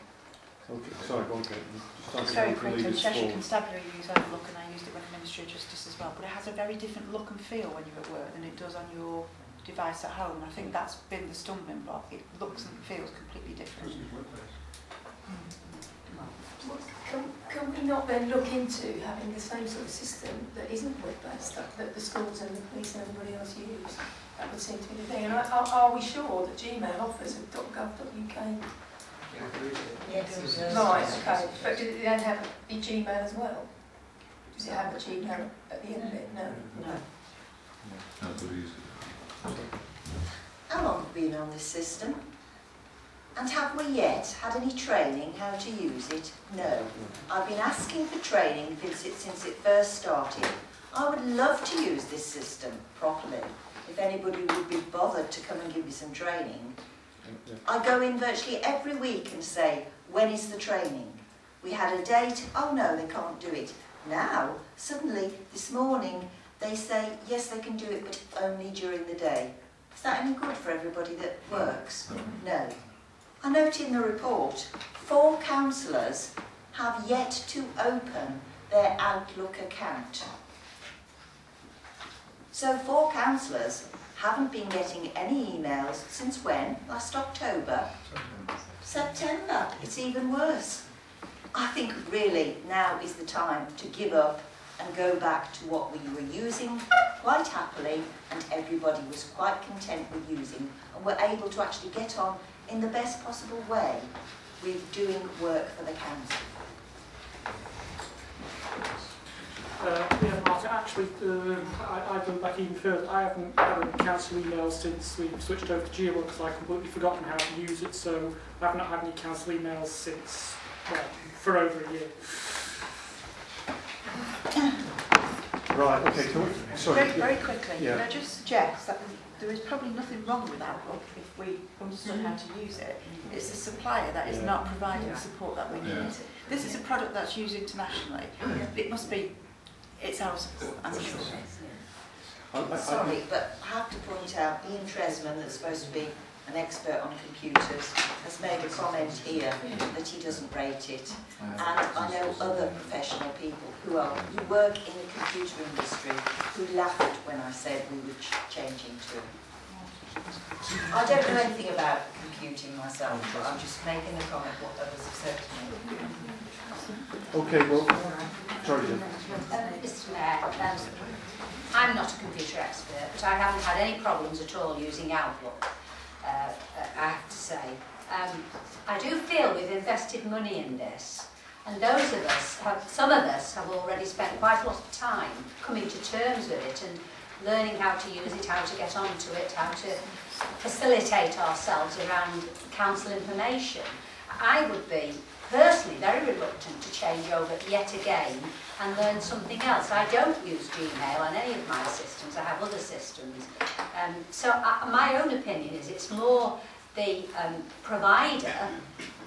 Okay, sorry, go on, Kate. Just It's very quick, and Cheshire Constabulary use Outlook and I used it when in Ministry of Justice as well, but it has a very different look and feel when you're at work than it does on your device at home. And I think that's been the stumbling block. It looks and feels completely different. Hmm. Can, can we not then look into having the same sort of system that isn't web-based, that, that the schools and the police and everybody else use? That would seem to be the thing. And are, are, are we sure that Gmail offers a .gov.uk? Yes, it does. Right, okay. But does it then have a Gmail as well? Does it have a Gmail at the end of it? No. No. How long have we been on this system? And have we yet had any training how to use it? No. I've been asking for training since it, since it first started. I would love to use this system properly. If anybody would be bothered to come and give me some training. I go in virtually every week and say, when is the training? We had a date, oh no, they can't do it. Now, suddenly, this morning, they say, yes, they can do it, but only during the day. Is that any good for everybody that works? No. I note in the report, four councillors have yet to open their Outlook account. So four councillors haven't been getting any emails since when? Last October? September. It's even worse. I think really now is the time to give up and go back to what we were using quite happily and everybody was quite content with using and were able to actually get on in the best possible way with doing work for the council. Uh, yeah, Martin, actually, uh, I, I've gone back even further. I haven't had a council emails since we switched over to Gmail because I've completely forgotten how to use it, so I've not had any council emails since, well, for over a year. Right, okay, can we, sorry. Very, very quickly, Yeah. can I just suggest that there is probably nothing wrong with Outlook if we understood how to use it. It's the supplier that is Yeah. not providing the support that we need. Yeah. This is a product that's used internationally. It must be, it's our support, I'm sure. I- I- I- Sorry, but I have to point out, Ian Tresman, that's supposed to be an expert on computers, has made a comment here that he doesn't rate it. And I know other professional people who are who work in the computer industry who laughed when I said we were ch- changing to. I don't know anything about computing myself, but I'm just making a comment what others have said to me. Okay, well, sorry. Um, Mr Mayor, um, I'm not a computer expert, but I haven't had any problems at all using Outlook, uh, uh, I have to say. Um, I do feel we've invested money in this, and those of us, have, some of us have already spent quite a lot of time coming to terms with it and learning how to use it, how to get onto it, how to facilitate ourselves around council information. I would be personally very reluctant to change over yet again and learn something else. I don't use Gmail on any of my systems, I have other systems. Um, so uh, my own opinion is it's more the um, provider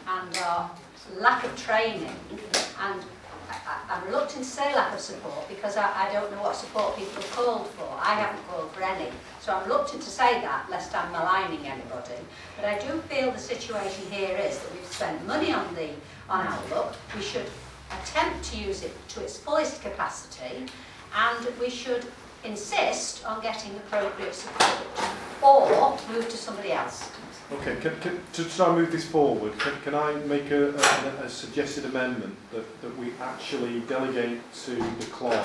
and our lack of training and I, I- I'm reluctant to say lack of support because I, I don't know what support people have called for. I haven't called for any. So I'm reluctant to say that lest I'm maligning anybody. But I do feel the situation here is that we've spent money on the on Outlook. We should attempt to use it to its fullest capacity and we should insist on getting appropriate support or move to somebody else. Okay, can, can, to try and move this forward, can, can I make a, a, a suggested amendment that, that we actually delegate to the clerk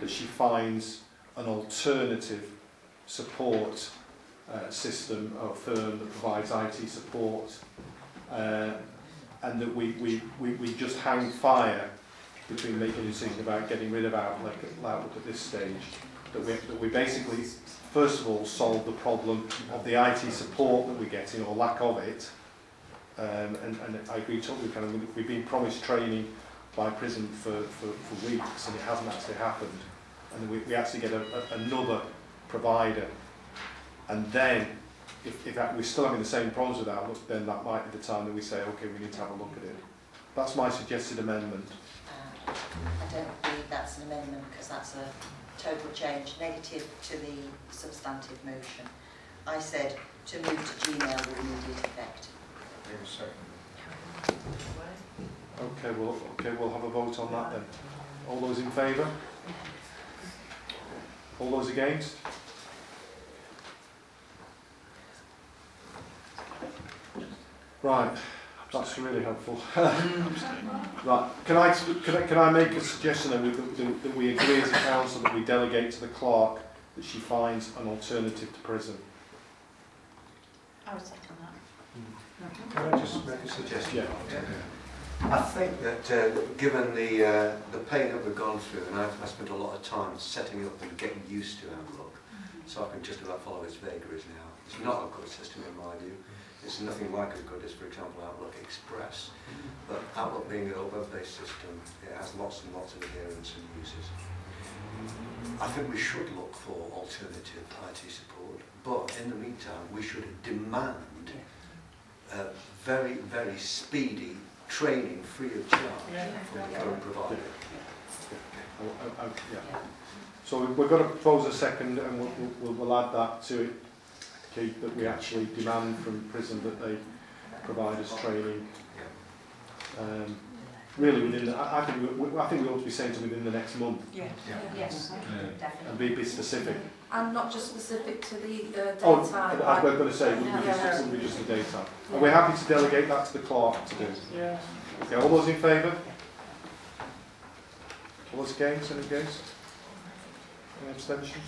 that she finds an alternative support uh, system or firm that provides IT support uh, and that we, we, we, we just hang fire between making a decision about getting rid of Outlook, Outlook at this stage. That we, that we basically first of all solve the problem of the IT support that we're getting or lack of it. Um, and, and I agree totally. Kind of, we've been promised training by Prism for, for, for weeks and it hasn't actually happened. And we, we actually get a, a, another provider. And then, if, if that, we're still having the same problems with that, then that might be the time that we say, okay, we need to have a look at it. That's my suggested amendment. Uh, I don't believe that's an amendment because that's a total change, negative to the substantive motion. I said to move to Gmail with immediate effect. Okay, well, okay, we'll have a vote on that then. All those in favour? All those against? Right, that's really helpful. right, can I, can I, can I make a suggestion that, that, that we agree as a council that we delegate to the clerk that she finds an alternative to Prism? I would second that. Can I just make a suggestion? Yeah. I think that uh, given the uh, the pain that we've gone through, and I've, I spent a lot of time setting up and getting used to Outlook, so I can just about follow its vagaries now. It's not a good system in my view. It's nothing like as good as, for example, Outlook Express. But Outlook being a web-based system, it has lots and lots of adherents and uses. I think we should look for alternative IT support, but in the meantime, we should demand uh, very, very speedy training free of charge from the current provider. Oh, oh, oh, yeah. So we- we're going to propose a second and we'll, we'll, we'll add that to it, Keith, that we actually demand from Prism that they provide us training. Um, really within, the, I, I think we, we- I think we ought to be saying to within the next month. Yeah. Yes, And definitely. be, be specific. And not just specific to the uh, Oh, daytime. I was going to say, would be just, would be just the daytime. And we're happy to delegate that to the clerk to do. Yeah. Okay, all those in favour? All those against? Any against? Any abstentions?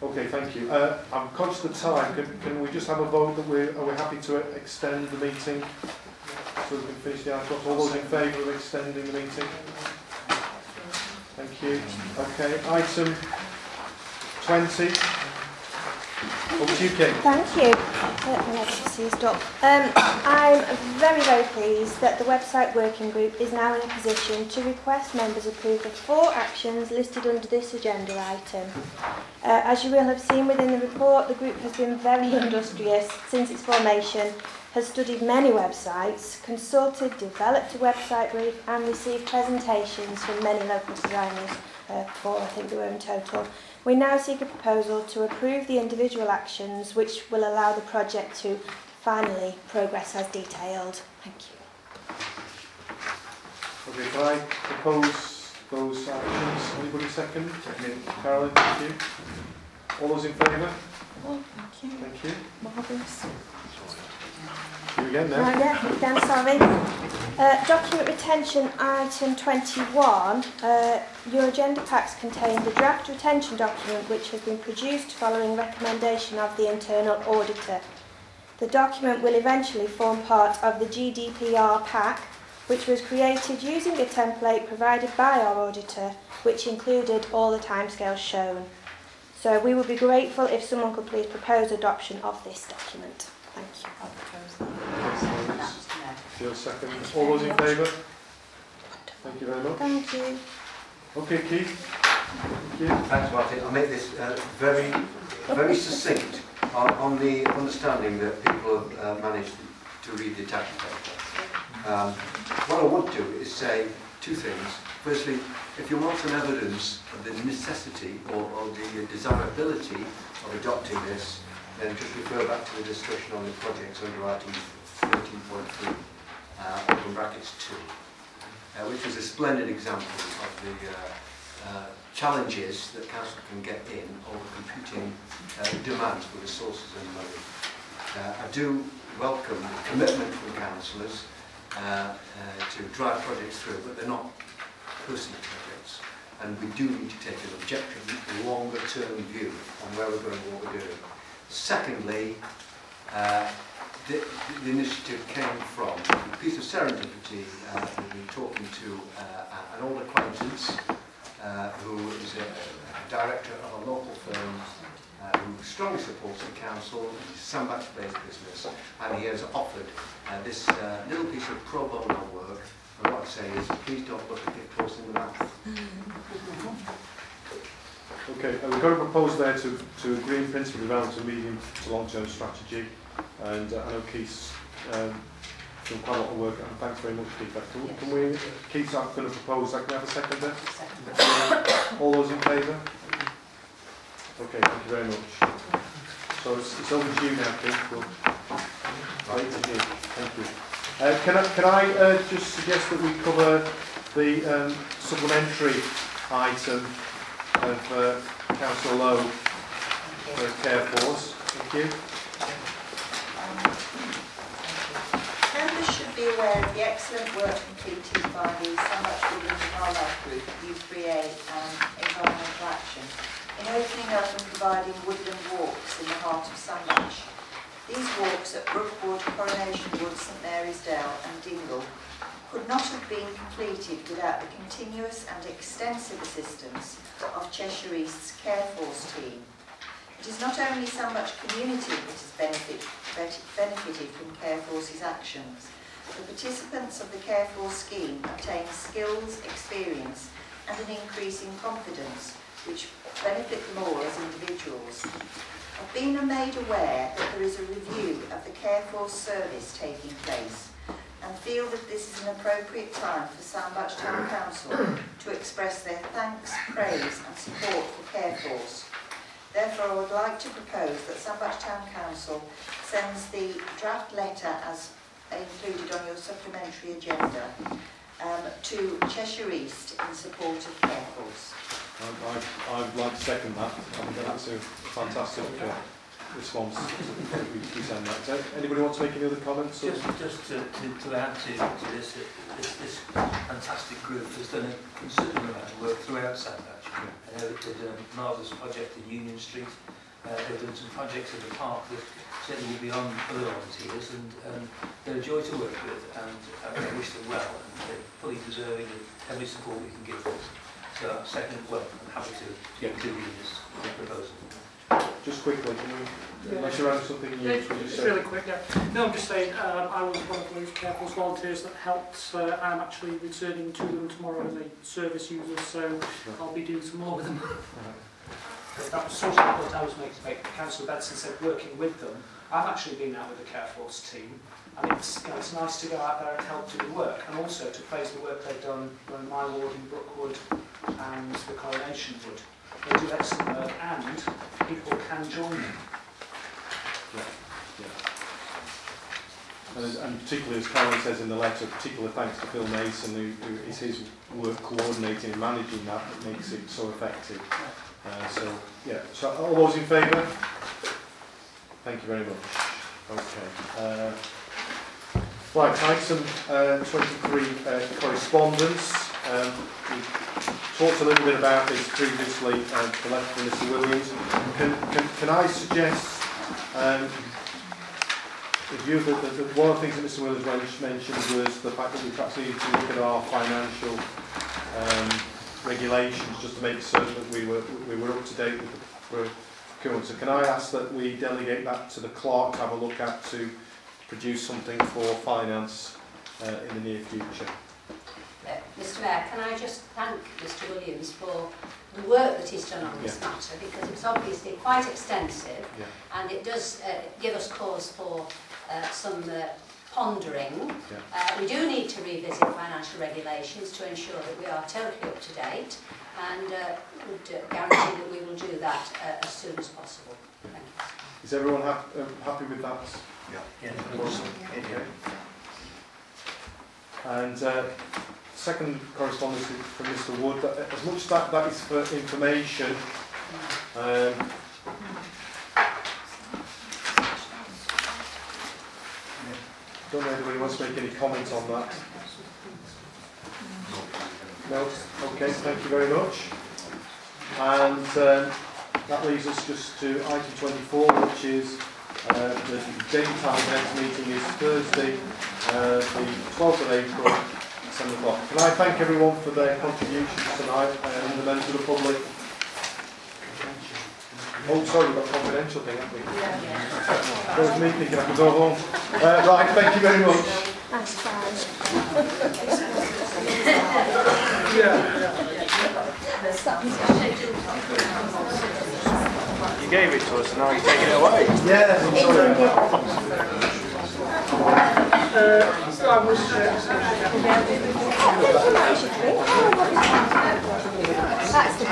Okay, thank you. Uh, I'm conscious of time. Can, can we just have a vote that we're, are we happy to extend the meeting so we can finish the items? All those in favour of extending the meeting? Thank you. Okay, item 20. Over to you. Thank you. Um, I'm very, very pleased that the website working group is now in a position to request members approve the four actions listed under this agenda item. Uh, as you will have seen within the report, the group has been very industrious since its formation, has studied many websites, consulted, developed a website brief and received presentations from many local designers, uh, four I think there were in total. We now seek a proposal to approve the individual actions which will allow the project to finally progress as detailed. Thank you. Okay, can I propose those actions? Anybody second? Second. Carolyn, thank you. All those in favour? Oh, thank you. Thank you. Marvellous. You again now? Right, yeah, again, sorry. Uh, document retention item 21. Uh, your agenda packs contain the draft retention document which has been produced following recommendation of the internal auditor. The document will eventually form part of the GDPR pack which was created using a template provided by our auditor which included all the timescales shown. So we would be grateful if someone could please propose adoption of this document. Thank you. Jill seconds. All those in favour? Thank you very much. Thank you. Okay, Keith. Thank you. Thanks, Martin. I'll make this uh, very, very succinct on, on the understanding that people have uh, managed to read the tax paper. Um, what I would do is say two things. Firstly, if you want some evidence of the necessity or, or the desirability of adopting this, then just refer back to the discussion on the projects under item 13.3, uh, open brackets 2, uh, which was a splendid example of the uh, uh, challenges that council can get in over computing uh, demands for resources and money. Uh, I do welcome the commitment from councillors to drive projects through, but they're not personal projects. And we do need to take an objective, longer term view on where we're going and what we're doing. Secondly, the, the initiative came from a piece of serendipity. Uh, we've been talking to uh, an old acquaintance uh, who is a, a director of a local firm uh, who strongly supports the council, a sandbach-based business, and he has offered uh, this uh, little piece of pro bono work. And what I say is, please don't look a bit close in the mouth. Okay, uh, we've got a proposal there to, to agree in principle around to medium to long-term strategy. And uh, I know Keith's um, done quite a lot of work, and thanks very much, Keith. Uh, Can, can we, Keith's going to propose, uh, can we have a second there? All those in favour? Okay, thank you very much. So it's, it's over to you now, Keith. To hear. Thank you. Uh, can I, can I uh, just suggest that we cover the um, supplementary item of uh, Councillor Lowe for Care Force? Thank you. Members should be aware of the excellent work completed by the Sandbach Woodland Wildlife Group, U3A and um, Environmental Action in opening up and providing woodland walks in the heart of Sandbach. These walks at Brookwood, Coronation Wood, St Mary's Dale and Dingle could not have been completed without the continuous and extensive assistance of Cheshire East's Care Force team. It is not only Sandbach community that has benefit, benefited from Care Force's actions. The participants of the Care Force scheme obtain skills, experience and an increase in confidence which benefit them all as individuals. I've been made aware that there is a review of the Care Force service taking place and feel that this is an appropriate time for Sandbach Town Council to express their thanks, praise and support for Care Force. Therefore, I would like to propose that Sandbach Town Council sends the draft letter as included on your supplementary agenda um, to Cheshire East in support of Care Force. I, I, I'd like to second that. I think that's a fantastic uh, response. We, we send that. So, anybody want to make any other comments? Or? Just, just to, to, to add to, to this, this, this fantastic group has done a considerable amount of work throughout Sandbach. I know they did a marvellous project in Union Street. Uh, they've done some projects in the park that certainly will be on other volunteers and um, they're a joy to work with and uh, I wish them well and they're fully deserving of every support we can give them. So second, well, I'm happy to Yeah. include in this proposal. Just quickly, can we, unless you're having something you Yeah, you just It's say. really quick, yeah. No, I'm just saying, um, I was one of those Care volunteers that helped. Uh, I'm actually returning to them tomorrow as a service user, so I'll be doing some more with them. That was sort of what I was making, make Councillor Benson said working with them. I've actually been out with the Care Force team, and it's, you know, it's nice to go out there and help do the work, and also to praise the work they've done in my ward in Brookwood and the Coronation Wood. They do excellent work, and people can join them. And, and particularly, as Karen says in the letter, particular thanks to Phil Mason, who, who is his work coordinating and managing that that makes it so effective. Uh, so, yeah. So, all those in favour? Thank you very much. Okay. Uh, right, item uh, 23, uh, correspondence. Um, we talked a little bit about this previously, uh, the letter from Mr Williams. Can, can, can I suggest um, the view that, that, that one of the things that Mr Williams mentioned was the fact that we perhaps need to look at our financial um, regulations just to make certain that we were we were up to date with the procurement. So can I ask that we delegate that to the clerk to have a look at to produce something for finance uh, in the near future. Uh, Mr Mayor, can I just thank Mr Williams for the work that he's done on this Yeah. matter because it's obviously quite extensive Yeah. and it does uh, give us cause for uh, some uh, pondering. Yeah. Uh, we do need to revisit financial regulations to ensure that we are totally up to date and uh, would uh, guarantee that we will do that uh, as soon as possible. Thank you. Is everyone hap- um, happy with that? Yeah. Okay. And uh, second correspondence from Mr Wood, that, as much as that, that is for information, um, don't know if anybody wants to make any comments on that. No? Okay, thank you very much. And um, that leaves us just to item 24, which is uh, the daytime next meeting is Thursday, uh, the 12th of April, at 7 o'clock. Can I thank everyone for their contributions tonight uh, and the members of the public? Oh, sorry, we've got a confidential thing, haven't we? Yeah. There's me thinking I can go home. Uh, right, thank you very much. That's fine. You gave it to us, and now you're taking it away. Yes, I'm sorry. That's the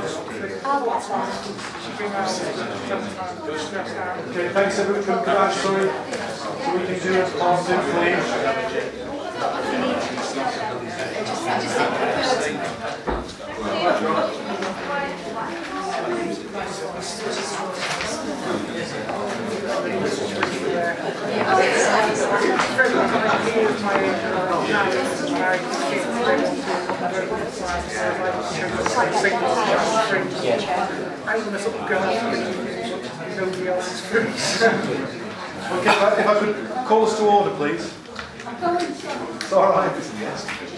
bishop. Okay, thanks everyone. Can, can I, sorry, so we can do a part two, please? Okay, if I, if I could call us to order, please. It's all right.